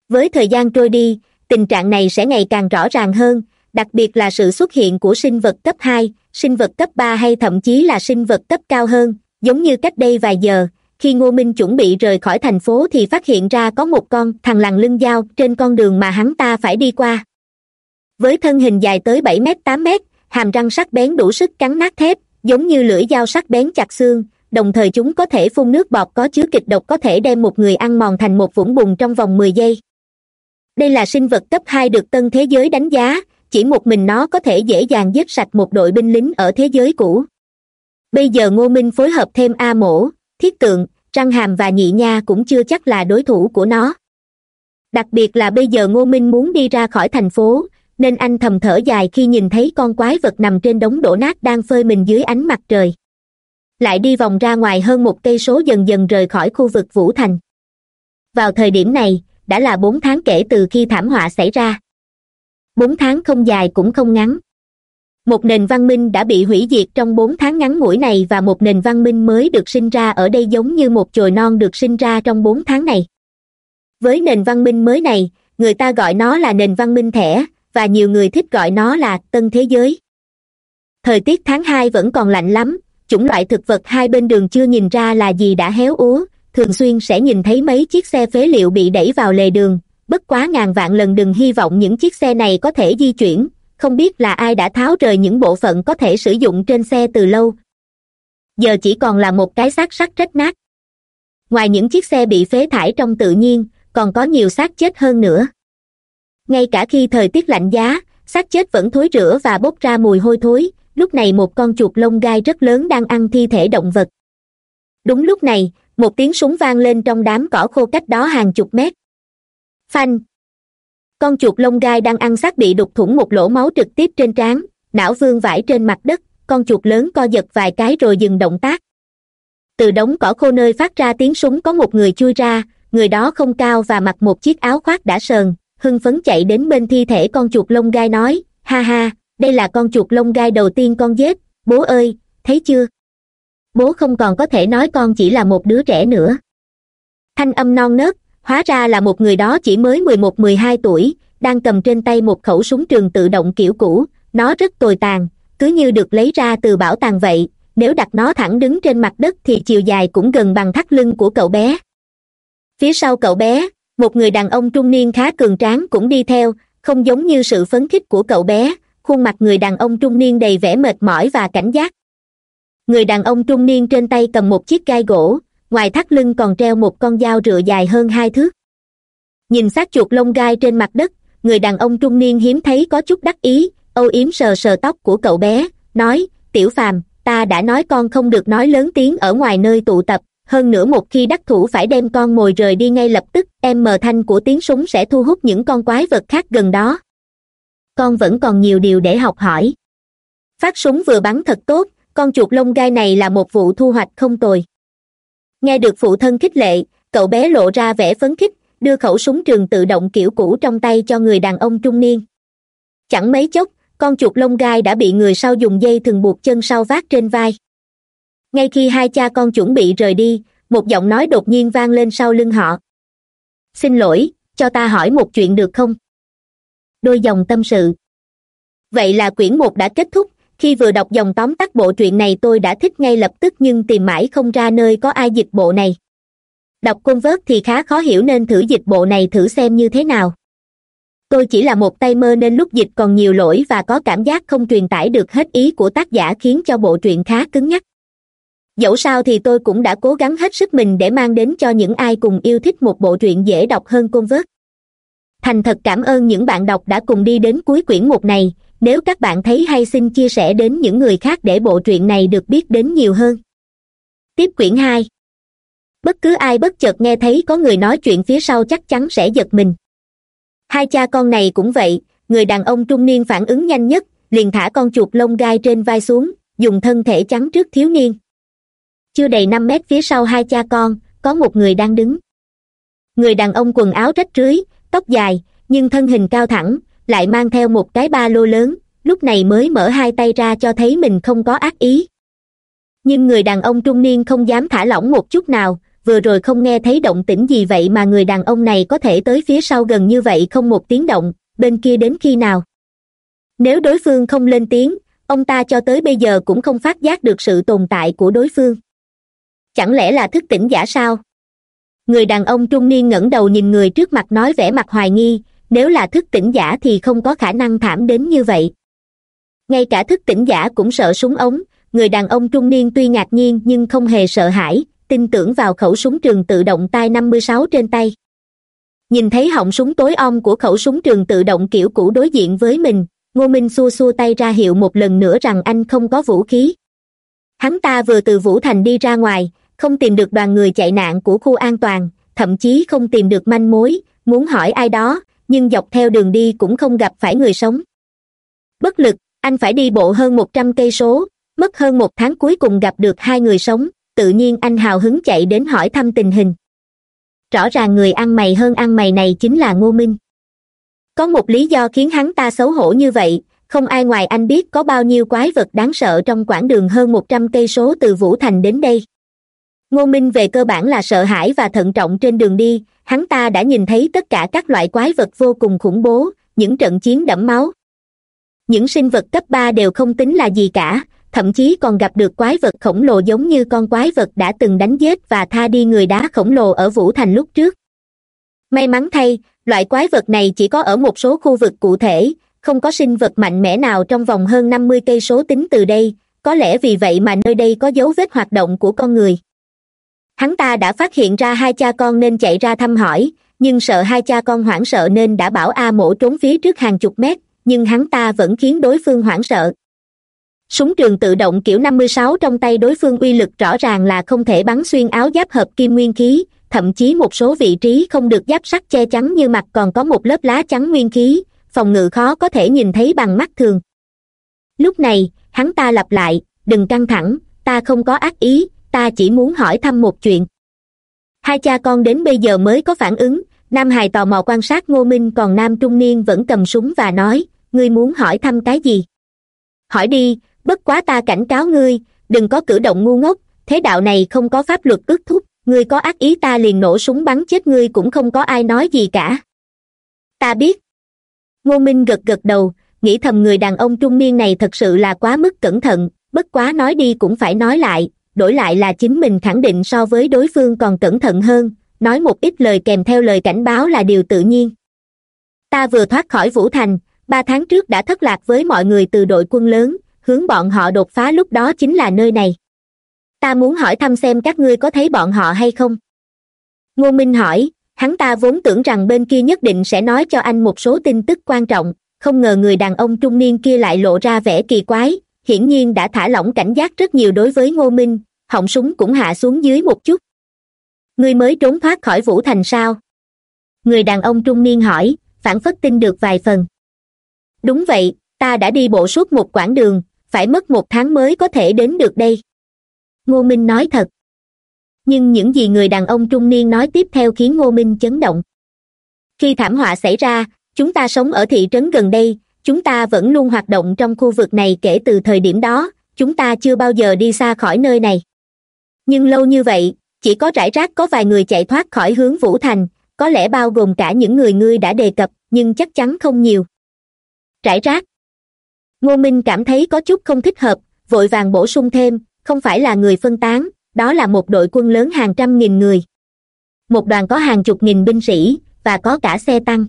Với thời gian trôi đi, tình trạng này sẽ ngày càng rõ ràng hơn, đặc biệt là sự xuất hiện của sinh vật cấp hai, sinh vật cấp ba hay thậm chí là sinh vật cấp cao hơn, giống như cách đây vài giờ khi ngô minh chuẩn bị rời khỏi thành phố thì phát hiện ra có một con thằng lằn lưng dao trên con đường mà hắn ta phải đi qua. Với thân hình dài tới bảy m tám m hàm răng sắc bén đủ sức cắn nát thép, giống như lưỡi dao sắc bén chặt xương, đồng thời chúng có thể phun nước bọt có chứa kịch độc có thể đem một người ăn mòn thành một vũng bùn trong vòng mười giây. Đây là sinh vật cấp hai được tân thế giới đánh giá, chỉ một mình nó có thể dễ dàng giết sạch một đội binh lính ở thế giới cũ. Bây giờ ngô minh phối hợp thêm a mổ thiết tượng, răng hàm và nhị nha cũng chưa chắc là đối thủ của nó. Đặc biệt là bây giờ ngô minh muốn đi ra khỏi thành phố, nên anh thầm thở dài khi nhìn thấy con quái vật nằm trên đống đổ nát đang phơi mình dưới ánh mặt trời. Lại đi vòng ra ngoài hơn một cây số dần dần rời khỏi khu vực vũ thành. Vào thời điểm này, đã là bốn tháng kể từ khi thảm họa xảy ra. Bốn tháng không dài cũng không ngắn một nền văn minh đã bị hủy diệt trong bốn tháng ngắn ngủi này và một nền văn minh mới được sinh ra ở đây giống như một chồi non được sinh ra trong bốn tháng này. Với nền văn minh mới này, người ta gọi nó là nền văn minh thẻ, và nhiều người thích gọi nó là tân thế giới. Thời tiết tháng hai vẫn còn lạnh lắm, chủng loại thực vật hai bên đường chưa nhìn ra là gì đã héo úa, thường xuyên sẽ nhìn thấy mấy chiếc xe phế liệu bị đẩy vào lề đường, bất quá ngàn vạn lần đừng hy vọng những chiếc xe này có thể di chuyển không biết là ai đã tháo rời những bộ phận có thể sử dụng trên xe từ lâu. Giờ chỉ còn là một cái xác sắt rách nát. Ngoài những chiếc xe bị phế thải trong tự nhiên, còn có nhiều xác chết hơn nữa. Ngay cả khi thời tiết lạnh giá, xác chết vẫn thối rữa và bốc ra mùi hôi thối, lúc này một con chuột lông gai rất lớn đang ăn thi thể động vật. Đúng lúc này, một tiếng súng vang lên trong đám cỏ khô cách đó hàng chục mét. Phanh! Con chuột lông gai đang ăn xác bị đục thủng một lỗ máu trực tiếp trên trán, não vương vãi trên mặt đất, con chuột lớn co giật vài cái rồi dừng động tác. Từ đống cỏ khô nơi phát ra tiếng súng có một người chui ra, người đó không cao và mặc một chiếc áo khoác đã sờn, hưng phấn chạy đến bên thi thể con chuột lông gai nói, ha ha, đây là con chuột lông gai đầu tiên con giết, bố ơi, thấy chưa? Bố không còn có thể nói con chỉ là một đứa trẻ nữa. Thanh âm non nớt hóa ra là một người đó chỉ mới mười một, mười hai tuổi, đang cầm trên tay một khẩu súng trường tự động kiểu cũ. Nó rất tồi tàn, cứ như được lấy ra từ bảo tàng vậy. Nếu đặt nó thẳng đứng trên mặt đất thì chiều dài cũng gần bằng thắt lưng của cậu bé. Phía sau cậu bé, một người đàn ông trung niên khá cường tráng cũng đi theo, không giống như sự phấn khích của cậu bé. Khuôn mặt người đàn ông trung niên đầy vẻ mệt mỏi và cảnh giác. Người đàn ông trung niên trên tay cầm một chiếc gai gỗ ngoài thắt lưng còn treo một con dao rựa dài hơn hai thước. Nhìn xác chuột lông gai trên mặt đất, người đàn ông trung niên hiếm thấy có chút đắc ý, âu yếm sờ sờ tóc của cậu bé, nói, tiểu phàm, ta đã nói con không được nói lớn tiếng ở ngoài nơi tụ tập, hơn nữa một khi đắc thủ phải đem con mồi rời đi ngay lập tức, em mờ thanh của tiếng súng sẽ thu hút những con quái vật khác gần đó. Con vẫn còn nhiều điều để học hỏi. Phát súng vừa bắn thật tốt, con chuột lông gai này là một vụ thu hoạch không tồi nghe được phụ thân khích lệ, cậu bé lộ ra vẻ phấn khích, đưa khẩu súng trường tự động kiểu cũ trong tay cho người đàn ông trung niên. Chẳng mấy chốc, con chuột lông gai đã bị người sau dùng dây thừng buộc chân sau vác trên vai. Ngay khi hai cha con chuẩn bị rời đi, một giọng nói đột nhiên vang lên sau lưng họ. Xin lỗi, cho ta hỏi một chuyện được không? Đôi dòng tâm sự. Vậy là quyển một đã kết thúc khi vừa đọc dòng tóm tắt bộ truyện này tôi đã thích ngay lập tức nhưng tìm mãi không ra nơi có ai dịch bộ này. Đọc côn vớt thì khá khó hiểu nên thử dịch bộ này thử xem như thế nào. Tôi chỉ là một tay mơ nên lúc dịch còn nhiều lỗi và có cảm giác không truyền tải được hết ý của tác giả khiến cho bộ truyện khá cứng nhắc. Dẫu sao thì tôi cũng đã cố gắng hết sức mình để mang đến cho những ai cùng yêu thích một bộ truyện dễ đọc hơn côn vớt thành thật cảm ơn những bạn đọc đã cùng đi đến cuối quyển một này nếu các bạn thấy hay xin chia sẻ đến những người khác để bộ truyện này được biết đến nhiều hơn. Tiếp quyển hai. Bất cứ ai bất chợt nghe thấy có người nói chuyện phía sau chắc chắn sẽ giật mình. Hai cha con này cũng vậy, người đàn ông trung niên phản ứng nhanh nhất, liền thả con chuột lông gai trên vai xuống, dùng thân thể chắn trước thiếu niên. Chưa đầy năm mét phía sau hai cha con, có một người đang đứng. Người đàn ông quần áo rách rưới, tóc dài, nhưng thân hình cao thẳng lại mang theo một cái ba lô lớn, lúc này mới mở hai tay ra cho thấy mình không có ác ý. Nhưng người đàn ông trung niên không dám thả lỏng một chút nào, vừa rồi không nghe thấy động tĩnh gì vậy mà người đàn ông này có thể tới phía sau gần như vậy không một tiếng động, bên kia đến khi nào? Nếu đối phương không lên tiếng, ông ta cho tới bây giờ cũng không phát giác được sự tồn tại của đối phương. Chẳng lẽ là thức tỉnh giả sao? Người đàn ông trung niên ngẩng đầu nhìn người trước mặt nói vẻ mặt hoài nghi nếu là thức tỉnh giả thì không có khả năng thảm đến như vậy. Ngay cả thức tỉnh giả cũng sợ súng ống, người đàn ông trung niên tuy ngạc nhiên nhưng không hề sợ hãi, tin tưởng vào khẩu súng trường tự động tai năm mươi sáu trên tay. Nhìn thấy họng súng tối om của khẩu súng trường tự động kiểu cũ đối diện với mình, ngô minh xua xua tay ra hiệu một lần nữa rằng anh không có vũ khí. Hắn ta vừa từ vũ thành đi ra ngoài, không tìm được đoàn người chạy nạn của khu an toàn, thậm chí không tìm được manh mối, muốn hỏi ai đó nhưng dọc theo đường đi cũng không gặp phải người sống. Bất lực, anh phải đi bộ hơn một trăm cây số, mất hơn một tháng cuối cùng gặp được hai người sống, tự nhiên anh hào hứng chạy đến hỏi thăm tình hình. Rõ ràng người ăn mày hơn ăn mày này chính là ngô minh. Có một lý do khiến hắn ta xấu hổ như vậy, không ai ngoài anh biết có bao nhiêu quái vật đáng sợ trong quãng đường hơn một trăm cây số từ vũ thành đến đây ngô minh về cơ bản là sợ hãi và thận trọng trên đường đi, hắn ta đã nhìn thấy tất cả các loại quái vật vô cùng khủng bố, những trận chiến đẫm máu. Những sinh vật cấp ba đều không tính là gì cả, thậm chí còn gặp được quái vật khổng lồ giống như con quái vật đã từng đánh giết và tha đi người đá khổng lồ ở vũ thành lúc trước. May mắn thay, loại quái vật này chỉ có ở một số khu vực cụ thể, không có sinh vật mạnh mẽ nào trong vòng hơn năm mươi cây số tính từ đây, có lẽ vì vậy mà nơi đây có dấu vết hoạt động của con người hắn ta đã phát hiện ra hai cha con nên chạy ra thăm hỏi, nhưng sợ hai cha con hoảng sợ nên đã bảo a mổ trốn phía trước hàng chục mét, nhưng hắn ta vẫn khiến đối phương hoảng sợ. Súng trường tự động kiểu năm mươi sáu trong tay đối phương uy lực rõ ràng là không thể bắn xuyên áo giáp hợp kim nguyên khí, thậm chí một số vị trí không được giáp sắt che chắn như mặt còn có một lớp lá chắn nguyên khí, phòng ngự khó có thể nhìn thấy bằng mắt thường. Lúc này, hắn ta lặp lại, đừng căng thẳng, ta không có ác ý ta chỉ muốn hỏi thăm một chuyện. Hai cha con đến bây giờ mới có phản ứng, nam hài tò mò quan sát ngô minh còn nam trung niên vẫn cầm súng và nói, ngươi muốn hỏi thăm cái gì? Hỏi đi, bất quá ta cảnh cáo ngươi, đừng có cử động ngu ngốc, thế đạo này không có pháp luật ước thúc, ngươi có ác ý ta liền nổ súng bắn chết ngươi cũng không có ai nói gì cả. Ta biết. Ngô minh gật gật đầu, nghĩ thầm người đàn ông trung niên này thật sự là quá mức cẩn thận, bất quá nói đi cũng phải nói lại đổi lại là chính mình khẳng định so với đối phương còn cẩn thận hơn, nói một ít lời kèm theo lời cảnh báo là điều tự nhiên. Ta vừa thoát khỏi vũ thành, ba tháng trước đã thất lạc với mọi người từ đội quân lớn, hướng bọn họ đột phá lúc đó chính là nơi này. Ta muốn hỏi thăm xem các ngươi có thấy bọn họ hay không? Ngô minh hỏi, hắn ta vốn tưởng rằng bên kia nhất định sẽ nói cho anh một số tin tức quan trọng, không ngờ người đàn ông trung niên kia lại lộ ra vẻ kỳ quái hiển nhiên đã thả lỏng cảnh giác rất nhiều đối với ngô minh, họng súng cũng hạ xuống dưới một chút. Ngươi mới trốn thoát khỏi vũ thành sao? Người đàn ông trung niên hỏi, phản phất tin được vài phần. Đúng vậy, ta đã đi bộ suốt một quãng đường, phải mất một tháng mới có thể đến được đây. Ngô minh nói thật. Nhưng những gì người đàn ông trung niên nói tiếp theo khiến ngô minh chấn động. Khi thảm họa xảy ra, chúng ta sống ở thị trấn gần đây chúng ta vẫn luôn hoạt động trong khu vực này kể từ thời điểm đó, chúng ta chưa bao giờ đi xa khỏi nơi này. Nhưng lâu như vậy, chỉ có rải rác có vài người chạy thoát khỏi hướng vũ thành, có lẽ bao gồm cả những người ngươi đã đề cập, nhưng chắc chắn không nhiều. Rải rác. Ngô minh cảm thấy có chút không thích hợp, vội vàng bổ sung thêm, không phải là người phân tán, đó là một đội quân lớn hàng trăm nghìn người. Một đoàn có hàng chục nghìn binh sĩ, và có cả xe tăng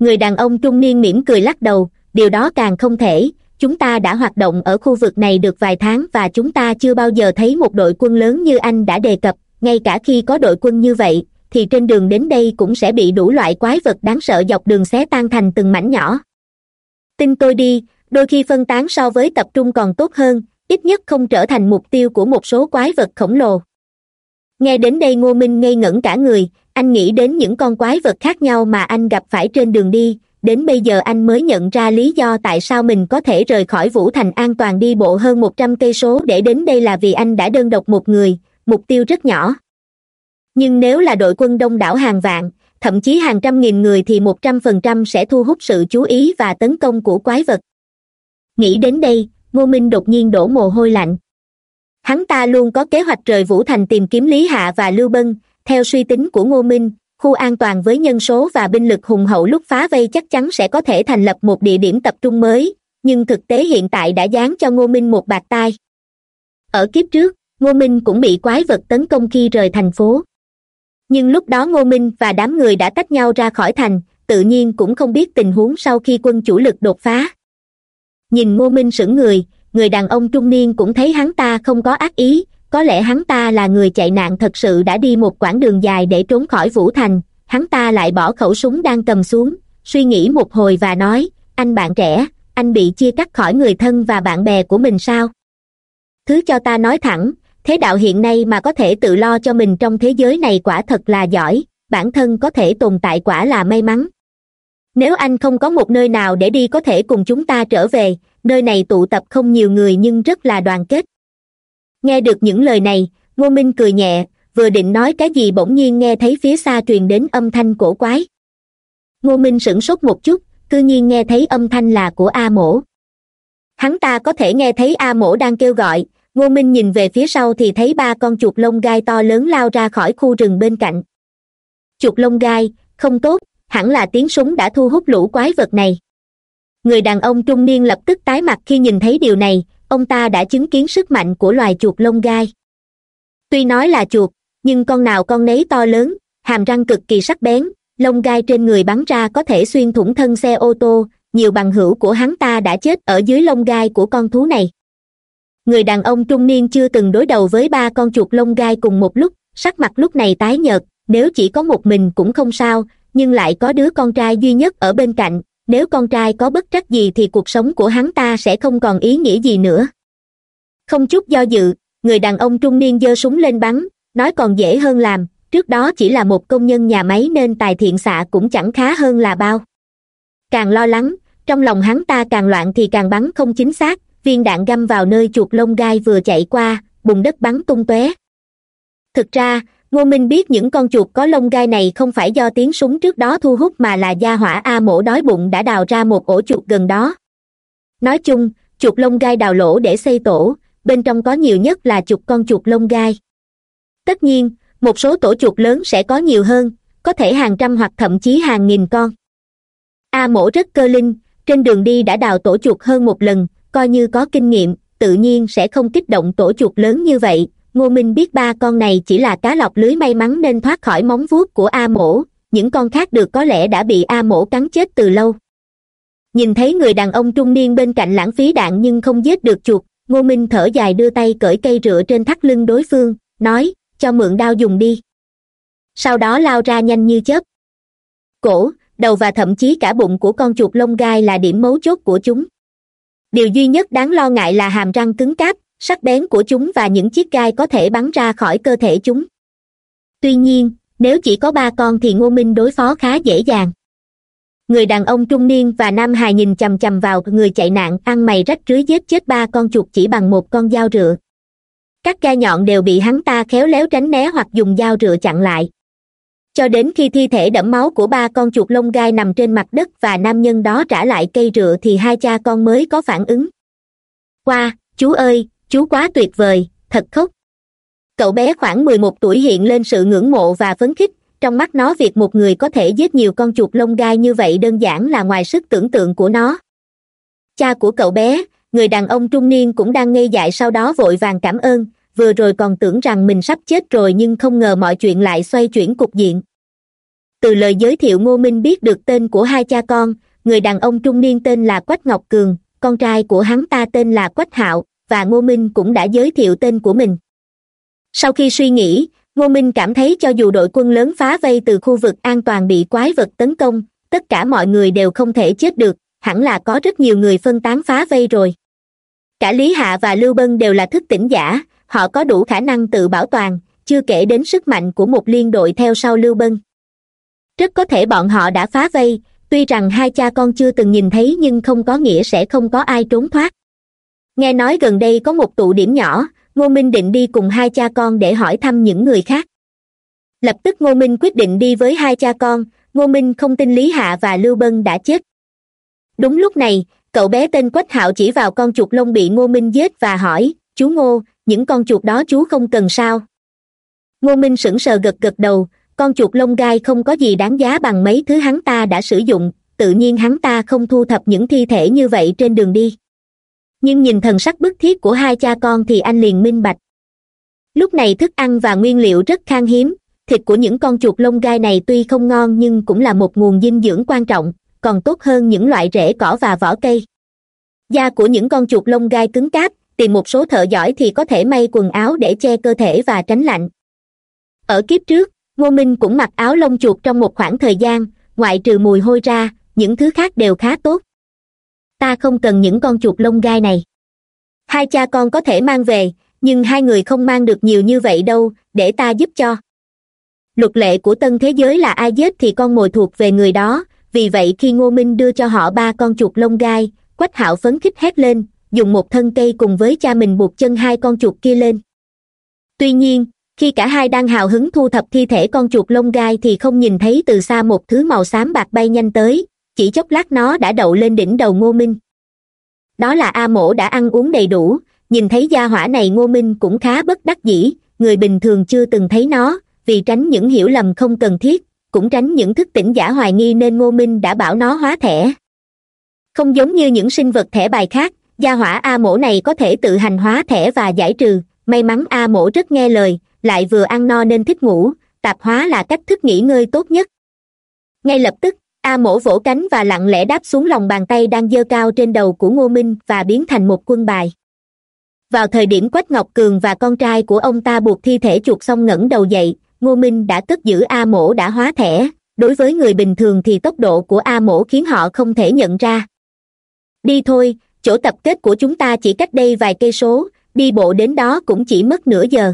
người đàn ông trung niên mỉm cười lắc đầu, điều đó càng không thể. Chúng ta đã hoạt động ở khu vực này được vài tháng và chúng ta chưa bao giờ thấy một đội quân lớn như anh đã đề cập. Ngay cả khi có đội quân như vậy, thì trên đường đến đây cũng sẽ bị đủ loại quái vật đáng sợ dọc đường xé tan thành từng mảnh nhỏ. Tin tôi đi, đôi khi phân tán so với tập trung còn tốt hơn, ít nhất không trở thành mục tiêu của một số quái vật khổng lồ. Nghe đến đây ngô minh ngây ngẩn cả người anh nghĩ đến những con quái vật khác nhau mà anh gặp phải trên đường đi. Đến bây giờ anh mới nhận ra lý do tại sao mình có thể rời khỏi vũ thành an toàn đi bộ hơn một trăm cây số để đến đây là vì anh đã đơn độc một người, mục tiêu rất nhỏ. Nhưng nếu là đội quân đông đảo hàng vạn, thậm chí hàng trăm nghìn người thì một trăm phần trăm sẽ thu hút sự chú ý và tấn công của quái vật. Nghĩ đến đây, ngô minh đột nhiên đổ mồ hôi lạnh. Hắn ta luôn có kế hoạch rời vũ thành tìm kiếm lý hạ và lưu bân theo suy tính của ngô minh, khu an toàn với nhân số và binh lực hùng hậu lúc phá vây chắc chắn sẽ có thể thành lập một địa điểm tập trung mới, nhưng thực tế hiện tại đã dán cho ngô minh một bạt tai. Ở kiếp trước, ngô minh cũng bị quái vật tấn công khi rời thành phố. Nhưng lúc đó ngô minh và đám người đã tách nhau ra khỏi thành, tự nhiên cũng không biết tình huống sau khi quân chủ lực đột phá. Nhìn ngô minh sững người người đàn ông trung niên cũng thấy hắn ta không có ác ý có lẽ hắn ta là người chạy nạn thật sự đã đi một quãng đường dài để trốn khỏi vũ thành, hắn ta lại bỏ khẩu súng đang cầm xuống, suy nghĩ một hồi và nói, anh bạn trẻ, anh bị chia cắt khỏi người thân và bạn bè của mình sao? Thứ cho ta nói thẳng, thế đạo hiện nay mà có thể tự lo cho mình trong thế giới này quả thật là giỏi, bản thân có thể tồn tại quả là may mắn. Nếu anh không có một nơi nào để đi có thể cùng chúng ta trở về, nơi này tụ tập không nhiều người nhưng rất là đoàn kết nghe được những lời này, ngô minh cười nhẹ, vừa định nói cái gì bỗng nhiên nghe thấy phía xa truyền đến âm thanh cổ quái. Ngô minh sửng sốt một chút, cư nhiên nghe thấy âm thanh là của a mổ. Hắn ta có thể nghe thấy a mổ đang kêu gọi, ngô minh nhìn về phía sau thì thấy ba con chuột lông gai to lớn lao ra khỏi khu rừng bên cạnh. Chuột lông gai, không tốt, hẳn là tiếng súng đã thu hút lũ quái vật này. Người đàn ông trung niên lập tức tái mặt khi nhìn thấy điều này ông ta đã chứng kiến sức mạnh của loài chuột lông gai. Tuy nói là chuột, nhưng con nào con nấy to lớn, hàm răng cực kỳ sắc bén, lông gai trên người bắn ra có thể xuyên thủng thân xe ô tô, nhiều bằng hữu của hắn ta đã chết ở dưới lông gai của con thú này. Người đàn ông trung niên chưa từng đối đầu với ba con chuột lông gai cùng một lúc, sắc mặt lúc này tái nhợt, nếu chỉ có một mình cũng không sao, nhưng lại có đứa con trai duy nhất ở bên cạnh nếu con trai có bất trắc gì thì cuộc sống của hắn ta sẽ không còn ý nghĩa gì nữa. Không chút do dự, người đàn ông trung niên giơ súng lên bắn, nói còn dễ hơn làm, trước đó chỉ là một công nhân nhà máy nên tài thiện xạ cũng chẳng khá hơn là bao. Càng lo lắng, trong lòng hắn ta càng loạn thì càng bắn không chính xác, viên đạn găm vào nơi chuột lông gai vừa chạy qua, bùn đất bắn tung tóe. Thực ra ngô minh biết những con chuột có lông gai này không phải do tiếng súng trước đó thu hút mà là gia hỏa a mổ đói bụng đã đào ra một ổ chuột gần đó. Nói chung, chuột lông gai đào lỗ để xây tổ, bên trong có nhiều nhất là chục con chuột lông gai. Tất nhiên, một số tổ chuột lớn sẽ có nhiều hơn, có thể hàng trăm hoặc thậm chí hàng nghìn con. A mổ rất cơ linh, trên đường đi đã đào tổ chuột hơn một lần, coi như có kinh nghiệm, tự nhiên sẽ không kích động tổ chuột lớn như vậy ngô minh biết ba con này chỉ là cá lọc lưới may mắn nên thoát khỏi móng vuốt của a mổ. Những con khác được có lẽ đã bị a mổ cắn chết từ lâu. Nhìn thấy người đàn ông trung niên bên cạnh lãng phí đạn nhưng không giết được chuột, ngô minh thở dài đưa tay cởi cây rựa trên thắt lưng đối phương, nói, cho mượn đao dùng đi. Sau đó lao ra nhanh như chớp. Cổ, đầu và thậm chí cả bụng của con chuột lông gai là điểm mấu chốt của chúng. Điều duy nhất đáng lo ngại là hàm răng cứng cáp sắc bén của chúng và những chiếc gai có thể bắn ra khỏi cơ thể chúng. Tuy nhiên, nếu chỉ có ba con thì ngô minh đối phó khá dễ dàng. Người đàn ông trung niên và nam hài nhìn chằm chằm vào người chạy nạn, ăn mày rách rưới giết chết ba con chuột chỉ bằng một con dao rựa. Các gai nhọn đều bị hắn ta khéo léo tránh né hoặc dùng dao rựa chặn lại. Cho đến khi thi thể đẫm máu của ba con chuột lông gai nằm trên mặt đất và nam nhân đó trả lại cây rựa thì hai cha con mới có phản ứng. Qua, chú ơi chú quá tuyệt vời, thật khóc. Cậu bé khoảng mười một tuổi hiện lên sự ngưỡng mộ và phấn khích, trong mắt nó việc một người có thể giết nhiều con chuột lông gai như vậy đơn giản là ngoài sức tưởng tượng của nó. Cha của cậu bé, người đàn ông trung niên cũng đang ngây dại sau đó vội vàng cảm ơn, vừa rồi còn tưởng rằng mình sắp chết rồi nhưng không ngờ mọi chuyện lại xoay chuyển cục diện. Từ lời giới thiệu ngô minh biết được tên của hai cha con, người đàn ông trung niên tên là quách ngọc cường, con trai của hắn ta tên là quách hạo và ngô minh cũng đã giới thiệu tên của mình. Sau khi suy nghĩ, ngô minh cảm thấy cho dù đội quân lớn phá vây từ khu vực an toàn bị quái vật tấn công, tất cả mọi người đều không thể chết được, hẳn là có rất nhiều người phân tán phá vây rồi. Cả lý hạ và lưu bân đều là thức tỉnh giả, họ có đủ khả năng tự bảo toàn, chưa kể đến sức mạnh của một liên đội theo sau lưu bân. Rất có thể bọn họ đã phá vây, tuy rằng hai cha con chưa từng nhìn thấy nhưng không có nghĩa sẽ không có ai trốn thoát nghe nói gần đây có một tụ điểm nhỏ, ngô minh định đi cùng hai cha con để hỏi thăm những người khác. Lập tức ngô minh quyết định đi với hai cha con, ngô minh không tin lý hạ và lưu bân đã chết. Đúng lúc này, cậu bé tên quách hạo chỉ vào con chuột lông bị ngô minh giết và hỏi, chú ngô, những con chuột đó chú không cần sao? Ngô minh sững sờ gật gật đầu, con chuột lông gai không có gì đáng giá bằng mấy thứ hắn ta đã sử dụng, tự nhiên hắn ta không thu thập những thi thể như vậy trên đường đi nhưng nhìn thần sắc bức thiết của hai cha con thì anh liền minh bạch. Lúc này thức ăn và nguyên liệu rất khan hiếm, thịt của những con chuột lông gai này tuy không ngon nhưng cũng là một nguồn dinh dưỡng quan trọng, còn tốt hơn những loại rễ cỏ và vỏ cây. Da của những con chuột lông gai cứng cáp, tìm một số thợ giỏi thì có thể may quần áo để che cơ thể và tránh lạnh. Ở kiếp trước, ngô minh cũng mặc áo lông chuột trong một khoảng thời gian, ngoại trừ mùi hôi ra, những thứ khác đều khá tốt ta không cần những con chuột lông gai này. Hai cha con có thể mang về, nhưng hai người không mang được nhiều như vậy đâu, để ta giúp cho. Luật lệ của tân thế giới là ai giết thì con mồi thuộc về người đó, vì vậy khi ngô minh đưa cho họ ba con chuột lông gai, quách hạo phấn khích hét lên, dùng một thân cây cùng với cha mình buộc chân hai con chuột kia lên. Tuy nhiên, khi cả hai đang hào hứng thu thập thi thể con chuột lông gai thì không nhìn thấy từ xa một thứ màu xám bạc bay nhanh tới chỉ chốc lát nó đã đậu lên đỉnh đầu ngô minh. Đó là a mổ đã ăn uống đầy đủ, nhìn thấy gia hỏa này ngô minh cũng khá bất đắc dĩ, người bình thường chưa từng thấy nó, vì tránh những hiểu lầm không cần thiết, cũng tránh những thức tỉnh giả hoài nghi nên ngô minh đã bảo nó hóa thẻ. Không giống như những sinh vật thẻ bài khác, gia hỏa a mổ này có thể tự hành hóa thẻ và giải trừ, may mắn a mổ rất nghe lời, lại vừa ăn no nên thích ngủ, tạp hóa là cách thức nghỉ ngơi tốt nhất. Ngay lập tức a mổ vỗ cánh và lặng lẽ đáp xuống lòng bàn tay đang giơ cao trên đầu của ngô minh và biến thành một quân bài. Vào thời điểm quách ngọc cường và con trai của ông ta buộc thi thể chuột xong ngẩng đầu dậy, ngô minh đã cất giữ a mổ đã hóa thẻ. Đối với người bình thường thì tốc độ của a mổ khiến họ không thể nhận ra. Đi thôi, chỗ tập kết của chúng ta chỉ cách đây vài cây số, đi bộ đến đó cũng chỉ mất nửa giờ.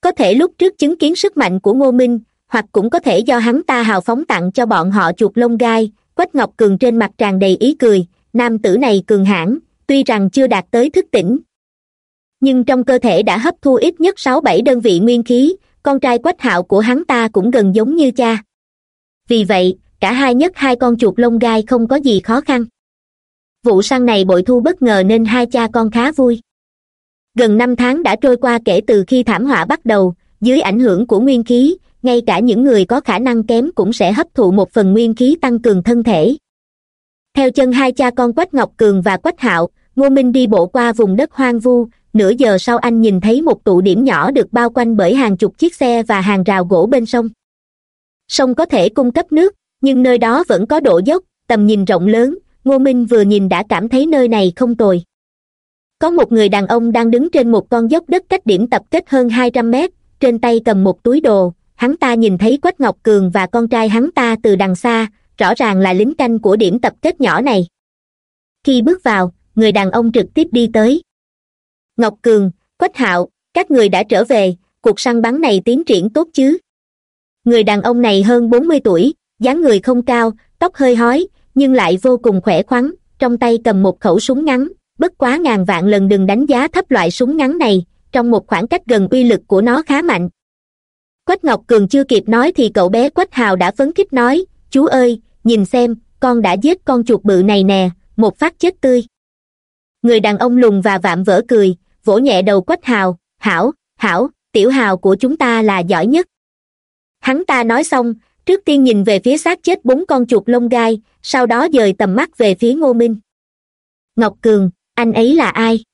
Có thể lúc trước chứng kiến sức mạnh của ngô minh hoặc cũng có thể do hắn ta hào phóng tặng cho bọn họ chuột lông gai, quách ngọc cường trên mặt tràn đầy ý cười, nam tử này cường hãn, tuy rằng chưa đạt tới thức tỉnh. Nhưng trong cơ thể đã hấp thu ít nhất sáu bảy đơn vị nguyên khí, con trai quách hạo của hắn ta cũng gần giống như cha. Vì vậy, cả hai nhất hai con chuột lông gai không có gì khó khăn. Vụ săn này bội thu bất ngờ nên hai cha con khá vui. Gần năm tháng đã trôi qua kể từ khi thảm họa bắt đầu, dưới ảnh hưởng của nguyên khí ngay cả những người có khả năng kém cũng sẽ hấp thụ một phần nguyên khí tăng cường thân thể. Theo chân hai cha con quách ngọc cường và quách hạo, ngô minh đi bộ qua vùng đất hoang vu, nửa giờ sau anh nhìn thấy một tụ điểm nhỏ được bao quanh bởi hàng chục chiếc xe và hàng rào gỗ bên sông. Sông có thể cung cấp nước, nhưng nơi đó vẫn có độ dốc, tầm nhìn rộng lớn, ngô minh vừa nhìn đã cảm thấy nơi này không tồi. Có một người đàn ông đang đứng trên một con dốc đất cách điểm tập kết hơn hai trăm mét, trên tay cầm một túi đồ hắn ta nhìn thấy quách ngọc cường và con trai hắn ta từ đằng xa, rõ ràng là lính canh của điểm tập kết nhỏ này. Khi bước vào, người đàn ông trực tiếp đi tới. Ngọc cường, quách hạo, các người đã trở về, cuộc săn bắn này tiến triển tốt chứ? Người đàn ông này hơn bốn mươi tuổi, dáng người không cao, tóc hơi hói, nhưng lại vô cùng khỏe khoắn, trong tay cầm một khẩu súng ngắn, bất quá ngàn vạn lần đừng đánh giá thấp loại súng ngắn này, trong một khoảng cách gần uy lực của nó khá mạnh quách ngọc cường chưa kịp nói thì cậu bé quách hào đã phấn khích nói, chú ơi, nhìn xem, con đã giết con chuột bự này nè, một phát chết tươi. Người đàn ông lùn và vạm vỡ cười, vỗ nhẹ đầu quách hào, hảo hảo, tiểu hào của chúng ta là giỏi nhất. Hắn ta nói xong, trước tiên nhìn về phía xác chết bốn con chuột lông gai, sau đó dời tầm mắt về phía ngô minh. Ngọc cường, anh ấy là ai?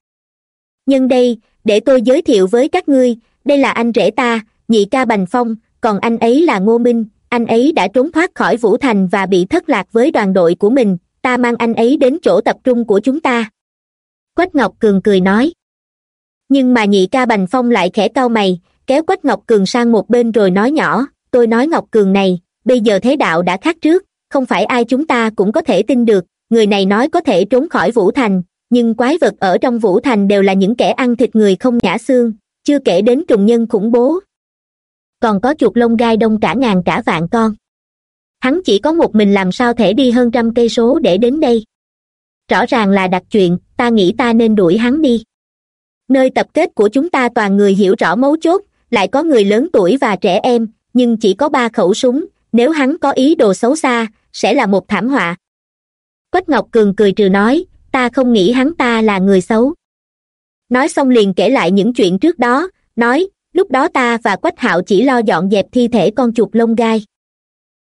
Nhân đây, để tôi giới thiệu với các ngươi, đây là anh rể ta nhị ca bành phong, còn anh ấy là ngô minh, anh ấy đã trốn thoát khỏi vũ thành và bị thất lạc với đoàn đội của mình, ta mang anh ấy đến chỗ tập trung của chúng ta. Quách ngọc cường cười nói. Nhưng mà nhị ca bành phong lại khẽ cau mày, kéo quách ngọc cường sang một bên rồi nói nhỏ, tôi nói ngọc cường này, bây giờ thế đạo đã khác trước, không phải ai chúng ta cũng có thể tin được, người này nói có thể trốn khỏi vũ thành, nhưng quái vật ở trong vũ thành đều là những kẻ ăn thịt người không nhả xương, chưa kể đến trùng nhân khủng bố còn có chuột lông gai đông cả ngàn cả vạn con. Hắn chỉ có một mình làm sao thể đi hơn trăm cây số để đến đây. Rõ ràng là đặt chuyện, ta nghĩ ta nên đuổi hắn đi. Nơi tập kết của chúng ta toàn người hiểu rõ mấu chốt, lại có người lớn tuổi và trẻ em, nhưng chỉ có ba khẩu súng, nếu hắn có ý đồ xấu xa, sẽ là một thảm họa. Quách ngọc cường cười trừ nói, ta không nghĩ hắn ta là người xấu. Nói xong liền kể lại những chuyện trước đó, nói lúc đó ta và quách hạo chỉ lo dọn dẹp thi thể con chuột lông gai.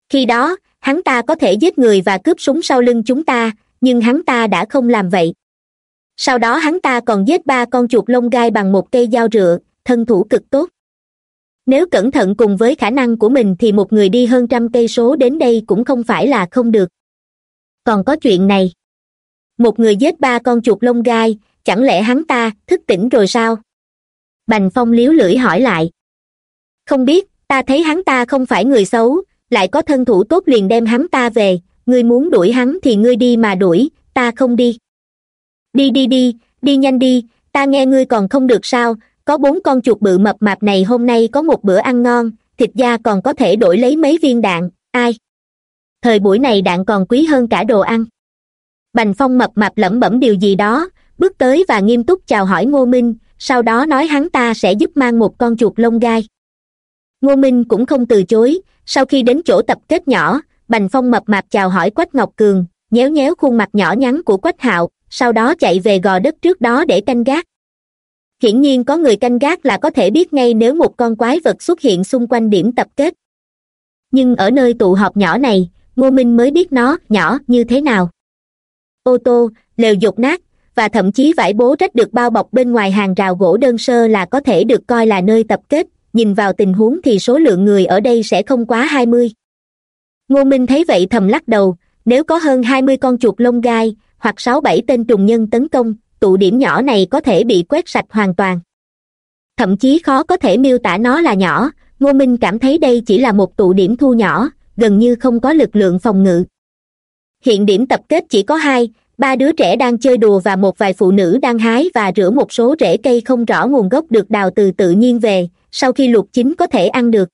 Khi đó, hắn ta có thể giết người và cướp súng sau lưng chúng ta, nhưng hắn ta đã không làm vậy. Sau đó hắn ta còn giết ba con chuột lông gai bằng một cây dao rựa, thân thủ cực tốt. Nếu cẩn thận cùng với khả năng của mình thì một người đi hơn trăm cây số đến đây cũng không phải là không được. Còn có chuyện này. Một người giết ba con chuột lông gai, chẳng lẽ hắn ta thức tỉnh rồi sao? Bành phong liếu lưỡi hỏi lại. Không biết, ta thấy hắn ta không phải người xấu, lại có thân thủ tốt liền đem hắn ta về, ngươi muốn đuổi hắn thì ngươi đi mà đuổi, ta không đi. Đi đi đi đi nhanh đi, ta nghe ngươi còn không được sao, có bốn con chuột bự mập mạp này hôm nay có một bữa ăn ngon, thịt da còn có thể đổi lấy mấy viên đạn, ai? Thời buổi này đạn còn quý hơn cả đồ ăn. Bành phong mập mạp lẩm bẩm điều gì đó, bước tới và nghiêm túc chào hỏi ngô minh sau đó nói hắn ta sẽ giúp mang một con chuột lông gai. Ngô minh cũng không từ chối, sau khi đến chỗ tập kết nhỏ, bành phong mập mạp chào hỏi quách ngọc cường, nhéo nhéo khuôn mặt nhỏ nhắn của quách hạo, sau đó chạy về gò đất trước đó để canh gác. Hiển nhiên có người canh gác là có thể biết ngay nếu một con quái vật xuất hiện xung quanh điểm tập kết. Nhưng ở nơi tụ họp nhỏ này, ngô minh mới biết nó nhỏ như thế nào. Ô tô, lều dột nát và thậm chí vải bố rách được bao bọc bên ngoài hàng rào gỗ đơn sơ là có thể được coi là nơi tập kết. Nhìn vào tình huống thì số lượng người ở đây sẽ không quá hai mươi. Ngô minh thấy vậy thầm lắc đầu, nếu có hơn hai mươi con chuột lông gai, hoặc sáu bảy tên trùng nhân tấn công, tụ điểm nhỏ này có thể bị quét sạch hoàn toàn. Thậm chí khó có thể miêu tả nó là nhỏ, ngô minh cảm thấy đây chỉ là một tụ điểm thu nhỏ, gần như không có lực lượng phòng ngự. Hiện điểm tập kết chỉ có hai ba đứa trẻ đang chơi đùa và một vài phụ nữ đang hái và rửa một số rễ cây không rõ nguồn gốc được đào từ tự nhiên về, sau khi luộc chín có thể ăn được.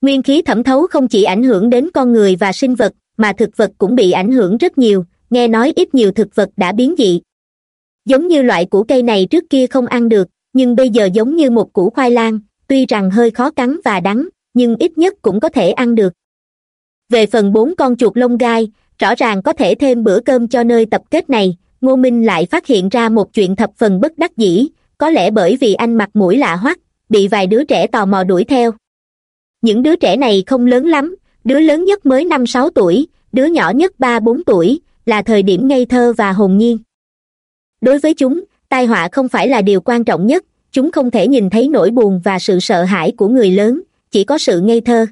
Nguyên khí thẩm thấu không chỉ ảnh hưởng đến con người và sinh vật, mà thực vật cũng bị ảnh hưởng rất nhiều, nghe nói ít nhiều thực vật đã biến dị. Giống như loại củ cây này trước kia không ăn được, nhưng bây giờ giống như một củ khoai lang, tuy rằng hơi khó cắn và đắng, nhưng ít nhất cũng có thể ăn được. Về phần bốn con chuột lông gai rõ ràng có thể thêm bữa cơm cho nơi tập kết này, ngô minh lại phát hiện ra một chuyện thập phần bất đắc dĩ, có lẽ bởi vì anh mặt mũi lạ hoắc, bị vài đứa trẻ tò mò đuổi theo. Những đứa trẻ này không lớn lắm, đứa lớn nhất mới năm sáu tuổi, đứa nhỏ nhất ba bốn tuổi, là thời điểm ngây thơ và hồn nhiên. Đối với chúng, tai họa không phải là điều quan trọng nhất, chúng không thể nhìn thấy nỗi buồn và sự sợ hãi của người lớn, chỉ có sự ngây thơ.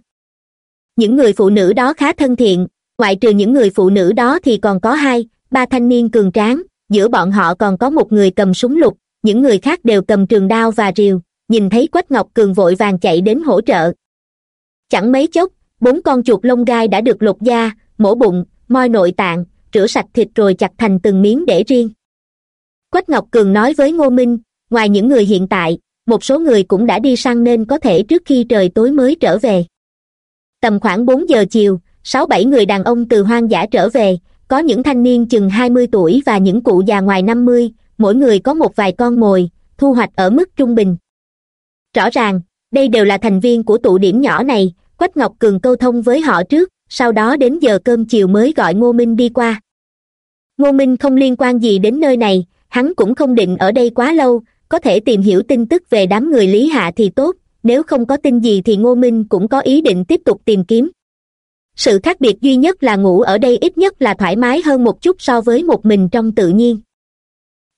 Những người phụ nữ đó khá thân thiện ngoại trừ những người phụ nữ đó thì còn có hai, ba thanh niên cường tráng, giữa bọn họ còn có một người cầm súng lục, những người khác đều cầm trường đao và rìu, nhìn thấy quách ngọc cường vội vàng chạy đến hỗ trợ. Chẳng mấy chốc, bốn con chuột lông gai đã được lột da, mổ bụng, moi nội tạng, rửa sạch thịt rồi chặt thành từng miếng để riêng. Quách ngọc cường nói với ngô minh, ngoài những người hiện tại, một số người cũng đã đi săn nên có thể trước khi trời tối mới trở về. Tầm khoảng bốn giờ chiều sáu bảy người đàn ông từ hoang dã trở về, có những thanh niên chừng hai mươi tuổi và những cụ già ngoài năm mươi, mỗi người có một vài con mồi, thu hoạch ở mức trung bình. Rõ ràng, đây đều là thành viên của tụ điểm nhỏ này, quách ngọc cường câu thông với họ trước, sau đó đến giờ cơm chiều mới gọi ngô minh đi qua. Ngô minh không liên quan gì đến nơi này, hắn cũng không định ở đây quá lâu, có thể tìm hiểu tin tức về đám người lý hạ thì tốt, nếu không có tin gì thì ngô minh cũng có ý định tiếp tục tìm kiếm sự khác biệt duy nhất là ngủ ở đây ít nhất là thoải mái hơn một chút so với một mình trong tự nhiên.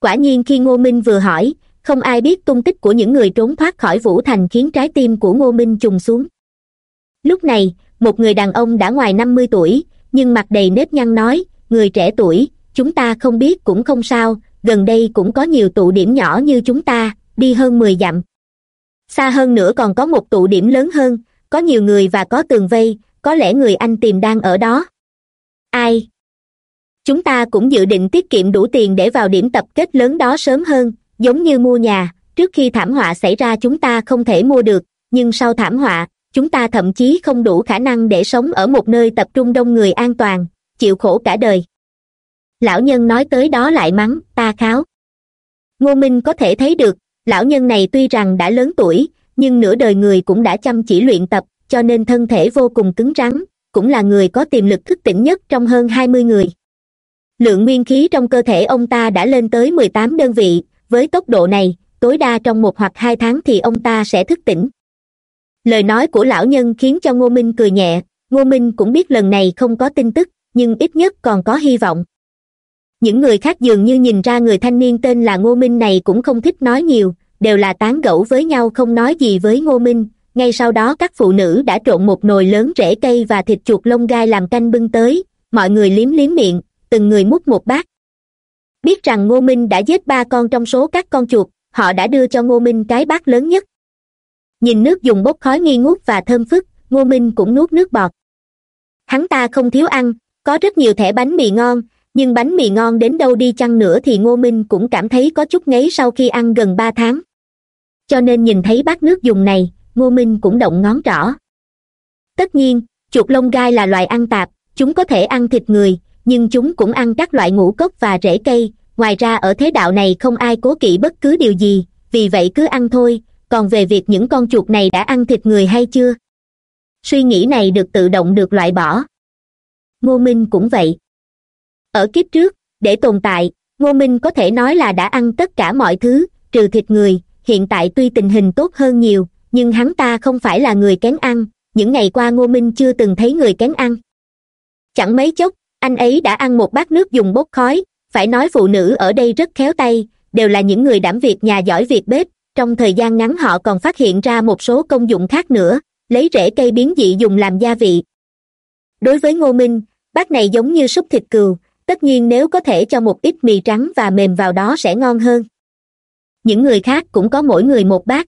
Quả nhiên khi ngô minh vừa hỏi, không ai biết tung tích của những người trốn thoát khỏi vũ thành khiến trái tim của ngô minh trùng xuống. Lúc này, một người đàn ông đã ngoài năm mươi tuổi, nhưng mặt đầy nếp nhăn nói, người trẻ tuổi, chúng ta không biết cũng không sao, gần đây cũng có nhiều tụ điểm nhỏ như chúng ta, đi hơn mười dặm. Xa hơn nữa còn có một tụ điểm lớn hơn, có nhiều người và có tường vây có lẽ người anh tìm đang ở đó. Ai? Chúng ta cũng dự định tiết kiệm đủ tiền để vào điểm tập kết lớn đó sớm hơn, giống như mua nhà. Trước khi thảm họa xảy ra chúng ta không thể mua được, nhưng sau thảm họa, chúng ta thậm chí không đủ khả năng để sống ở một nơi tập trung đông người an toàn, chịu khổ cả đời. Lão nhân nói tới đó lại mắng, ta kháo. Ngô minh có thể thấy được, lão nhân này tuy rằng đã lớn tuổi, nhưng nửa đời người cũng đã chăm chỉ luyện tập cho nên thân thể vô cùng cứng rắn, cũng là người có tiềm lực thức tỉnh nhất trong hơn hai mươi người. Lượng nguyên khí trong cơ thể ông ta đã lên tới mười tám đơn vị, với tốc độ này, tối đa trong một hoặc hai tháng thì ông ta sẽ thức tỉnh. Lời nói của lão nhân khiến cho ngô minh cười nhẹ, ngô minh cũng biết lần này không có tin tức, nhưng ít nhất còn có hy vọng. Những người khác dường như nhìn ra người thanh niên tên là ngô minh này cũng không thích nói nhiều, đều là tán gẫu với nhau không nói gì với ngô minh ngay sau đó các phụ nữ đã trộn một nồi lớn rễ cây và thịt chuột lông gai làm canh bưng tới. Mọi người liếm liếm miệng, từng người múc một bát. Biết rằng ngô minh đã giết ba con trong số các con chuột, họ đã đưa cho ngô minh cái bát lớn nhất. Nhìn nước dùng bốc khói nghi ngút và thơm phức, ngô minh cũng nuốt nước bọt. Hắn ta không thiếu ăn, có rất nhiều thẻ bánh mì ngon, nhưng bánh mì ngon đến đâu đi chăng nữa thì ngô minh cũng cảm thấy có chút ngấy sau khi ăn gần ba tháng. Cho nên nhìn thấy bát nước dùng này ngô minh cũng động ngón trỏ. Tất nhiên, chuột lông gai là loài ăn tạp, chúng có thể ăn thịt người, nhưng chúng cũng ăn các loại ngũ cốc và rễ cây. Ngoài ra ở thế đạo này không ai cố kỵ bất cứ điều gì, vì vậy cứ ăn thôi. Còn về việc những con chuột này đã ăn thịt người hay chưa? Suy nghĩ này được tự động được loại bỏ. Ngô minh cũng vậy. Ở kiếp trước, để tồn tại, ngô minh có thể nói là đã ăn tất cả mọi thứ, trừ thịt người. Hiện tại tuy tình hình tốt hơn nhiều nhưng hắn ta không phải là người kén ăn, những ngày qua ngô minh chưa từng thấy người kén ăn. Chẳng mấy chốc, anh ấy đã ăn một bát nước dùng bốc khói, phải nói phụ nữ ở đây rất khéo tay, đều là những người đảm việc nhà giỏi việc bếp, trong thời gian ngắn họ còn phát hiện ra một số công dụng khác nữa, lấy rễ cây biến dị dùng làm gia vị. Đối với ngô minh, bát này giống như súp thịt cừu, tất nhiên nếu có thể cho một ít mì trắng và mềm vào đó sẽ ngon hơn. Những người khác cũng có mỗi người một bát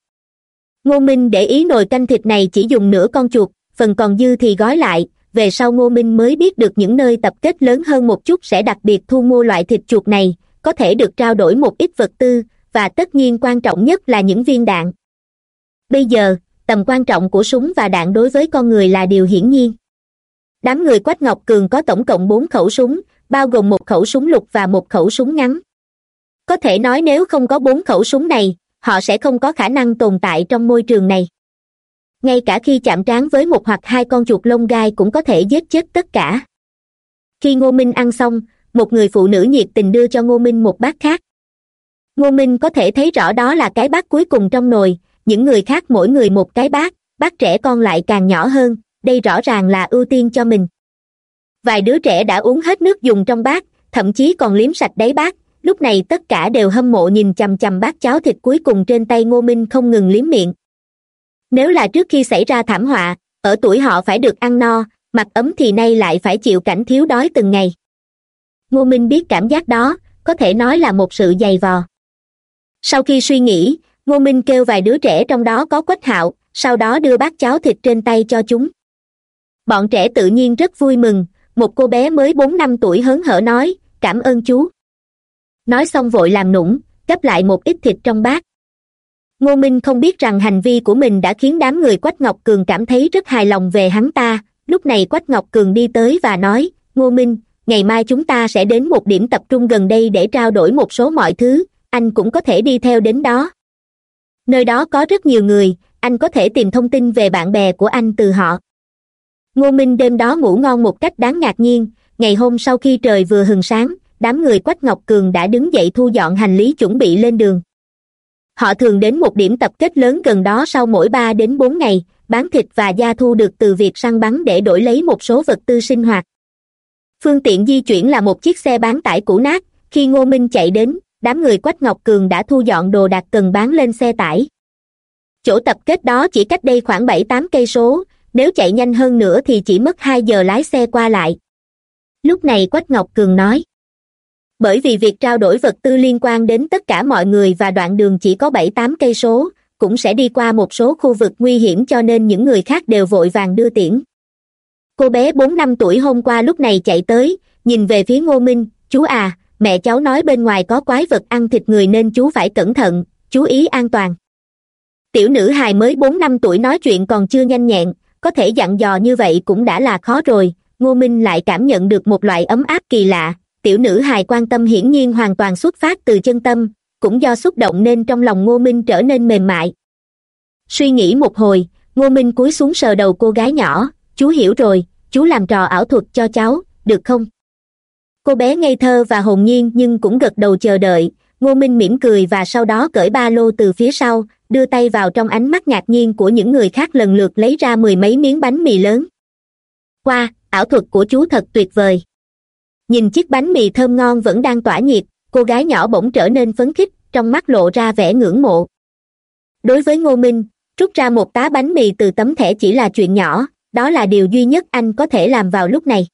ngô minh để ý nồi canh thịt này chỉ dùng nửa con chuột, phần còn dư thì gói lại, về sau ngô minh mới biết được những nơi tập kết lớn hơn một chút sẽ đặc biệt thu mua loại thịt chuột này, có thể được trao đổi một ít vật tư, và tất nhiên quan trọng nhất là những viên đạn. Bây giờ, tầm quan trọng của súng và đạn đối với con người là điều hiển nhiên. Đám người quách ngọc cường có tổng cộng bốn khẩu súng, bao gồm một khẩu súng lục và một khẩu súng ngắn. Có thể nói nếu không có bốn khẩu súng này họ sẽ không có khả năng tồn tại trong môi trường này. Ngay cả khi chạm trán với một hoặc hai con chuột lông gai cũng có thể giết chết tất cả. Khi ngô minh ăn xong, một người phụ nữ nhiệt tình đưa cho ngô minh một bát khác. Ngô minh có thể thấy rõ đó là cái bát cuối cùng trong nồi, những người khác mỗi người một cái bát bát trẻ con lại càng nhỏ hơn, đây rõ ràng là ưu tiên cho mình. Vài đứa trẻ đã uống hết nước dùng trong bát, thậm chí còn liếm sạch đáy bát lúc này tất cả đều hâm mộ nhìn chằm chằm bát cháo thịt cuối cùng trên tay ngô minh không ngừng liếm miệng. Nếu là trước khi xảy ra thảm họa, ở tuổi họ phải được ăn no, mặc ấm thì nay lại phải chịu cảnh thiếu đói từng ngày. Ngô minh biết cảm giác đó, có thể nói là một sự dày vò. Sau khi suy nghĩ, ngô minh kêu vài đứa trẻ trong đó có quách hạo, sau đó đưa bát cháo thịt trên tay cho chúng. Bọn trẻ tự nhiên rất vui mừng, một cô bé mới bốn năm tuổi hớn hở nói, cảm ơn chú nói xong vội làm nũng, gấp lại một ít thịt trong bát. Ngô minh không biết rằng hành vi của mình đã khiến đám người quách ngọc cường cảm thấy rất hài lòng về hắn ta. Lúc này quách ngọc cường đi tới và nói, ngô minh, ngày mai chúng ta sẽ đến một điểm tập trung gần đây để trao đổi một số mọi thứ. Anh cũng có thể đi theo đến đó. Nơi đó có rất nhiều người, anh có thể tìm thông tin về bạn bè của anh từ họ. Ngô minh đêm đó ngủ ngon một cách đáng ngạc nhiên. Ngày hôm sau khi trời vừa hừng sáng đám người quách ngọc cường đã đứng dậy thu dọn hành lý chuẩn bị lên đường. Họ thường đến một điểm tập kết lớn gần đó sau mỗi ba đến bốn ngày, bán thịt và gia thu được từ việc săn bắn để đổi lấy một số vật tư sinh hoạt. Phương tiện di chuyển là một chiếc xe bán tải cũ nát, khi ngô minh chạy đến, đám người quách ngọc cường đã thu dọn đồ đạc cần bán lên xe tải. Chỗ tập kết đó chỉ cách đây khoảng bảy tám cây số, nếu chạy nhanh hơn nữa thì chỉ mất hai giờ lái xe qua lại. Lúc này quách ngọc cường nói bởi vì việc trao đổi vật tư liên quan đến tất cả mọi người và đoạn đường chỉ có bảy tám cây số, cũng sẽ đi qua một số khu vực nguy hiểm cho nên những người khác đều vội vàng đưa tiễn. Cô bé bốn năm tuổi hôm qua lúc này chạy tới, nhìn về phía ngô minh, chú à mẹ cháu nói bên ngoài có quái vật ăn thịt người nên chú phải cẩn thận, chú ý an toàn. Tiểu nữ hài mới bốn năm tuổi nói chuyện còn chưa nhanh nhẹn, có thể dặn dò như vậy cũng đã là khó rồi, ngô minh lại cảm nhận được một loại ấm áp kỳ lạ tiểu nữ hài quan tâm hiển nhiên hoàn toàn xuất phát từ chân tâm, cũng do xúc động nên trong lòng ngô minh trở nên mềm mại. Suy nghĩ một hồi, ngô minh cúi xuống sờ đầu cô gái nhỏ, chú hiểu rồi, chú làm trò ảo thuật cho cháu, được không? Cô bé ngây thơ và hồn nhiên nhưng cũng gật đầu chờ đợi. Ngô minh mỉm cười và sau đó cởi ba lô từ phía sau, đưa tay vào trong ánh mắt ngạc nhiên của những người khác lần lượt lấy ra mười mấy miếng bánh mì lớn. Qua, ảo thuật của chú thật tuyệt vời nhìn chiếc bánh mì thơm ngon vẫn đang tỏa nhiệt, cô gái nhỏ bỗng trở nên phấn khích, trong mắt lộ ra vẻ ngưỡng mộ. Đối với ngô minh, rút ra một tá bánh mì từ tấm thẻ chỉ là chuyện nhỏ, đó là điều duy nhất anh có thể làm vào lúc này.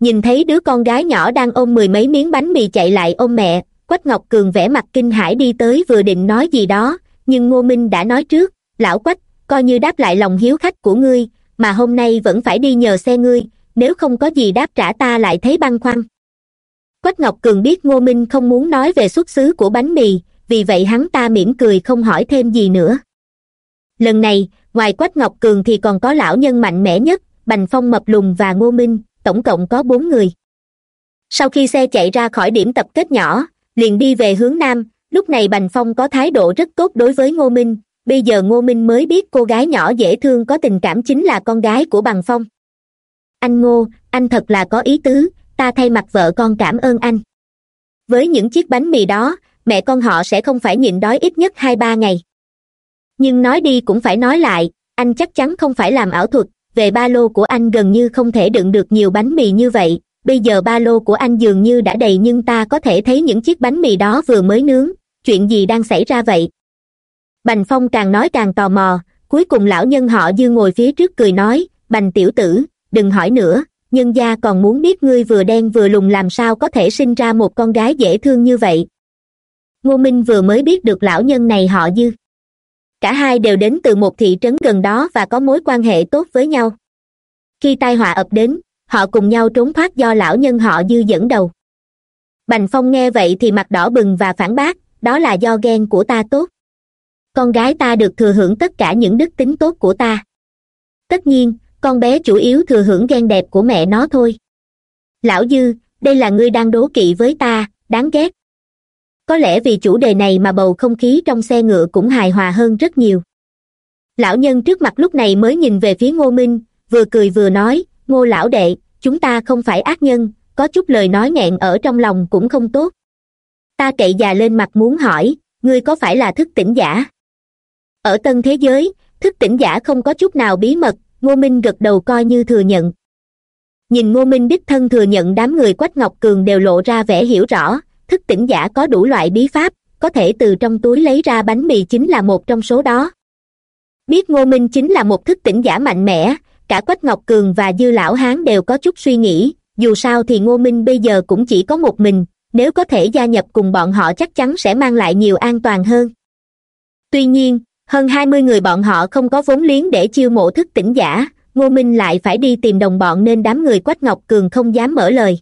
Nhìn thấy đứa con gái nhỏ đang ôm mười mấy miếng bánh mì chạy lại ôm mẹ, quách ngọc cường vẽ mặt kinh hãi đi tới vừa định nói gì đó, nhưng ngô minh đã nói trước, lão quách, coi như đáp lại lòng hiếu khách của ngươi, mà hôm nay vẫn phải đi nhờ xe ngươi nếu không có gì đáp trả ta lại thấy băn khoăn. Quách ngọc cường biết ngô minh không muốn nói về xuất xứ của bánh mì, vì vậy hắn ta mỉm cười không hỏi thêm gì nữa. Lần này, ngoài quách ngọc cường thì còn có lão nhân mạnh mẽ nhất, bành phong mập lùn và ngô minh, tổng cộng có bốn người. Sau khi xe chạy ra khỏi điểm tập kết nhỏ, liền đi về hướng nam, lúc này bành phong có thái độ rất tốt đối với ngô minh, bây giờ ngô minh mới biết cô gái nhỏ dễ thương có tình cảm chính là con gái của bằng phong anh ngô, anh thật là có ý tứ, ta thay mặt vợ con cảm ơn anh. Với những chiếc bánh mì đó, mẹ con họ sẽ không phải nhịn đói ít nhất hai ba ngày. Nhưng nói đi cũng phải nói lại, anh chắc chắn không phải làm ảo thuật, về ba lô của anh gần như không thể đựng được nhiều bánh mì như vậy, bây giờ ba lô của anh dường như đã đầy nhưng ta có thể thấy những chiếc bánh mì đó vừa mới nướng, chuyện gì đang xảy ra vậy? Bành phong càng nói càng tò mò, cuối cùng lão nhân họ dư ngồi phía trước cười nói, bành tiểu tử đừng hỏi nữa, nhân gia còn muốn biết ngươi vừa đen vừa lùn làm sao có thể sinh ra một con gái dễ thương như vậy. Ngô minh vừa mới biết được lão nhân này họ dư. Cả hai đều đến từ một thị trấn gần đó và có mối quan hệ tốt với nhau. Khi tai họa ập đến, họ cùng nhau trốn thoát do lão nhân họ dư dẫn đầu. Bành phong nghe vậy thì mặt đỏ bừng và phản bác, đó là do ghen của ta tốt. Con gái ta được thừa hưởng tất cả những đức tính tốt của ta. Tất nhiên con bé chủ yếu thừa hưởng ghen đẹp của mẹ nó thôi. Lão dư, đây là ngươi đang đố kỵ với ta, đáng ghét. Có lẽ vì chủ đề này mà bầu không khí trong xe ngựa cũng hài hòa hơn rất nhiều. Lão nhân trước mặt lúc này mới nhìn về phía ngô minh, vừa cười vừa nói, ngô lão đệ, chúng ta không phải ác nhân, có chút lời nói nghẹn ở trong lòng cũng không tốt. Ta cậy già lên mặt muốn hỏi, ngươi có phải là thức tỉnh giả? Ở tân thế giới, thức tỉnh giả không có chút nào bí mật ngô minh gật đầu coi như thừa nhận. Nhìn ngô minh đích thân thừa nhận đám người quách ngọc cường đều lộ ra vẻ hiểu rõ, thức tỉnh giả có đủ loại bí pháp, có thể từ trong túi lấy ra bánh mì chính là một trong số đó. Biết ngô minh chính là một thức tỉnh giả mạnh mẽ, cả quách ngọc cường và dư lão hán đều có chút suy nghĩ, dù sao thì ngô minh bây giờ cũng chỉ có một mình, nếu có thể gia nhập cùng bọn họ chắc chắn sẽ mang lại nhiều an toàn hơn. Tuy nhiên hơn hai mươi người bọn họ không có vốn liếng để chiêu mộ thức tỉnh giả, ngô minh lại phải đi tìm đồng bọn nên đám người quách ngọc cường không dám mở lời.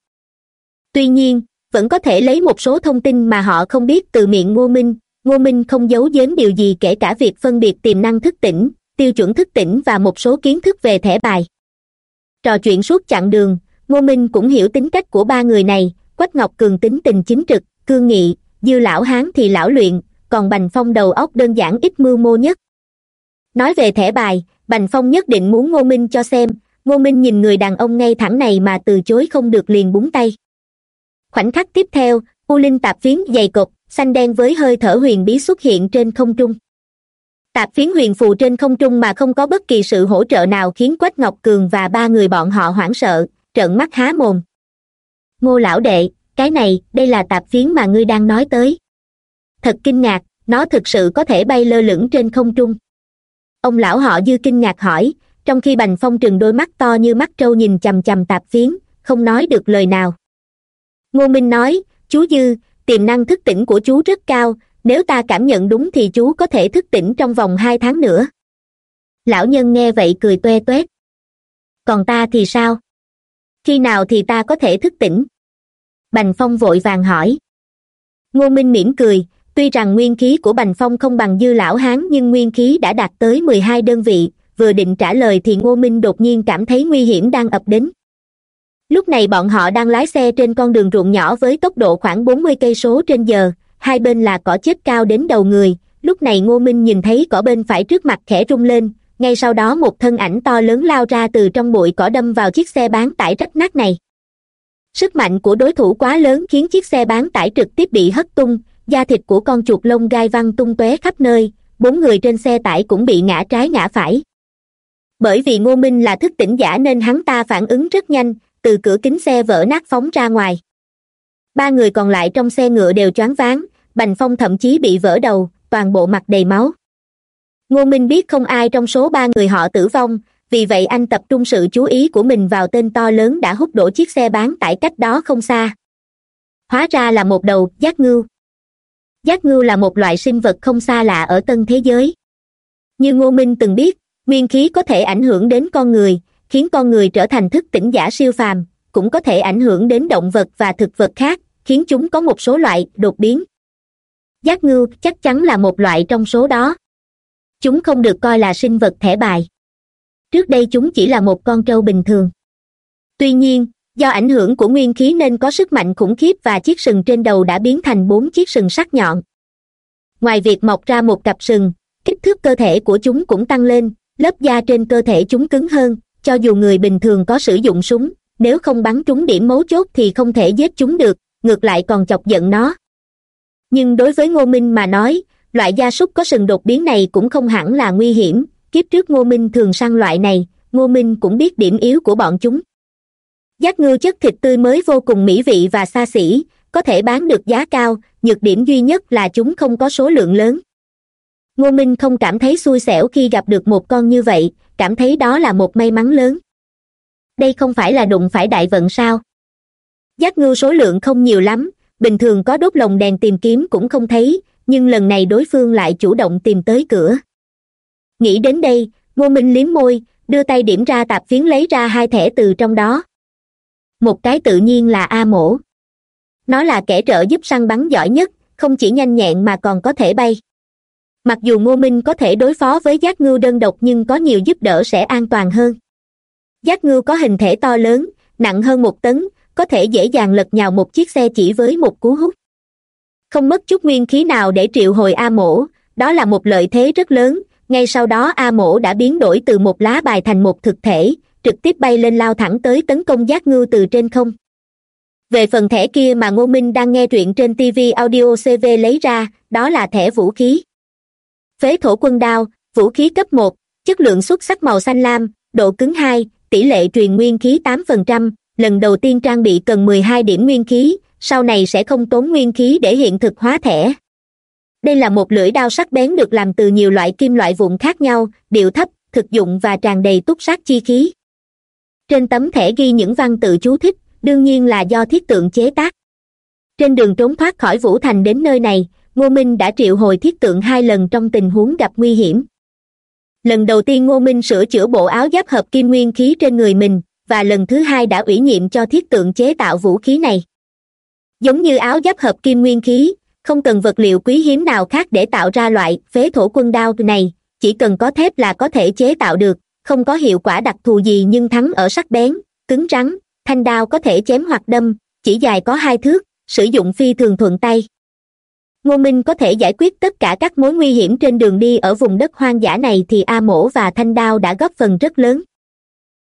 Tuy nhiên, vẫn có thể lấy một số thông tin mà họ không biết từ miệng ngô minh. Ngô minh không giấu giếm điều gì kể cả việc phân biệt tiềm năng thức tỉnh, tiêu chuẩn thức tỉnh và một số kiến thức về thẻ bài. Trò chuyện suốt chặng đường, ngô minh cũng hiểu tính cách của ba người này. Quách ngọc cường tính tình chính trực, cương nghị, dư lão hán thì lão luyện còn bành phong đầu óc đơn giản ít mưu mô nhất. Nói về thẻ bài, bành phong nhất định muốn ngô minh cho xem. Ngô minh nhìn người đàn ông ngay thẳng này mà từ chối không được liền búng tay. Khoảnh khắc tiếp theo, u linh tạp phiến dày cộp xanh đen với hơi thở huyền bí xuất hiện trên không trung. Tạp phiến huyền phù trên không trung mà không có bất kỳ sự hỗ trợ nào khiến quách ngọc cường và ba người bọn họ hoảng sợ, trợn mắt há mồm. Ngô lão đệ, cái này, đây là tạp phiến mà ngươi đang nói tới thật kinh ngạc, nó thực sự có thể bay lơ lửng trên không trung. Ông lão họ dư kinh ngạc hỏi, trong khi bành phong trừng đôi mắt to như mắt trâu nhìn chằm chằm tạp phiến, không nói được lời nào. Ngô minh nói, chú dư, tiềm năng thức tỉnh của chú rất cao, nếu ta cảm nhận đúng thì chú có thể thức tỉnh trong vòng hai tháng nữa. Lão nhân nghe vậy cười toe toét. Còn ta thì sao? Khi nào thì ta có thể thức tỉnh? Bành phong vội vàng hỏi. Ngô minh mỉm cười tuy rằng nguyên khí của bành phong không bằng dư lão hán, nhưng nguyên khí đã đạt tới mười hai đơn vị, vừa định trả lời thì ngô minh đột nhiên cảm thấy nguy hiểm đang ập đến. Lúc này bọn họ đang lái xe trên con đường ruộng nhỏ với tốc độ khoảng bốn mươi cây số trên giờ, hai bên là cỏ chết cao đến đầu người. Lúc này ngô minh nhìn thấy cỏ bên phải trước mặt khẽ rung lên, ngay sau đó một thân ảnh to lớn lao ra từ trong bụi cỏ đâm vào chiếc xe bán tải rách nát này. Sức mạnh của đối thủ quá lớn khiến chiếc xe bán tải trực tiếp bị hất tung da thịt của con chuột lông gai văng tung tóe khắp nơi, bốn người trên xe tải cũng bị ngã trái ngã phải. Bởi vì ngô minh là thức tỉnh giả nên hắn ta phản ứng rất nhanh, từ cửa kính xe vỡ nát phóng ra ngoài. Ba người còn lại trong xe ngựa đều choáng váng, bành phong thậm chí bị vỡ đầu, toàn bộ mặt đầy máu. Ngô minh biết không ai trong số ba người họ tử vong, vì vậy anh tập trung sự chú ý của mình vào tên to lớn đã hút đổ chiếc xe bán tải cách đó không xa. Hóa ra là một đầu giác ngưu giác ngưu là một loại sinh vật không xa lạ ở tân thế giới. Như ngô minh từng biết, nguyên khí có thể ảnh hưởng đến con người, khiến con người trở thành thức tỉnh giả siêu phàm, cũng có thể ảnh hưởng đến động vật và thực vật khác, khiến chúng có một số loại đột biến. Giác ngưu chắc chắn là một loại trong số đó. Chúng không được coi là sinh vật thẻ bài. Trước đây chúng chỉ là một con trâu bình thường. Tuy nhiên do ảnh hưởng của nguyên khí nên có sức mạnh khủng khiếp và chiếc sừng trên đầu đã biến thành bốn chiếc sừng sắc nhọn. Ngoài việc mọc ra một cặp sừng, kích thước cơ thể của chúng cũng tăng lên, lớp da trên cơ thể chúng cứng hơn, cho dù người bình thường có sử dụng súng, nếu không bắn trúng điểm mấu chốt thì không thể giết chúng được, ngược lại còn chọc giận nó. Nhưng đối với ngô minh mà nói, loại gia súc có sừng đột biến này cũng không hẳn là nguy hiểm, kiếp trước ngô minh thường săn loại này, ngô minh cũng biết điểm yếu của bọn chúng giác ngư chất thịt tươi mới vô cùng mỹ vị và xa xỉ, có thể bán được giá cao, nhược điểm duy nhất là chúng không có số lượng lớn. Ngô minh không cảm thấy xui xẻo khi gặp được một con như vậy, cảm thấy đó là một may mắn lớn. Đây không phải là đụng phải đại vận sao? Giác ngưu số lượng không nhiều lắm, bình thường có đốt lồng đèn tìm kiếm cũng không thấy, nhưng lần này đối phương lại chủ động tìm tới cửa. Nghĩ đến đây, ngô minh liếm môi, đưa tay điểm ra tạp phiến lấy ra hai thẻ từ trong đó một cái tự nhiên là a mổ. Nó là kẻ trợ giúp săn bắn giỏi nhất, không chỉ nhanh nhẹn mà còn có thể bay. Mặc dù ngô minh có thể đối phó với giác ngưu đơn độc nhưng có nhiều giúp đỡ sẽ an toàn hơn. Giác ngưu có hình thể to lớn, nặng hơn một tấn, có thể dễ dàng lật nhào một chiếc xe chỉ với một cú hút. Không mất chút nguyên khí nào để triệu hồi a mổ, đó là một lợi thế rất lớn, ngay sau đó a mổ đã biến đổi từ một lá bài thành một thực thể trực tiếp bay lên lao thẳng tới tấn công giác ngưu từ trên không. Về phần thẻ kia mà ngô minh đang nghe truyện trên tv audio cv lấy ra, đó là thẻ vũ khí. Phế thổ quân đao, vũ khí cấp một, chất lượng xuất sắc màu xanh lam, độ cứng hai, tỷ lệ truyền nguyên khí tám phần trăm, lần đầu tiên trang bị cần mười hai điểm nguyên khí, sau này sẽ không tốn nguyên khí để hiện thực hóa thẻ. Đây là một lưỡi đao sắc bén được làm từ nhiều loại kim loại vụn khác nhau, điệu thấp, thực dụng và tràn đầy túc sát chi khí trên tấm thẻ ghi những văn tự chú thích, đương nhiên là do thiết tượng chế tác. Trên đường trốn thoát khỏi vũ thành đến nơi này, ngô minh đã triệu hồi thiết tượng hai lần trong tình huống gặp nguy hiểm. Lần đầu tiên ngô minh sửa chữa bộ áo giáp hợp kim nguyên khí trên người mình, và lần thứ hai đã ủy nhiệm cho thiết tượng chế tạo vũ khí này. Giống như áo giáp hợp kim nguyên khí, không cần vật liệu quý hiếm nào khác để tạo ra loại phế thổ quân đao này, chỉ cần có thép là có thể chế tạo được không có hiệu quả đặc thù gì nhưng thắng ở sắc bén, cứng rắn, thanh đao có thể chém hoặc đâm, chỉ dài có hai thước, sử dụng phi thường thuận tay. Ngô minh có thể giải quyết tất cả các mối nguy hiểm trên đường đi ở vùng đất hoang dã này thì a mổ và thanh đao đã góp phần rất lớn.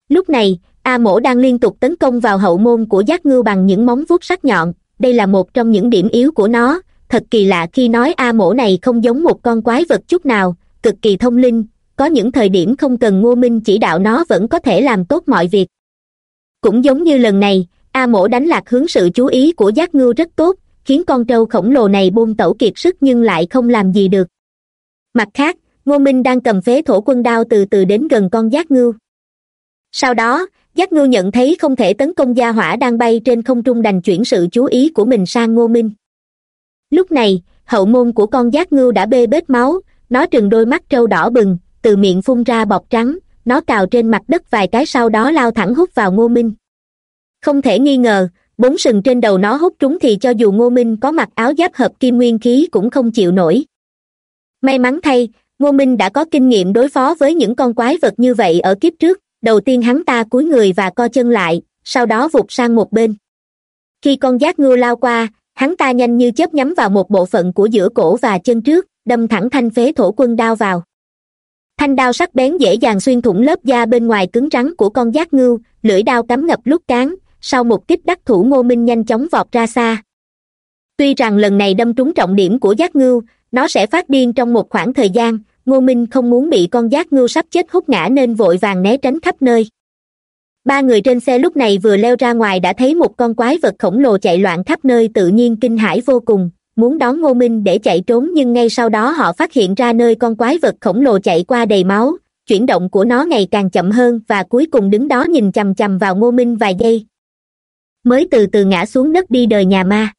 Lúc này, a mổ đang liên tục tấn công vào hậu môn của giác ngưu bằng những móng vuốt sắc nhọn, đây là một trong những điểm yếu của nó. Thật kỳ lạ khi nói a mổ này không giống một con quái vật chút nào, cực kỳ thông linh có những thời điểm không cần ngô minh chỉ đạo nó vẫn có thể làm tốt mọi việc. Cũng giống như lần này, a mổ đánh lạc hướng sự chú ý của giác ngưu rất tốt, khiến con trâu khổng lồ này buông tẩu kiệt sức nhưng lại không làm gì được. Mặt khác, ngô minh đang cầm phế thổ quân đao từ từ đến gần con giác ngưu. Sau đó, giác ngưu nhận thấy không thể tấn công gia hỏa đang bay trên không trung đành chuyển sự chú ý của mình sang ngô minh. Lúc này, hậu môn của con giác ngưu đã bê bết máu, nó trừng đôi mắt trâu đỏ bừng từ miệng phun ra bọt trắng, nó cào trên mặt đất vài cái sau đó lao thẳng hút vào ngô minh. Không thể nghi ngờ bốn sừng trên đầu nó hút trúng thì cho dù ngô minh có mặc áo giáp hợp kim nguyên khí cũng không chịu nổi. May mắn thay, ngô minh đã có kinh nghiệm đối phó với những con quái vật như vậy ở kiếp trước, đầu tiên hắn ta cúi người và co chân lại, sau đó vụt sang một bên. Khi con giác ngưu lao qua, hắn ta nhanh như chớp nhắm vào một bộ phận của giữa cổ và chân trước, đâm thẳng thanh phế thổ quân đao vào thanh đao sắc bén dễ dàng xuyên thủng lớp da bên ngoài cứng rắn của con giác ngưu, lưỡi đao cắm ngập lúc cán, sau một kích đắc thủ ngô minh nhanh chóng vọt ra xa. Tuy rằng lần này đâm trúng trọng điểm của giác ngưu, nó sẽ phát điên trong một khoảng thời gian, ngô minh không muốn bị con giác ngưu sắp chết hút ngã nên vội vàng né tránh khắp nơi. Ba người trên xe lúc này vừa leo ra ngoài đã thấy một con quái vật khổng lồ chạy loạn khắp nơi tự nhiên kinh hãi vô cùng muốn đón ngô minh để chạy trốn nhưng ngay sau đó họ phát hiện ra nơi con quái vật khổng lồ chạy qua đầy máu. Chuyển động của nó ngày càng chậm hơn và cuối cùng đứng đó nhìn chằm chằm vào ngô minh vài giây. Mới từ từ ngã xuống đất đi đời nhà ma.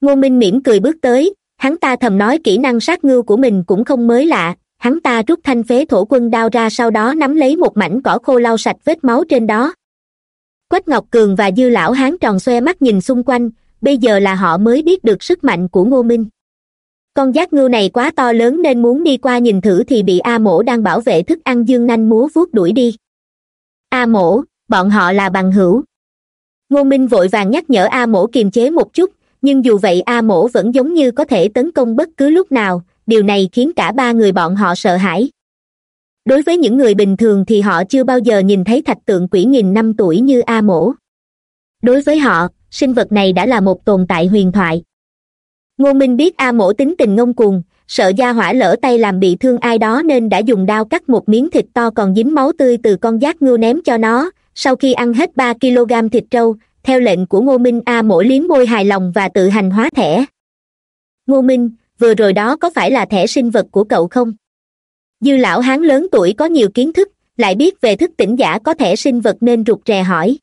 Ngô minh mỉm cười bước tới. Hắn ta thầm nói kỹ năng sát ngưu của mình cũng không mới lạ. Hắn ta rút thanh phế thổ quân đao ra sau đó nắm lấy một mảnh cỏ khô lau sạch vết máu trên đó. Quách ngọc cường và dư lão hán tròn xoe mắt nhìn xung quanh bây giờ là họ mới biết được sức mạnh của ngô minh. Con giác ngưu này quá to lớn nên muốn đi qua nhìn thử thì bị a mổ đang bảo vệ thức ăn dương nanh múa vuốt đuổi đi. A mổ, bọn họ là bằng hữu. Ngô minh vội vàng nhắc nhở a mổ kiềm chế một chút, nhưng dù vậy a mổ vẫn giống như có thể tấn công bất cứ lúc nào, điều này khiến cả ba người bọn họ sợ hãi. Đối với những người bình thường thì họ chưa bao giờ nhìn thấy thạch tượng quỷ nghìn năm tuổi như a mổ. Đối với họ sinh vật này đã là một tồn tại huyền thoại. Ngô minh biết a mổ tính tình ngông cuồng, sợ gia hỏa lỡ tay làm bị thương ai đó nên đã dùng đao cắt một miếng thịt to còn dính máu tươi từ con giác ngưu ném cho nó. Sau khi ăn hết ba kg thịt trâu, theo lệnh của ngô minh, a mổ liếm môi hài lòng và tự hành hóa thẻ. Ngô minh, vừa rồi đó có phải là thẻ sinh vật của cậu không? Dư lão hán lớn tuổi có nhiều kiến thức, lại biết về thức tỉnh giả có thẻ sinh vật nên rụt rè hỏi.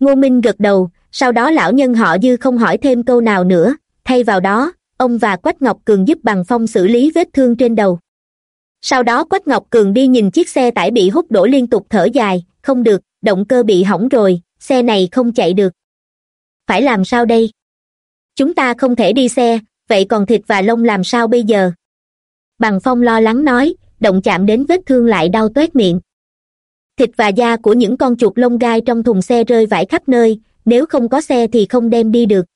Ngô minh gật đầu sau đó lão nhân họ dư không hỏi thêm câu nào nữa. Thay vào đó, ông và quách ngọc cường giúp bằng phong xử lý vết thương trên đầu. Sau đó quách ngọc cường đi nhìn chiếc xe tải bị hút đổ liên tục thở dài. Không được, động cơ bị hỏng rồi, xe này không chạy được. Phải làm sao đây? Chúng ta không thể đi xe, vậy còn thịt và lông làm sao bây giờ? Bằng phong lo lắng nói, động chạm đến vết thương lại đau toét miệng. Thịt và da của những con chuột lông gai trong thùng xe rơi vãi khắp nơi nếu không có xe thì không đem đi được.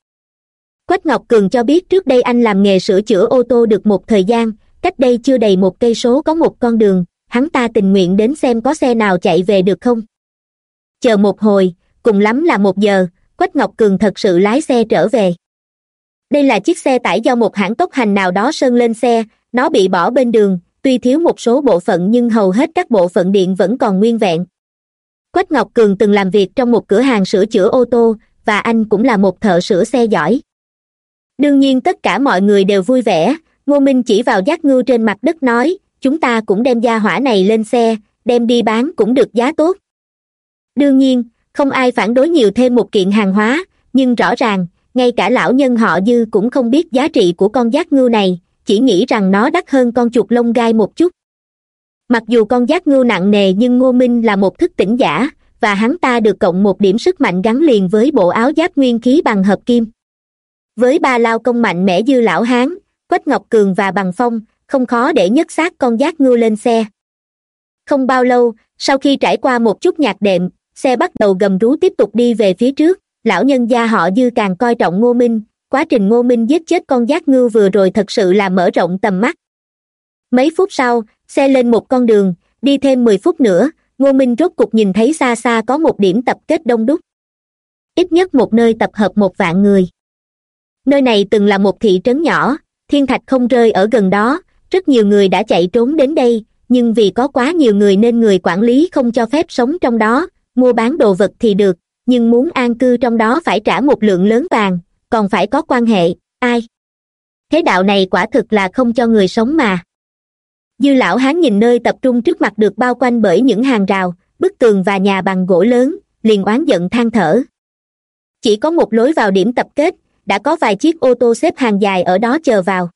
Quách ngọc cường cho biết trước đây anh làm nghề sửa chữa ô tô được một thời gian, cách đây chưa đầy một cây số có một con đường, hắn ta tình nguyện đến xem có xe nào chạy về được không? Chờ một hồi, cùng lắm là một giờ, quách ngọc cường thật sự lái xe trở về. Đây là chiếc xe tải do một hãng tốc hành nào đó sơn lên xe, nó bị bỏ bên đường, tuy thiếu một số bộ phận nhưng hầu hết các bộ phận điện vẫn còn nguyên vẹn quách ngọc cường từng làm việc trong một cửa hàng sửa chữa ô tô, và anh cũng là một thợ sửa xe giỏi. Đương nhiên tất cả mọi người đều vui vẻ, ngô minh chỉ vào giác ngưu trên mặt đất nói, chúng ta cũng đem gia hỏa này lên xe, đem đi bán cũng được giá tốt. Đương nhiên, không ai phản đối nhiều thêm một kiện hàng hóa, nhưng rõ ràng, ngay cả lão nhân họ dư cũng không biết giá trị của con giác ngưu này, chỉ nghĩ rằng nó đắt hơn con chuột lông gai một chút mặc dù con giác ngưu nặng nề nhưng ngô minh là một thức tỉnh giả, và hắn ta được cộng một điểm sức mạnh gắn liền với bộ áo giáp nguyên khí bằng hợp kim. Với ba lao công mạnh mẽ dư lão hán, quách ngọc cường và bằng phong, không khó để nhấc xác con giác ngưu lên xe. Không bao lâu, sau khi trải qua một chút nhạc đệm, xe bắt đầu gầm rú tiếp tục đi về phía trước. Lão nhân gia họ dư càng coi trọng ngô minh, quá trình ngô minh giết chết con giác ngưu vừa rồi thật sự là mở rộng tầm mắt mấy phút sau, xe lên một con đường, đi thêm mười phút nữa, ngô minh rốt cục nhìn thấy xa xa có một điểm tập kết đông đúc. Ít nhất một nơi tập hợp một vạn người. Nơi này từng là một thị trấn nhỏ, thiên thạch không rơi ở gần đó, rất nhiều người đã chạy trốn đến đây, nhưng vì có quá nhiều người nên người quản lý không cho phép sống trong đó, mua bán đồ vật thì được, nhưng muốn an cư trong đó phải trả một lượng lớn vàng, còn phải có quan hệ, ai? Thế đạo này quả thực là không cho người sống mà dư lão hán nhìn nơi tập trung trước mặt được bao quanh bởi những hàng rào, bức tường và nhà bằng gỗ lớn, liền oán giận than thở. Chỉ có một lối vào điểm tập kết, đã có vài chiếc ô tô xếp hàng dài ở đó chờ vào.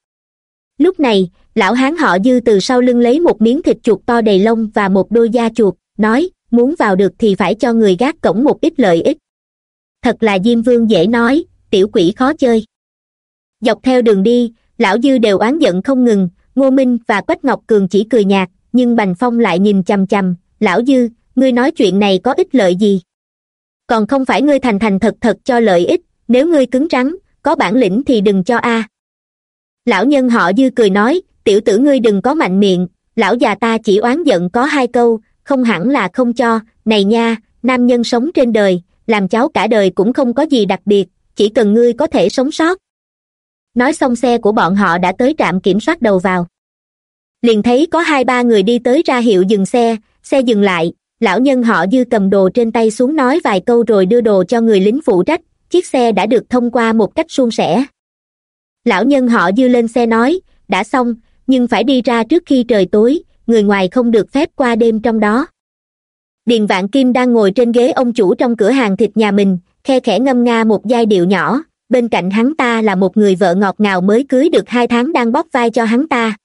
Lúc này, lão hán họ dư từ sau lưng lấy một miếng thịt chuột to đầy lông và một đôi da chuột, nói, muốn vào được thì phải cho người gác cổng một ít lợi ích. Thật là diêm vương dễ nói, tiểu quỷ khó chơi. Dọc theo đường đi, lão dư đều oán giận không ngừng ngô minh và quách ngọc cường chỉ cười nhạt, nhưng bành phong lại nhìn chằm chằm, lão dư, ngươi nói chuyện này có ích lợi gì? Còn không phải ngươi thành thành thật thật cho lợi ích, nếu ngươi cứng rắn, có bản lĩnh thì đừng cho a. Lão nhân họ dư cười nói, tiểu tử ngươi đừng có mạnh miệng, lão già ta chỉ oán giận có hai câu, không hẳn là không cho, này nha, nam nhân sống trên đời, làm cháu cả đời cũng không có gì đặc biệt, chỉ cần ngươi có thể sống sót nói xong xe của bọn họ đã tới trạm kiểm soát đầu vào. Liền thấy có hai ba người đi tới ra hiệu dừng xe xe dừng lại, lão nhân họ dư cầm đồ trên tay xuống nói vài câu rồi đưa đồ cho người lính phụ trách, chiếc xe đã được thông qua một cách suôn sẻ. Lão nhân họ dư lên xe nói, đã xong, nhưng phải đi ra trước khi trời tối, người ngoài không được phép qua đêm trong đó. Điền vạn kim đang ngồi trên ghế ông chủ trong cửa hàng thịt nhà mình, khe khẽ ngâm nga một giai điệu nhỏ bên cạnh hắn ta là một người vợ ngọt ngào mới cưới được hai tháng đang bóp vai cho hắn ta.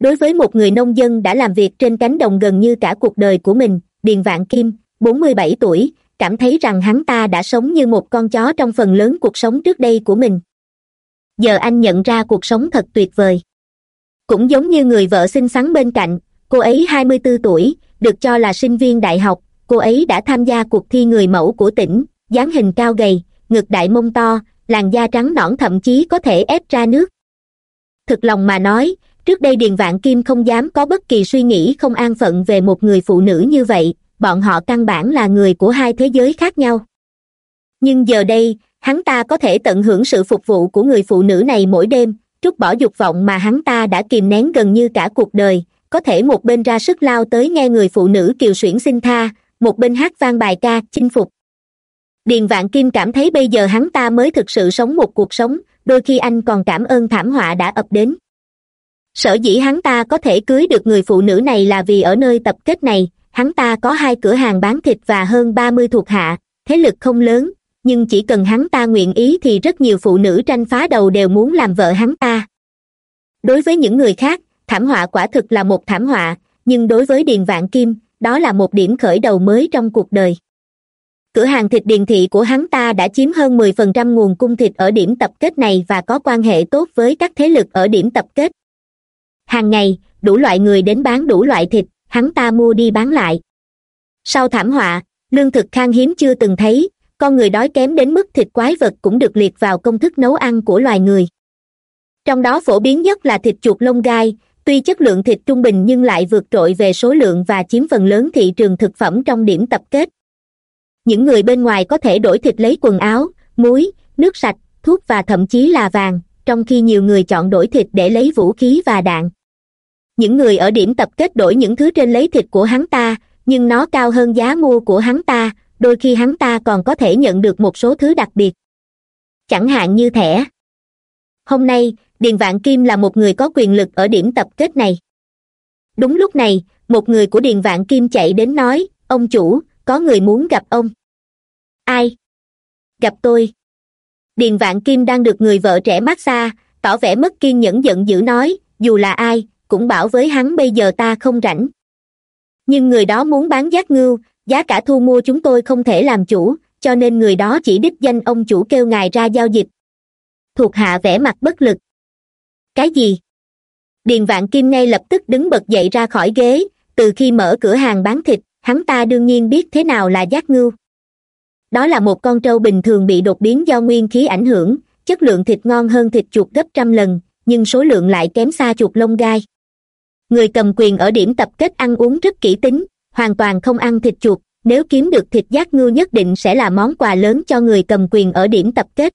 Đối với một người nông dân đã làm việc trên cánh đồng gần như cả cuộc đời của mình, điền vạn kim, bốn mươi bảy tuổi, cảm thấy rằng hắn ta đã sống như một con chó trong phần lớn cuộc sống trước đây của mình. Giờ anh nhận ra cuộc sống thật tuyệt vời. Cũng giống như người vợ xinh xắn bên cạnh, cô ấy hai mươi bốn tuổi, được cho là sinh viên đại học, cô ấy đã tham gia cuộc thi người mẫu của tỉnh dáng hình cao gầy ngực đại mông to, làn da trắng nõn thậm chí có thể ép ra nước. Thực lòng mà nói, trước đây điền vạn kim không dám có bất kỳ suy nghĩ không an phận về một người phụ nữ như vậy, bọn họ căn bản là người của hai thế giới khác nhau. Nhưng giờ đây, hắn ta có thể tận hưởng sự phục vụ của người phụ nữ này mỗi đêm, trút bỏ dục vọng mà hắn ta đã kìm nén gần như cả cuộc đời, có thể một bên ra sức lao tới nghe người phụ nữ kiều xuyển xin tha, một bên hát vang bài ca chinh phục điền vạn kim cảm thấy bây giờ hắn ta mới thực sự sống một cuộc sống, đôi khi anh còn cảm ơn thảm họa đã ập đến. Sở dĩ hắn ta có thể cưới được người phụ nữ này là vì ở nơi tập kết này, hắn ta có hai cửa hàng bán thịt và hơn ba mươi thuộc hạ, thế lực không lớn, nhưng chỉ cần hắn ta nguyện ý thì rất nhiều phụ nữ tranh phá đầu đều muốn làm vợ hắn ta. Đối với những người khác, thảm họa quả thực là một thảm họa, nhưng đối với điền vạn kim, đó là một điểm khởi đầu mới trong cuộc đời cửa hàng thịt điền thị của hắn ta đã chiếm hơn mười phần trăm nguồn cung thịt ở điểm tập kết này và có quan hệ tốt với các thế lực ở điểm tập kết. Hàng ngày, đủ loại người đến bán đủ loại thịt, hắn ta mua đi bán lại. Sau thảm họa, lương thực khan hiếm chưa từng thấy, con người đói kém đến mức thịt quái vật cũng được liệt vào công thức nấu ăn của loài người. Trong đó phổ biến nhất là thịt chuột lông gai, tuy chất lượng thịt trung bình nhưng lại vượt trội về số lượng và chiếm phần lớn thị trường thực phẩm trong điểm tập kết những người bên ngoài có thể đổi thịt lấy quần áo, muối, nước sạch, thuốc và thậm chí là vàng, trong khi nhiều người chọn đổi thịt để lấy vũ khí và đạn. Những người ở điểm tập kết đổi những thứ trên lấy thịt của hắn ta, nhưng nó cao hơn giá mua của hắn ta, đôi khi hắn ta còn có thể nhận được một số thứ đặc biệt. Chẳng hạn như thẻ. Hôm nay, điền vạn kim là một người có quyền lực ở điểm tập kết này. Đúng lúc này, một người của điền vạn kim chạy đến nói, ông chủ có người muốn gặp ông. Ai? Gặp tôi. Điền vạn kim đang được người vợ trẻ mát xa, tỏ vẻ mất kiên nhẫn giận dữ nói, dù là ai, cũng bảo với hắn bây giờ ta không rảnh. Nhưng người đó muốn bán giác ngưu, giá cả thu mua chúng tôi không thể làm chủ, cho nên người đó chỉ đích danh ông chủ kêu ngài ra giao dịch. Thuộc hạ vẻ mặt bất lực. Cái gì? Điền vạn kim ngay lập tức đứng bật dậy ra khỏi ghế, từ khi mở cửa hàng bán thịt hắn ta đương nhiên biết thế nào là giác ngưu. Đó là một con trâu bình thường bị đột biến do nguyên khí ảnh hưởng, chất lượng thịt ngon hơn thịt chuột gấp trăm lần, nhưng số lượng lại kém xa chuột lông gai. Người cầm quyền ở điểm tập kết ăn uống rất kỹ tính, hoàn toàn không ăn thịt chuột, nếu kiếm được thịt giác ngưu nhất định sẽ là món quà lớn cho người cầm quyền ở điểm tập kết.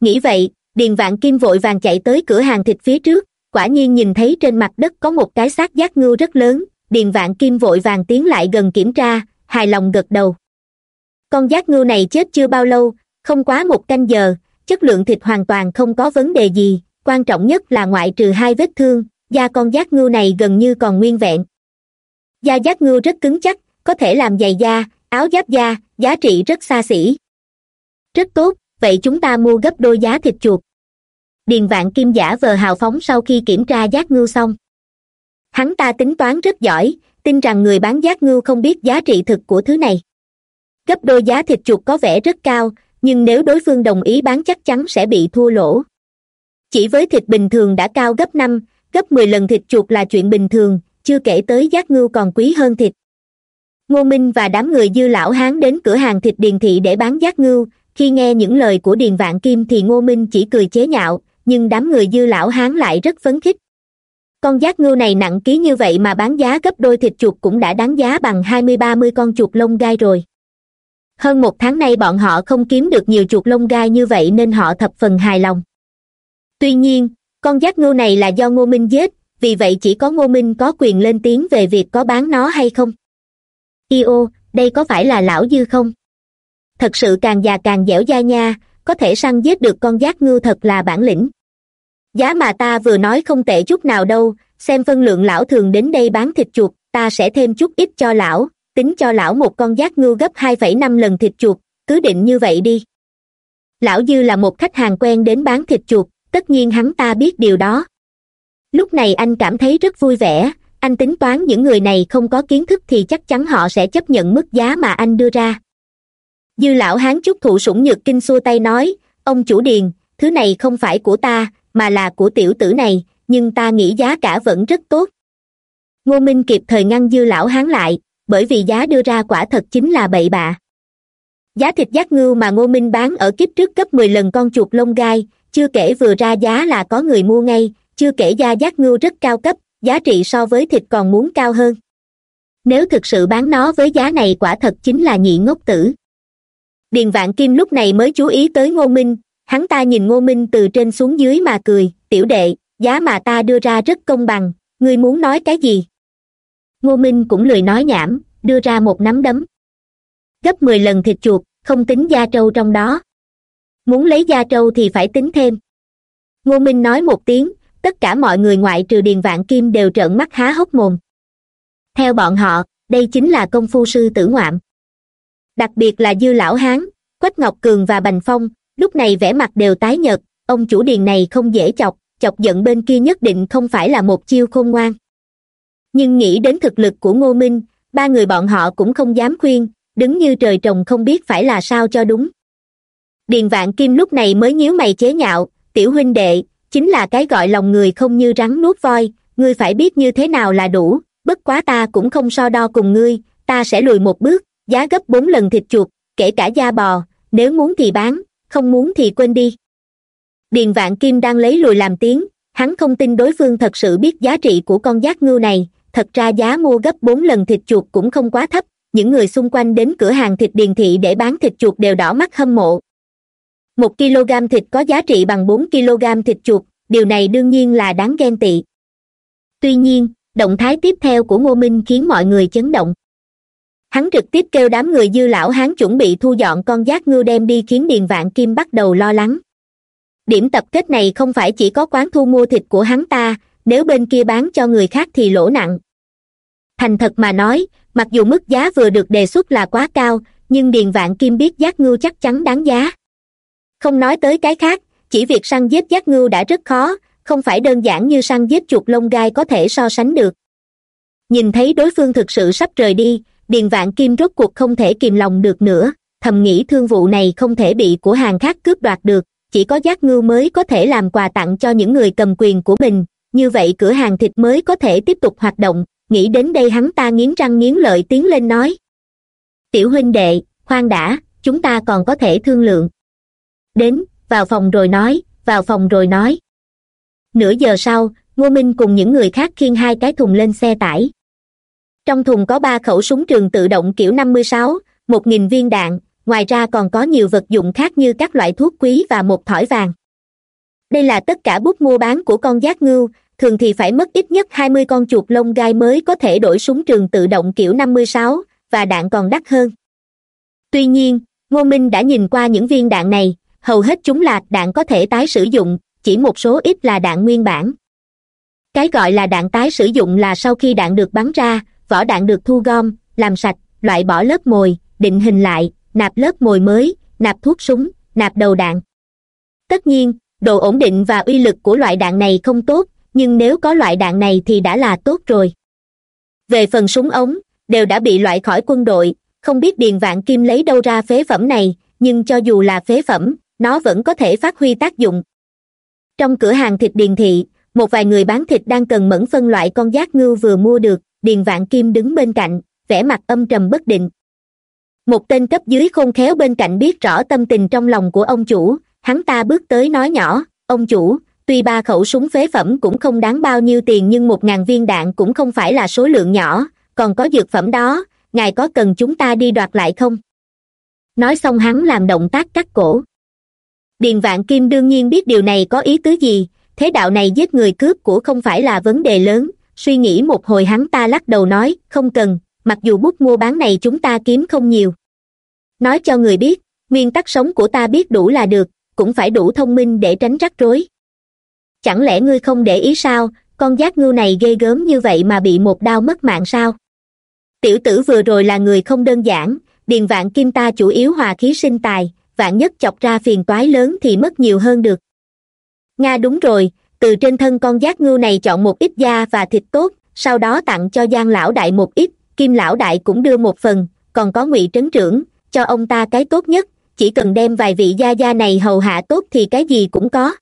Nghĩ vậy, điền vạn kim vội vàng chạy tới cửa hàng thịt phía trước, quả nhiên nhìn thấy trên mặt đất có một cái xác giác ngưu rất lớn điền vạn kim vội vàng tiến lại gần kiểm tra, hài lòng gật đầu. Con giác ngưu này chết chưa bao lâu, không quá một canh giờ, chất lượng thịt hoàn toàn không có vấn đề gì, quan trọng nhất là ngoại trừ hai vết thương, da con giác ngưu này gần như còn nguyên vẹn. Da giác ngưu rất cứng chắc, có thể làm giày da, áo giáp da, giá trị rất xa xỉ. Rất tốt, vậy chúng ta mua gấp đôi giá thịt chuột. Điền vạn kim giả vờ hào phóng sau khi kiểm tra giác ngưu xong hắn ta tính toán rất giỏi, tin rằng người bán giác ngưu không biết giá trị thực của thứ này. Gấp đôi giá thịt chuột có vẻ rất cao, nhưng nếu đối phương đồng ý bán chắc chắn sẽ bị thua lỗ. Chỉ với thịt bình thường đã cao gấp năm, gấp mười lần thịt chuột là chuyện bình thường, chưa kể tới giác ngưu còn quý hơn thịt. Ngô minh và đám người dư lão hán đến cửa hàng thịt điền thị để bán giác ngưu, khi nghe những lời của điền vạn kim thì ngô minh chỉ cười chế nhạo, nhưng đám người dư lão hán lại rất phấn khích con giác ngưu này nặng ký như vậy mà bán giá gấp đôi thịt chuột cũng đã đáng giá bằng hai mươi, ba mươi con chuột lông gai rồi. Hơn một tháng nay bọn họ không kiếm được nhiều chuột lông gai như vậy nên họ thập phần hài lòng. Tuy nhiên, con giác ngưu này là do ngô minh giết, vì vậy chỉ có ngô minh có quyền lên tiếng về việc có bán nó hay không. Io, đây có phải là lão dư không? Thật sự càng già càng dẻo da nha, có thể săn giết được con giác ngưu thật là bản lĩnh giá mà ta vừa nói không tệ chút nào đâu, xem phân lượng lão thường đến đây bán thịt chuột, ta sẽ thêm chút ít cho lão, tính cho lão một con giác ngưu gấp hai phẩy năm lần thịt chuột, cứ định như vậy đi. Lão dư là một khách hàng quen đến bán thịt chuột, tất nhiên hắn ta biết điều đó. Lúc này anh cảm thấy rất vui vẻ, anh tính toán những người này không có kiến thức thì chắc chắn họ sẽ chấp nhận mức giá mà anh đưa ra. Dư lão hán chúc thụ sủng nhược kinh xua tay nói, ông chủ điền, thứ này không phải của ta mà là của tiểu tử này, nhưng ta nghĩ giá cả vẫn rất tốt. Ngô minh kịp thời ngăn dư lão hán lại, bởi vì giá đưa ra quả thật chính là bậy bạ. Giá thịt giác ngưu mà ngô minh bán ở kiếp trước gấp mười lần con chuột lông gai, chưa kể vừa ra giá là có người mua ngay, chưa kể da giác ngưu rất cao cấp, giá trị so với thịt còn muốn cao hơn. Nếu thực sự bán nó với giá này quả thật chính là nhị ngốc tử. Điền vạn kim lúc này mới chú ý tới ngô minh hắn ta nhìn ngô minh từ trên xuống dưới mà cười, tiểu đệ, giá mà ta đưa ra rất công bằng, ngươi muốn nói cái gì? Ngô minh cũng lười nói nhảm, đưa ra một nắm đấm. Gấp mười lần thịt chuột, không tính da trâu trong đó. Muốn lấy da trâu thì phải tính thêm. Ngô minh nói một tiếng, tất cả mọi người ngoại trừ điền vạn kim đều trợn mắt há hốc mồm. Theo bọn họ, đây chính là công phu sư tử ngoạm. Đặc biệt là dư lão hán, quách ngọc cường và bành phong lúc này vẻ mặt đều tái nhợt, ông chủ điền này không dễ chọc chọc giận bên kia nhất định không phải là một chiêu khôn ngoan. Nhưng nghĩ đến thực lực của ngô minh, ba người bọn họ cũng không dám khuyên, đứng như trời trồng không biết phải là sao cho đúng. Điền vạn kim lúc này mới nhíu mày chế nhạo, tiểu huynh đệ, chính là cái gọi lòng người không như rắn nuốt voi, ngươi phải biết như thế nào là đủ, bất quá ta cũng không so đo cùng ngươi, ta sẽ lùi một bước, giá gấp bốn lần thịt chuột, kể cả da bò, nếu muốn thì bán không muốn thì quên đi. Điền vạn kim đang lấy lùi làm tiếng, hắn không tin đối phương thật sự biết giá trị của con giác ngưu này, thật ra giá mua gấp bốn lần thịt chuột cũng không quá thấp, những người xung quanh đến cửa hàng thịt điền thị để bán thịt chuột đều đỏ mắt hâm mộ. Một kg thịt có giá trị bằng bốn kg thịt chuột, điều này đương nhiên là đáng ghen tị. Tuy nhiên, động thái tiếp theo của ngô minh khiến mọi người chấn động hắn trực tiếp kêu đám người dư lão hán chuẩn bị thu dọn con giác ngưu đem đi khiến điền vạn kim bắt đầu lo lắng. Điểm tập kết này không phải chỉ có quán thu mua thịt của hắn ta, nếu bên kia bán cho người khác thì lỗ nặng. Thành thật mà nói, mặc dù mức giá vừa được đề xuất là quá cao, nhưng điền vạn kim biết giác ngưu chắc chắn đáng giá. Không nói tới cái khác, chỉ việc săn giết giác ngưu đã rất khó, không phải đơn giản như săn giết chuột lông gai có thể so sánh được. Nhìn thấy đối phương thực sự sắp rời đi điền vạn kim rốt cuộc không thể kìm lòng được nữa. Thầm nghĩ thương vụ này không thể bị của hàng khác cướp đoạt được. Chỉ có giác ngưu mới có thể làm quà tặng cho những người cầm quyền của mình. Như vậy cửa hàng thịt mới có thể tiếp tục hoạt động. Nghĩ đến đây hắn ta nghiến răng nghiến lợi tiến lên nói. Tiểu huynh đệ, khoan đã, chúng ta còn có thể thương lượng. Đến, vào phòng rồi nói, vào phòng rồi nói. Nửa giờ sau, ngô minh cùng những người khác khiêng hai cái thùng lên xe tải trong thùng có ba khẩu súng trường tự động kiểu năm mươi sáu, một nghìn viên đạn, ngoài ra còn có nhiều vật dụng khác như các loại thuốc quý và một thỏi vàng. Đây là tất cả bút mua bán của con giác ngưu, thường thì phải mất ít nhất hai mươi con chuột lông gai mới có thể đổi súng trường tự động kiểu năm mươi sáu, và đạn còn đắt hơn. Tuy nhiên, ngô minh đã nhìn qua những viên đạn này, hầu hết chúng là đạn có thể tái sử dụng, chỉ một số ít là đạn nguyên bản. Cái gọi là đạn tái sử dụng là sau khi đạn được bắn ra vỏ đạn được thu gom, làm sạch, loại bỏ lớp mồi, định hình lại, nạp lớp mồi mới, nạp thuốc súng, nạp đầu đạn. Tất nhiên, độ ổn định và uy lực của loại đạn này không tốt, nhưng nếu có loại đạn này thì đã là tốt rồi. Về phần súng ống, đều đã bị loại khỏi quân đội, không biết điền vạn kim lấy đâu ra phế phẩm này, nhưng cho dù là phế phẩm, nó vẫn có thể phát huy tác dụng. Trong cửa hàng thịt điền thị, một vài người bán thịt đang cần mẫn phân loại con giác ngưu vừa mua được điền vạn kim đứng bên cạnh, vẻ mặt âm trầm bất định. Một tên cấp dưới khôn khéo bên cạnh biết rõ tâm tình trong lòng của ông chủ, hắn ta bước tới nói nhỏ, ông chủ, tuy ba khẩu súng phế phẩm cũng không đáng bao nhiêu tiền nhưng một ngàn viên đạn cũng không phải là số lượng nhỏ, còn có dược phẩm đó, ngài có cần chúng ta đi đoạt lại không? Nói xong hắn làm động tác cắt cổ. Điền vạn kim đương nhiên biết điều này có ý tứ gì, thế đạo này giết người cướp của không phải là vấn đề lớn suy nghĩ một hồi hắn ta lắc đầu nói, không cần, mặc dù bút mua bán này chúng ta kiếm không nhiều. Nói cho người biết, nguyên tắc sống của ta biết đủ là được, cũng phải đủ thông minh để tránh rắc rối. Chẳng lẽ ngươi không để ý sao, con giác ngưu này ghê gớm như vậy mà bị một đao mất mạng sao? Tiểu tử vừa rồi là người không đơn giản, điền vạn kim ta chủ yếu hòa khí sinh tài, vạn nhất chọc ra phiền toái lớn thì mất nhiều hơn được. Nga đúng rồi từ trên thân con giác ngưu này chọn một ít da và thịt tốt, sau đó tặng cho giang lão đại một ít, kim lão đại cũng đưa một phần, còn có ngụy trấn trưởng, cho ông ta cái tốt nhất, chỉ cần đem vài vị gia gia này hầu hạ tốt thì cái gì cũng có.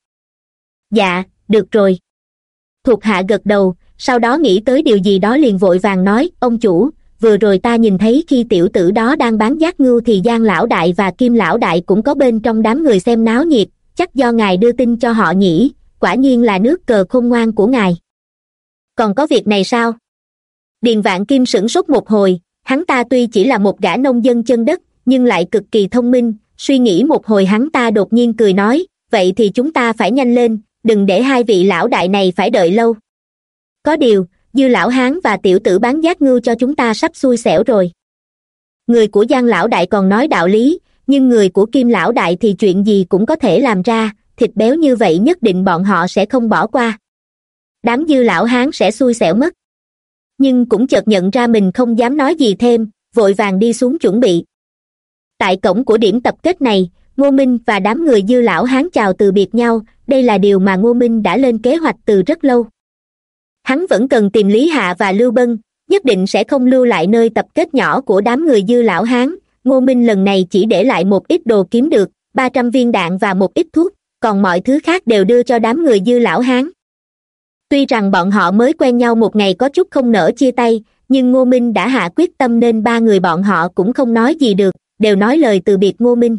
Dạ được rồi. Thuộc hạ gật đầu, sau đó nghĩ tới điều gì đó liền vội vàng nói, ông chủ, vừa rồi ta nhìn thấy khi tiểu tử đó đang bán giác ngưu thì giang lão đại và kim lão đại cũng có bên trong đám người xem náo nhiệt, chắc do ngài đưa tin cho họ nhỉ quả nhiên là nước cờ khôn ngoan của ngài. Còn có việc này sao? Điền vạn kim sửng sốt một hồi, hắn ta tuy chỉ là một gã nông dân chân đất, nhưng lại cực kỳ thông minh, suy nghĩ một hồi hắn ta đột nhiên cười nói, vậy thì chúng ta phải nhanh lên, đừng để hai vị lão đại này phải đợi lâu. Có điều, dư lão hán và tiểu tử bán giác ngưu cho chúng ta sắp xui xẻo rồi. Người của giang lão đại còn nói đạo lý, nhưng người của kim lão đại thì chuyện gì cũng có thể làm ra thịt béo như vậy nhất định bọn họ sẽ không bỏ qua. Đám dư lão hán sẽ xui xẻo mất. Nhưng cũng chợt nhận ra mình không dám nói gì thêm, vội vàng đi xuống chuẩn bị. Tại cổng của điểm tập kết này, ngô minh và đám người dư lão hán chào từ biệt nhau, đây là điều mà ngô minh đã lên kế hoạch từ rất lâu. Hắn vẫn cần tìm lý hạ và lưu bân, nhất định sẽ không lưu lại nơi tập kết nhỏ của đám người dư lão hán. Ngô minh lần này chỉ để lại một ít đồ kiếm được, ba trăm viên đạn và một ít thuốc còn mọi thứ khác đều đưa cho đám người dư lão hán. Tuy rằng bọn họ mới quen nhau một ngày có chút không nỡ chia tay, nhưng ngô minh đã hạ quyết tâm nên ba người bọn họ cũng không nói gì được, đều nói lời từ biệt ngô minh.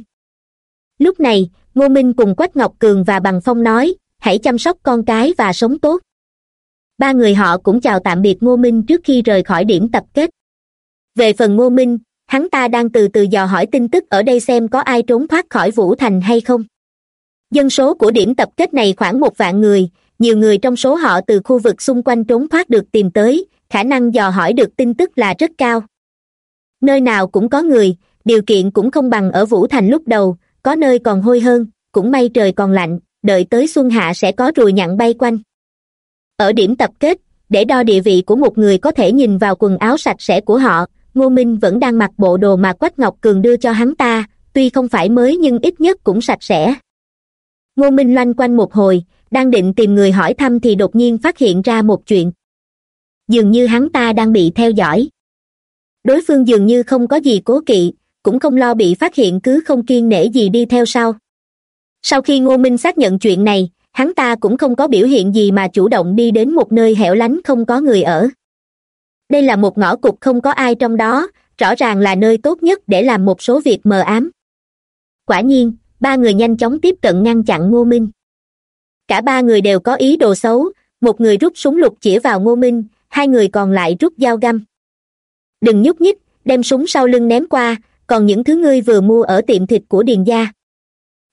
Lúc này, ngô minh cùng quách ngọc cường và bằng phong nói, hãy chăm sóc con cái và sống tốt. Ba người họ cũng chào tạm biệt ngô minh trước khi rời khỏi điểm tập kết. Về phần ngô minh, hắn ta đang từ từ dò hỏi tin tức ở đây xem có ai trốn thoát khỏi vũ thành hay không dân số của điểm tập kết này khoảng một vạn người, nhiều người trong số họ từ khu vực xung quanh trốn thoát được tìm tới, khả năng dò hỏi được tin tức là rất cao. Nơi nào cũng có người, điều kiện cũng không bằng ở vũ thành lúc đầu, có nơi còn hôi hơn, cũng may trời còn lạnh, đợi tới xuân hạ sẽ có ruồi nhặn bay quanh. Ở điểm tập kết, để đo địa vị của một người có thể nhìn vào quần áo sạch sẽ của họ, ngô minh vẫn đang mặc bộ đồ mà quách ngọc cường đưa cho hắn ta, tuy không phải mới nhưng ít nhất cũng sạch sẽ ngô minh loanh quanh một hồi, đang định tìm người hỏi thăm thì đột nhiên phát hiện ra một chuyện. Dường như hắn ta đang bị theo dõi. Đối phương dường như không có gì cố kỵ, cũng không lo bị phát hiện cứ không kiên nể gì đi theo sau. Sau khi ngô minh xác nhận chuyện này, hắn ta cũng không có biểu hiện gì mà chủ động đi đến một nơi hẻo lánh không có người ở. Đây là một ngõ cụt không có ai trong đó, rõ ràng là nơi tốt nhất để làm một số việc mờ ám. Quả nhiên ba người nhanh chóng tiếp cận ngăn chặn ngô minh. Cả ba người đều có ý đồ xấu, một người rút súng lục chĩa vào ngô minh, hai người còn lại rút dao găm. Đừng nhúc nhích, đem súng sau lưng ném qua, còn những thứ ngươi vừa mua ở tiệm thịt của điền gia.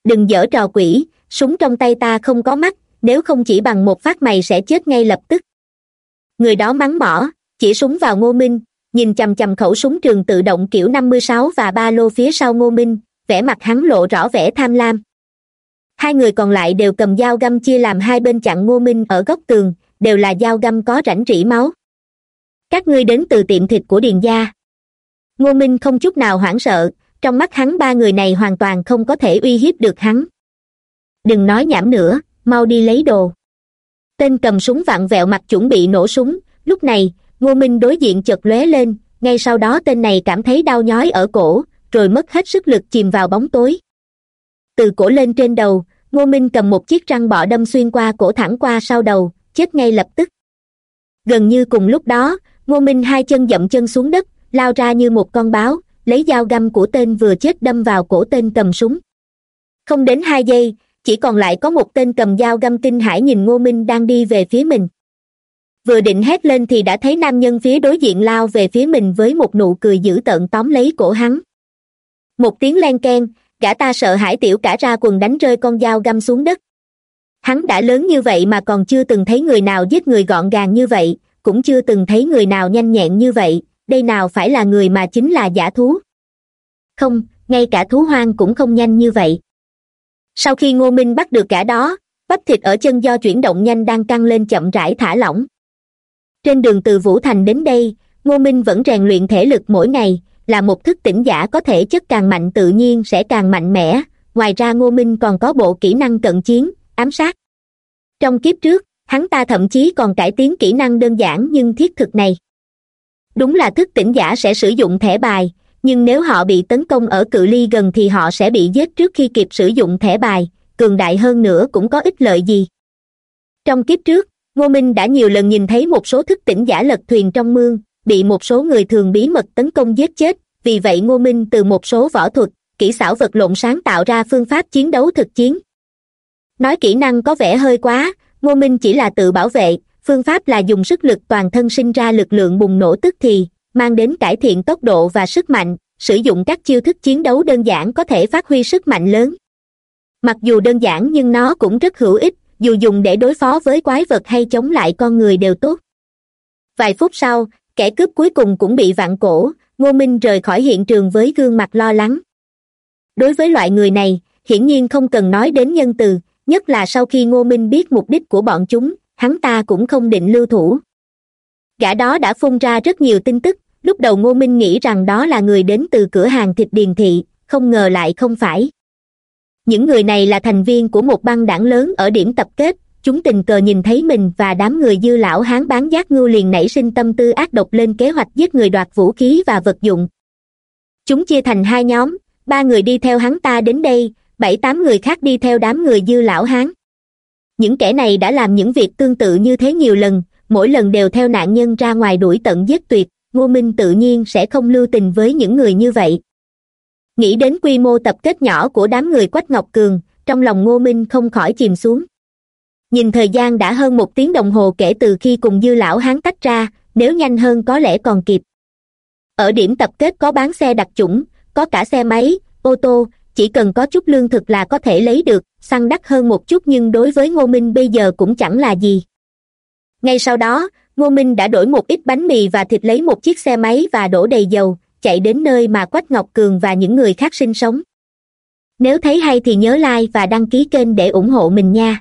Đừng dở trò quỷ, súng trong tay ta không có mắt, nếu không chỉ bằng một phát mày sẽ chết ngay lập tức. Người đó mắng mỏ, chỉ súng vào ngô minh, nhìn chằm chằm khẩu súng trường tự động kiểu năm mươi sáu và ba lô phía sau ngô minh vẻ mặt hắn lộ rõ vẻ tham lam. Hai người còn lại đều cầm dao găm chia làm hai bên chặn ngô minh ở góc tường, đều là dao găm có rãnh rỉ máu. Các ngươi đến từ tiệm thịt của điền gia. Ngô minh không chút nào hoảng sợ, trong mắt hắn ba người này hoàn toàn không có thể uy hiếp được hắn. Đừng nói nhảm nữa, mau đi lấy đồ. Tên cầm súng vặn vẹo mặt chuẩn bị nổ súng, lúc này, ngô minh đối diện chật lóe lên, ngay sau đó tên này cảm thấy đau nhói ở cổ rồi mất hết sức lực chìm vào bóng tối. Từ cổ lên trên đầu, ngô minh cầm một chiếc răng bọ đâm xuyên qua cổ thẳng qua sau đầu, chết ngay lập tức. Gần như cùng lúc đó, ngô minh hai chân dậm chân xuống đất, lao ra như một con báo, lấy dao găm của tên vừa chết đâm vào cổ tên cầm súng. Không đến hai giây, chỉ còn lại có một tên cầm dao găm kinh hãi nhìn ngô minh đang đi về phía mình. Vừa định hét lên thì đã thấy nam nhân phía đối diện lao về phía mình với một nụ cười dữ tợn tóm lấy cổ hắn một tiếng len keng, gã ta sợ hãi tiểu cả ra quần đánh rơi con dao găm xuống đất. Hắn đã lớn như vậy mà còn chưa từng thấy người nào giết người gọn gàng như vậy, cũng chưa từng thấy người nào nhanh nhẹn như vậy, đây nào phải là người mà chính là giả thú. Không, ngay cả thú hoang cũng không nhanh như vậy. Sau khi ngô minh bắt được cả đó, bắp thịt ở chân do chuyển động nhanh đang căng lên chậm rãi thả lỏng. Trên đường từ vũ thành đến đây, ngô minh vẫn rèn luyện thể lực mỗi ngày là một thức tỉnh giả có thể chất càng mạnh tự nhiên sẽ càng mạnh mẽ. Ngoài ra ngô minh còn có bộ kỹ năng cận chiến, ám sát. Trong kiếp trước, hắn ta thậm chí còn cải tiến kỹ năng đơn giản nhưng thiết thực này. Đúng là thức tỉnh giả sẽ sử dụng thẻ bài, nhưng nếu họ bị tấn công ở cự ly gần thì họ sẽ bị giết trước khi kịp sử dụng thẻ bài, cường đại hơn nữa cũng có ích lợi gì. Trong kiếp trước, ngô minh đã nhiều lần nhìn thấy một số thức tỉnh giả lật thuyền trong mương bị một số người thường bí mật tấn công giết chết. Vì vậy ngô minh từ một số võ thuật, kỹ xảo vật lộn sáng tạo ra phương pháp chiến đấu thực chiến. Nói kỹ năng có vẻ hơi quá, ngô minh chỉ là tự bảo vệ, phương pháp là dùng sức lực toàn thân sinh ra lực lượng bùng nổ tức thì, mang đến cải thiện tốc độ và sức mạnh, sử dụng các chiêu thức chiến đấu đơn giản có thể phát huy sức mạnh lớn. Mặc dù đơn giản nhưng nó cũng rất hữu ích, dù dùng để đối phó với quái vật hay chống lại con người đều tốt. Vài phút sau kẻ cướp cuối cùng cũng bị vặn cổ, ngô minh rời khỏi hiện trường với gương mặt lo lắng. Đối với loại người này, hiển nhiên không cần nói đến nhân từ, nhất là sau khi ngô minh biết mục đích của bọn chúng, hắn ta cũng không định lưu thủ. Gã đó đã phun ra rất nhiều tin tức, lúc đầu ngô minh nghĩ rằng đó là người đến từ cửa hàng thịt điền thị, không ngờ lại không phải. Những người này là thành viên của một băng đảng lớn ở điểm tập kết chúng tình cờ nhìn thấy mình và đám người dư lão hán bán giác ngưu liền nảy sinh tâm tư ác độc lên kế hoạch giết người đoạt vũ khí và vật dụng. Chúng chia thành hai nhóm, ba người đi theo hắn ta đến đây, bảy tám người khác đi theo đám người dư lão hán. Những kẻ này đã làm những việc tương tự như thế nhiều lần, mỗi lần đều theo nạn nhân ra ngoài đuổi tận giết tuyệt, ngô minh tự nhiên sẽ không lưu tình với những người như vậy. Nghĩ đến quy mô tập kết nhỏ của đám người quách ngọc cường, trong lòng ngô minh không khỏi chìm xuống nhìn thời gian đã hơn một tiếng đồng hồ kể từ khi cùng dư lão hán tách ra, nếu nhanh hơn có lẽ còn kịp. Ở điểm tập kết có bán xe đặc chủng, có cả xe máy, ô tô, chỉ cần có chút lương thực là có thể lấy được xăng đắt hơn một chút nhưng đối với ngô minh bây giờ cũng chẳng là gì. Ngay sau đó, ngô minh đã đổi một ít bánh mì và thịt lấy một chiếc xe máy và đổ đầy dầu, chạy đến nơi mà quách ngọc cường và những người khác sinh sống. Nếu thấy hay thì nhớ like và đăng ký kênh để ủng hộ mình nha.